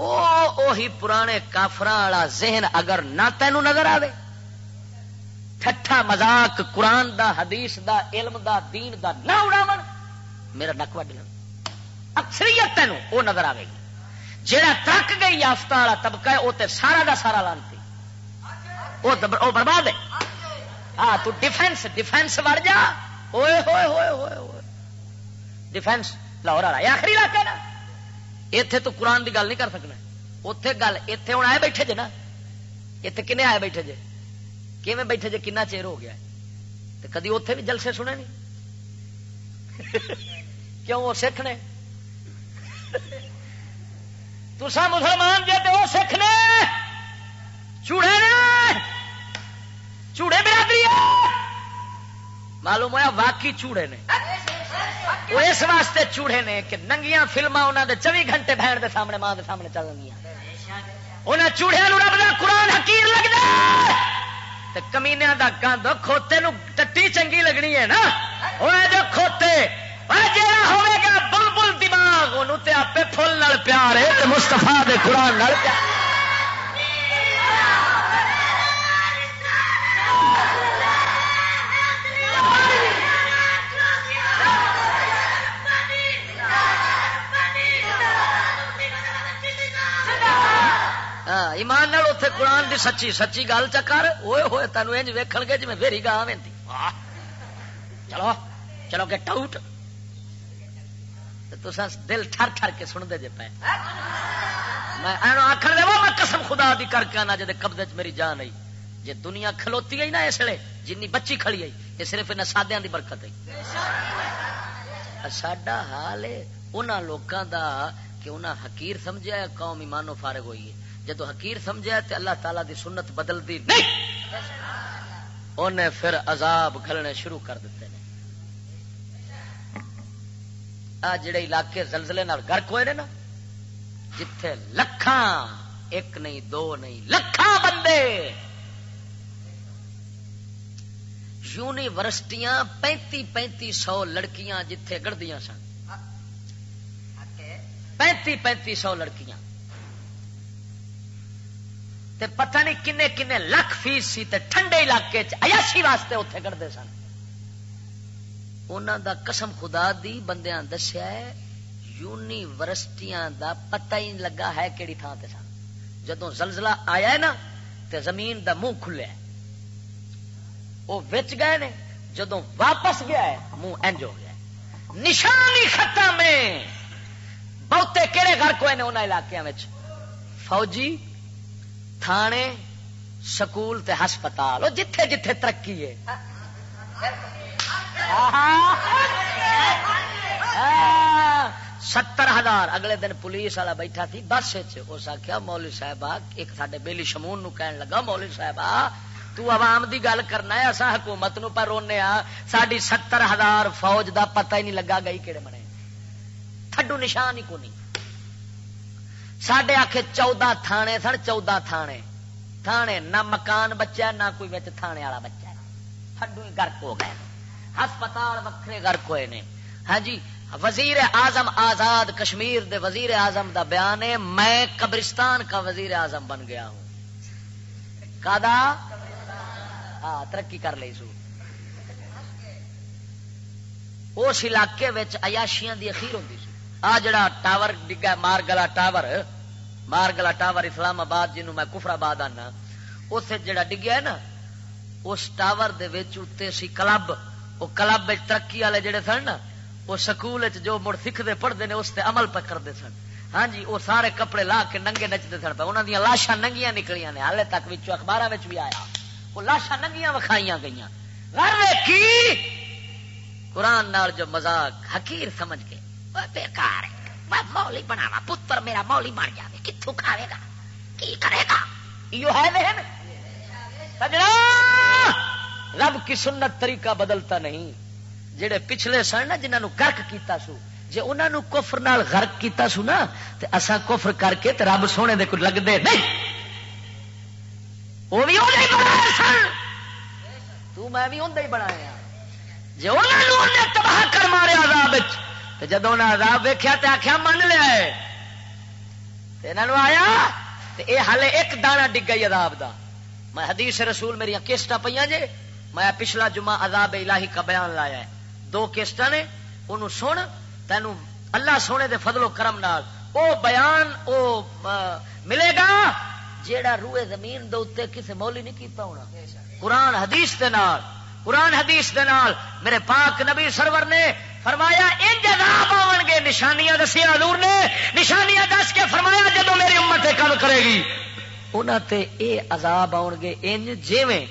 اوہی پرانے کافر والا ذہن اگر نہ تینوں نظر آئے ٹھٹا مزاق قرآن دا، حدیث دا، علم دا، دین دا نہ اڑاو میرا نک وڈ اکثریت تینوں وہ نظر آئے گی۔ جہاں تک گئی یافتہ والا طبقہ ہے وہ تے سارا دا سارا لانتی۔ وہ برباد ہے۔ ہاں تو ڈیفینس ڈیفینس وڑ جا۔ ہوئے ہوئے ہوئے ہوئے ہوئے۔ ڈیفینس لاہور والا آخری علاقہ نا۔ اتے تو قرآن کی گل نہیں کر سکنا اتے گل اتنے ہوں آئے بیٹھے جے نا اتنے کنے آئے بیٹھے جے کیون بیٹھے جے کنا چیر ہو گیا تو کدی اتے بھی جلسے سنے نہیں کیوں وہ سکھ نے تسا مسلمان جی تو وہ سکھ نے چوڑے نے چوڑے برادری معلوم ہوا واقعی چوڑے نے؟ وہ اس واسطے چوڑے نے کہ ننگیاں فلما انہوں نے چوبی گھنٹے بہن دے سامنے، ماں دے سامنے چل گیا انہیں چوڑیا رب کا قرآن حکیر لگتا کمینیا کا گند کھوتے نو ٹٹی چنگی لگنی ہے نا؟ وہ جو کھوتے جا ہوگا بل بل دماغ، انہوں آپ فل پیار ہے مستفا دے قرآن پیار۔ ہاں، ایمان اتے قرآن دی سچی سچی گل چکر ہوئے ہوئے تینوں انج ویکھن گے جی میں پھر گاہ وی چلو چلو کہ ٹاؤٹ تو دل ٹھر ٹھر کے سنتے جی پہ میں آخر دے میں قسم خدا دی کر کے آنا جی قبضے چ میری جان آئی۔ جی دنیا کھلوتی آئی نا اس لیے جن بچی کھڑی آئی یہ صرف ان سادیا کی برکت آئی۔ ساڈا حال ہے انہوں لوگوں کا کہ انہیں حکیر سمجھا قوم ایمانو فارغ ہوئی ہے۔ جدو حکیر سمجھا تو اللہ تعالی دی سنت بدلتی نہیں انہیں پھر عذاب کھلنے شروع کر دیتے ہیں آ جڑے علاقے زلزلے نال گرک ہوئے نا جتھے لکھاں ایک نہیں دو نہیں لکھاں بندے۔ یونیورسٹیاں پینتی پینتی سو لڑکیاں جتھے گڑدیاں سن۔ پینتی پینتی سو لڑکیاں۔ تے پتہ نہیں کنے کنے لکھ فیس سی تے ٹھنڈے علاقے چیاشی واسطے اتنے گڑتے سن۔ انہوں دا قسم خدا دی بندیاں دسیا ہے، یونیورسٹیاں دا پتہ ہی لگا ہے کیڑی تھان تے سن۔ جدو زلزلہ آیا ہے نا، تے زمین دا منہ کھلیا ہے۔ وہ وچ گئے نے جدو واپس گیا ہے، منہ انج ہو گیا ہے۔ نشانی ختم میں، بہتے کہڑے گھر کوئی نے انہوں علاقوں میں فوجی تھانے، سکول تے ہسپتال جتھے جتھے ترقی ہے۔ ستر ہزار۔ اگلے دن پولیس والا بیٹھا تھی، بس اس آخیا مولوی صاحب ایک سڈے بےلی شمون نو کہن لگا، مولوی صاحب تو عوام دی گل کرنا ہے اصا حکومت نو پر رونے آ ساری ستر ہزار فوج دا پتہ ہی نہیں لگا گئی کہڑے بنے۔ تھڈو نشان ہی کونی۔ سڈے آخ چودہ تھانے سن چودہ تھانے تھانے نہ مکان بچہ نہ کوئی بچ تھانے والا بچہ تھڈو ہی گرک ہو گئے ہسپتال وکھرے گرک ہوئے نے ہاں جی وزیر اعظم آزاد کشمیر دے وزیر اعظم دا بیان ہے میں قبرستان کا وزیر اعظم بن گیا ہوں کادا ہاں ترقی کر لی سو اس علاقے عیاشیاں دی اخیر ہوتی آ جڑا ٹاور ڈگا، مار گلا ٹاور، مار گلا ٹاور اسلام آباد جنوں میں کفر آباد آنا اس جڑا ڈگیا ہے نا، اس ٹاور دے وچ سی کلب وہ کلب ترقی والے جڑے سن نا وہ سکول جو مڑ سیکھتے پڑھتے ہیں اس عمل پہ کرتے سن۔ ہاں جی وہ سارے کپڑے لا کے ننگے نچتے سن پہ۔ انہوں دیا لاشاں ننگیاں نکلیاں نے۔ ہالے تک اخبار بھی آیا۔ وہ لاشاں ننگیاں وکھائی گئی کی؟ قرآن نال جو مزاق حقیر سمجھ کے۔ بےکار میں مولی بناوا پتر میرا مولی بن جائے کتوں کھاوے گا کی کرے گا یہ ہے سجنا رب کی سنت طریقہ بدلتا نہیں جڑے پچھلے سن نا جنہوں گرک کیتا سو جی انہوں کفر نال غرق کیتا سو نا تے اسا کفر کر کے تے رب سونے دے کوئی لگتے نہیں وہ بھی بنایا سن تو میں بھی اندر ہی بنایا جی انہوں نے تباہ کر مارے عذاب جدو انہیں عذاب ویخیا تو آخیا من لیا انہوں آیا یہ ہالے ایک دانا ڈگا ہی عذاب دا۔ میں حدیث رسول میری کیسٹا پہ جے، میں پچھلا جمعہ عذاب الہی کا بیان لایا ہے۔ دو کیسٹا نے، انہوں سن، تینوں اللہ سونے دے فضل و کرم نال۔ او بیان، او ملے گا جیڑا روئے زمین دے اتنے کسی مولی نہیں کیتا ہونا۔ قرآن حدیث دے نال۔ قرآن حدیث دے نال میرے پاک نبی سرور نے فرمایا، انج عذاب آن گے نشانیاں دسیا حضور نے، نشانیاں دس کے فرمایا جدو میری امت کل کرے گی۔ انہوں تے اے عذاب آن گے انج جیویں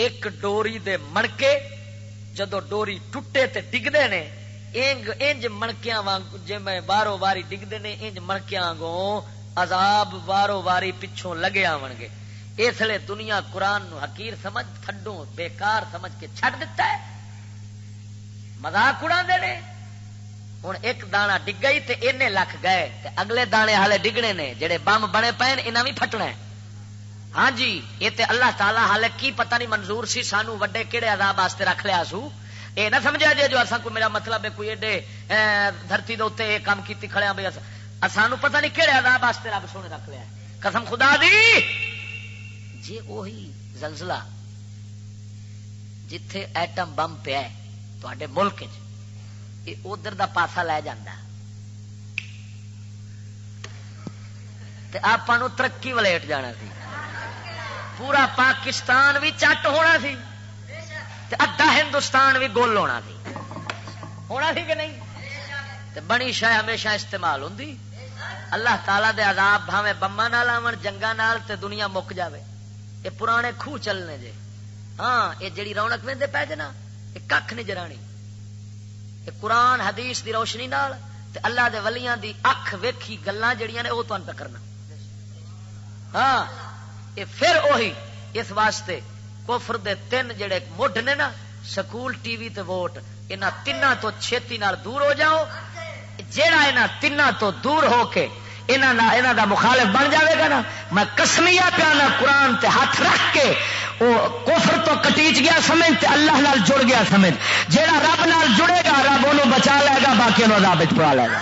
ایک ڈوری دے مڑکے جدو ڈوری ٹوٹے تے ڈگتے نے، انج انج مڑکیاں وانگ جی میں بارو باری ڈگتے نے، انج مڑکیاں گو عذاب بارو باری پچھوں لگے آن گے اس لیے دنیا قرآن نو حقیر سمجھ تھڈو بیکار سمجھ کے چھڈ دیتا ہے۔ مزاق اڑا دے ہوں ایک دانا ڈگ گئی تے اینے لکھ گئے تے اگلے دانے ہالے ڈگنے نے، جڑے بم بنے پے انہیں بھی پھٹنا ہے۔ ہاں جی یہ تے اللہ تعالی حال کی پتہ نہیں منظور سی، سانو وڈے کہڑے عذاب واسطے رکھ لیا سو۔ اے نہ سمجھا جی جو اصا کو میرا مطلب ہے کوئی ایڈے دھرتی دے یہ کام کی کھڑے ہاں بھائی سانو پتہ نہیں کہڑے عذاب واسطے رب سونے رکھ لیا قسم خدا دی! جی وہی زلزلہ جتھے ایٹم بم پیا تے ملک ادھر دا پاسا لے جانا آپ ترقی ولیٹ جانا سی۔ پورا پاکستان بھی چٹ ہونا سی۔ ادا ہندوستان بھی گول ہونا سی۔ ہونا سی کہ نہیں؟ بنی شاہ ہمیشہ استعمال ہوں اللہ تعالی دے عذاب بھاوے بما نال آن جنگا نال تے دنیا مک جاوے۔ یہ پرانے خوہ چلنے جے۔ ہاں یہ جڑی رونق وے پی جنا یہ کھ نہیں جرانی یہ قرآن، حدیث دی روشنی نال تے اللہ دے ولیاں دی اکھ ویکھی گلاں جڑیاں نے وہ تمہیں پہ کرنا۔ ہاں یہ پھر وہی اس واسطے کفر دے تین جڑے مڈ نے نا، سکول، ٹی وی تے ووٹ یہاں تین تو چھتی نال دور ہو جاؤ۔ جیڑا یہاں تین تو دور ہو کے انہوں دا مخالف بن جاوے گا نا۔ میں کسمیا پیا نا قرآن تے ہاتھ رکھ کے وہ کفر تو کٹیچ گیا سمجھ تے اللہ نال جڑ گیا سمجھ۔ جیڑا رب نال جڑے گا، رب انہوں بچا لے گا، باقی رب پڑا لے گا۔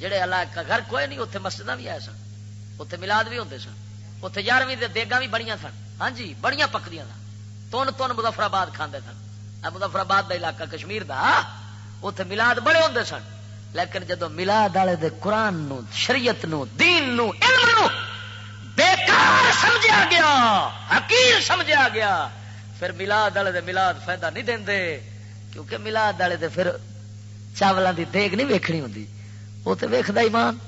جڑے اللہ کا گھر کوئی نہیں اتنے مسجد بھی آئے سن۔ اتنے ملاد بھی ہوتے سن۔ اتنے یارویں دیگا بھی بڑی سن۔ ہاں جی بڑی پکدیا سن۔ تون تون مظفر آباد کھانے سن۔ مظفر آباد کا علاقہ کشمیر کا اتنے ملاد بڑے ہوتے سن۔ لیکن جدو ملاد والے دے قرآن نو، شریعت نو، دین نو، علم نو بیکار سمجھا گیا، حقیر سمجھا گیا، پھر ملاد والے دے ملاد فائدہ نہیں دے کیونکہ ملاد والے دے پھر چاولوں دی دیگ نہیں ویکھنی ہوتی وہ تو ویکد ایمان؟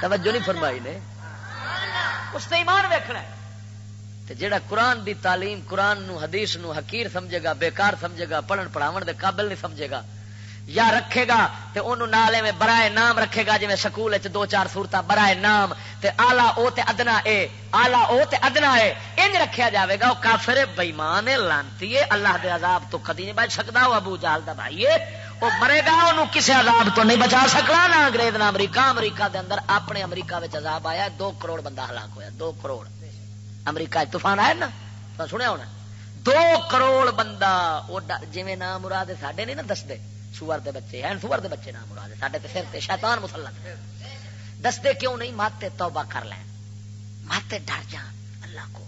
توجہ نہیں فرمائی نے۔ اس سے ایمان ویکنا جڑا قرآن دی تعلیم، قرآن نو، حدیث نو حقیر سمجھے گا، بیکار سمجھے گا، پڑھن پڑھاون دے قابل نہیں سمجھے گا یا رکھے گا تے انہوں نالے میں برائے نام رکھے گا جی سکول دو چار سورت برائے نام تے آلہ او تے ادنا اے، آلہ او تے ادنا اے، انج رکھیا جاوے گا۔ وہ کافر بےمان لانتی ہے اللہ دے عذاب تو کدی نہیں بچ سکتا وہ ابو جال دا بھائی وہ مرے گا انہوں کسی عذاب تو نہیں بچا سکنا۔ نہ انگریز، نہ امریکہ۔ امریکہ دے اندر اپنے امریکہ وچ عذاب آیا، دو کروڑ بندہ ہلاک ہویا، دو کروڑ۔ امریکہ طوفان آیا نا؟ تو سنیا ہونا۔ دو کروڑ بندہ جی نام مراد ساڈے نہیں نا دستے سور دے بچے ہیں سور دے بچے نام مراد ساڈے تے سر تے شیطان مسلط دستے کیوں نہیں؟ ماتے توبہ کر لیں ماتے ڈر جان، اللہ کو۔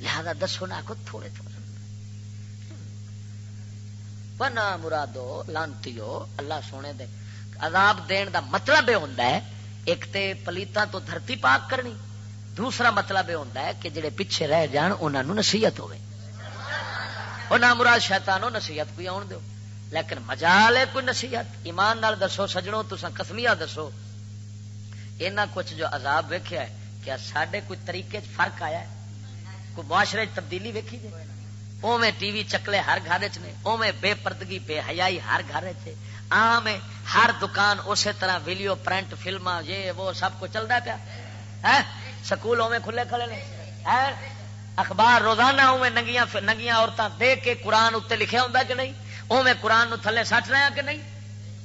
لہذا دسو نہ کو تھوڑے تھوڑے۔ پنا مرادو لانتی اللہ سونے دے عذاب دین دا مطلب یہ ہوتا ہے، ایک تے پلیتا تو دھرتی پاک کرنی۔ دوسرا مطلب یہ ہوتا ہے کہ جڑے پیچھے رہ جان انہوں نصیحت ہوے وہ نہ مراد شیطانو نصیحت کوئی آن دو لیکن مجال ہے کوئی نصیحت؟ ایمان نال دسو سجڑوں تو کسمیا دسو۔ اینا کچھ جو عذاب ویکھیا ہے، کیا سڈے کوئی طریقے فرق آیا ہے؟ کوئی معاشرے تبدیلی ویکھی جائے اوے ٹی وی چکلے ہر گھر اوے بے پردگی، بے حیائی ہر گھر آم ہر دکان اسی طرح ویڈیو، پرنٹ فلما یہ، وہ، سب کچھ چلتا پیا۔ سکول اوے کھلے کھلے نے۔ اخبار روزانہ اوے ننگیاں ننگیاں عورتیں دیکھ کے قرآن اتنے لکھا ہوں کہ نہیں؟ اوے قرآن نو تھلے سٹ رہے ہیں کہ نہیں؟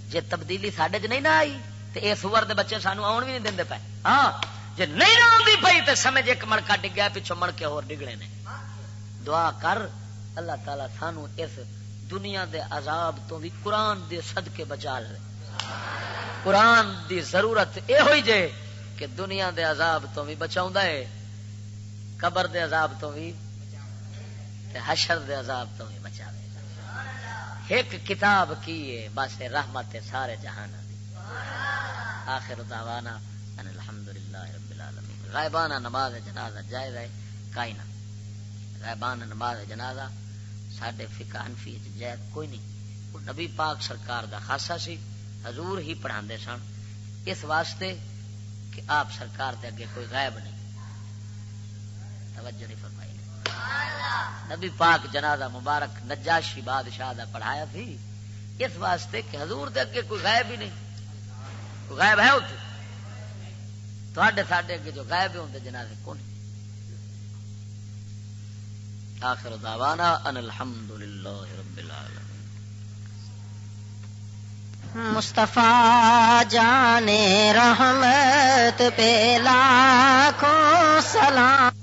جی تبدیلی سڈے چ نہیں نہ آئی تو یہ سور دے بچے سانو آن بھی نہیں دے پے۔ ہاں جی نہیں نہ آتی پی تو سمجھ ایک مڑکا ڈگیا پچھو مڑ کے ہو ڈگنے نے۔ دعا کر، اللہ تعالی سانو اس دنیا دے عذاب تو بھی قرآن دے صدقے بچا لے۔ قرآن دی ضرورت یہ ہوئی جے کہ دنیا دے عذاب تو بھی بچاؤں ہے، قبر دے عذاب تو بھی حشر دے عذاب تو بھی بچا دے ایک کتاب کی ہے، بس رحمت سارے جہان آخر دعوانا ان الحمدللہ رب العالمین۔ غائبانہ نماز جنازہ جائز ہے، کائنہ۔ غائبانہ نماز جنازہ سڈے فکا انفی جائز کوئی نہیں۔ وہ نبی پاک سرکار دا خاصا سی، حضور ہی پڑھا سن۔ اس واسطے کہ آپ سرکار دے اگے کوئی غائب نہیں۔ توجہ نہیں فرمائی۔ نبی پاک جنازہ مبارک نجاشی بادشاہ دا پڑھایا تھی۔ اس واسطے کہ حضور دے اگے کوئی غائب ہی نہیں۔ کوئی غائب ہے اتنے تھوڑے ساڈے اگے جو غائب ہوتے جنازے کون آخر دعوانا ان الحمد للہ رب العالمين مصطفیٰ جان رحمت پہ لاکھوں سلام۔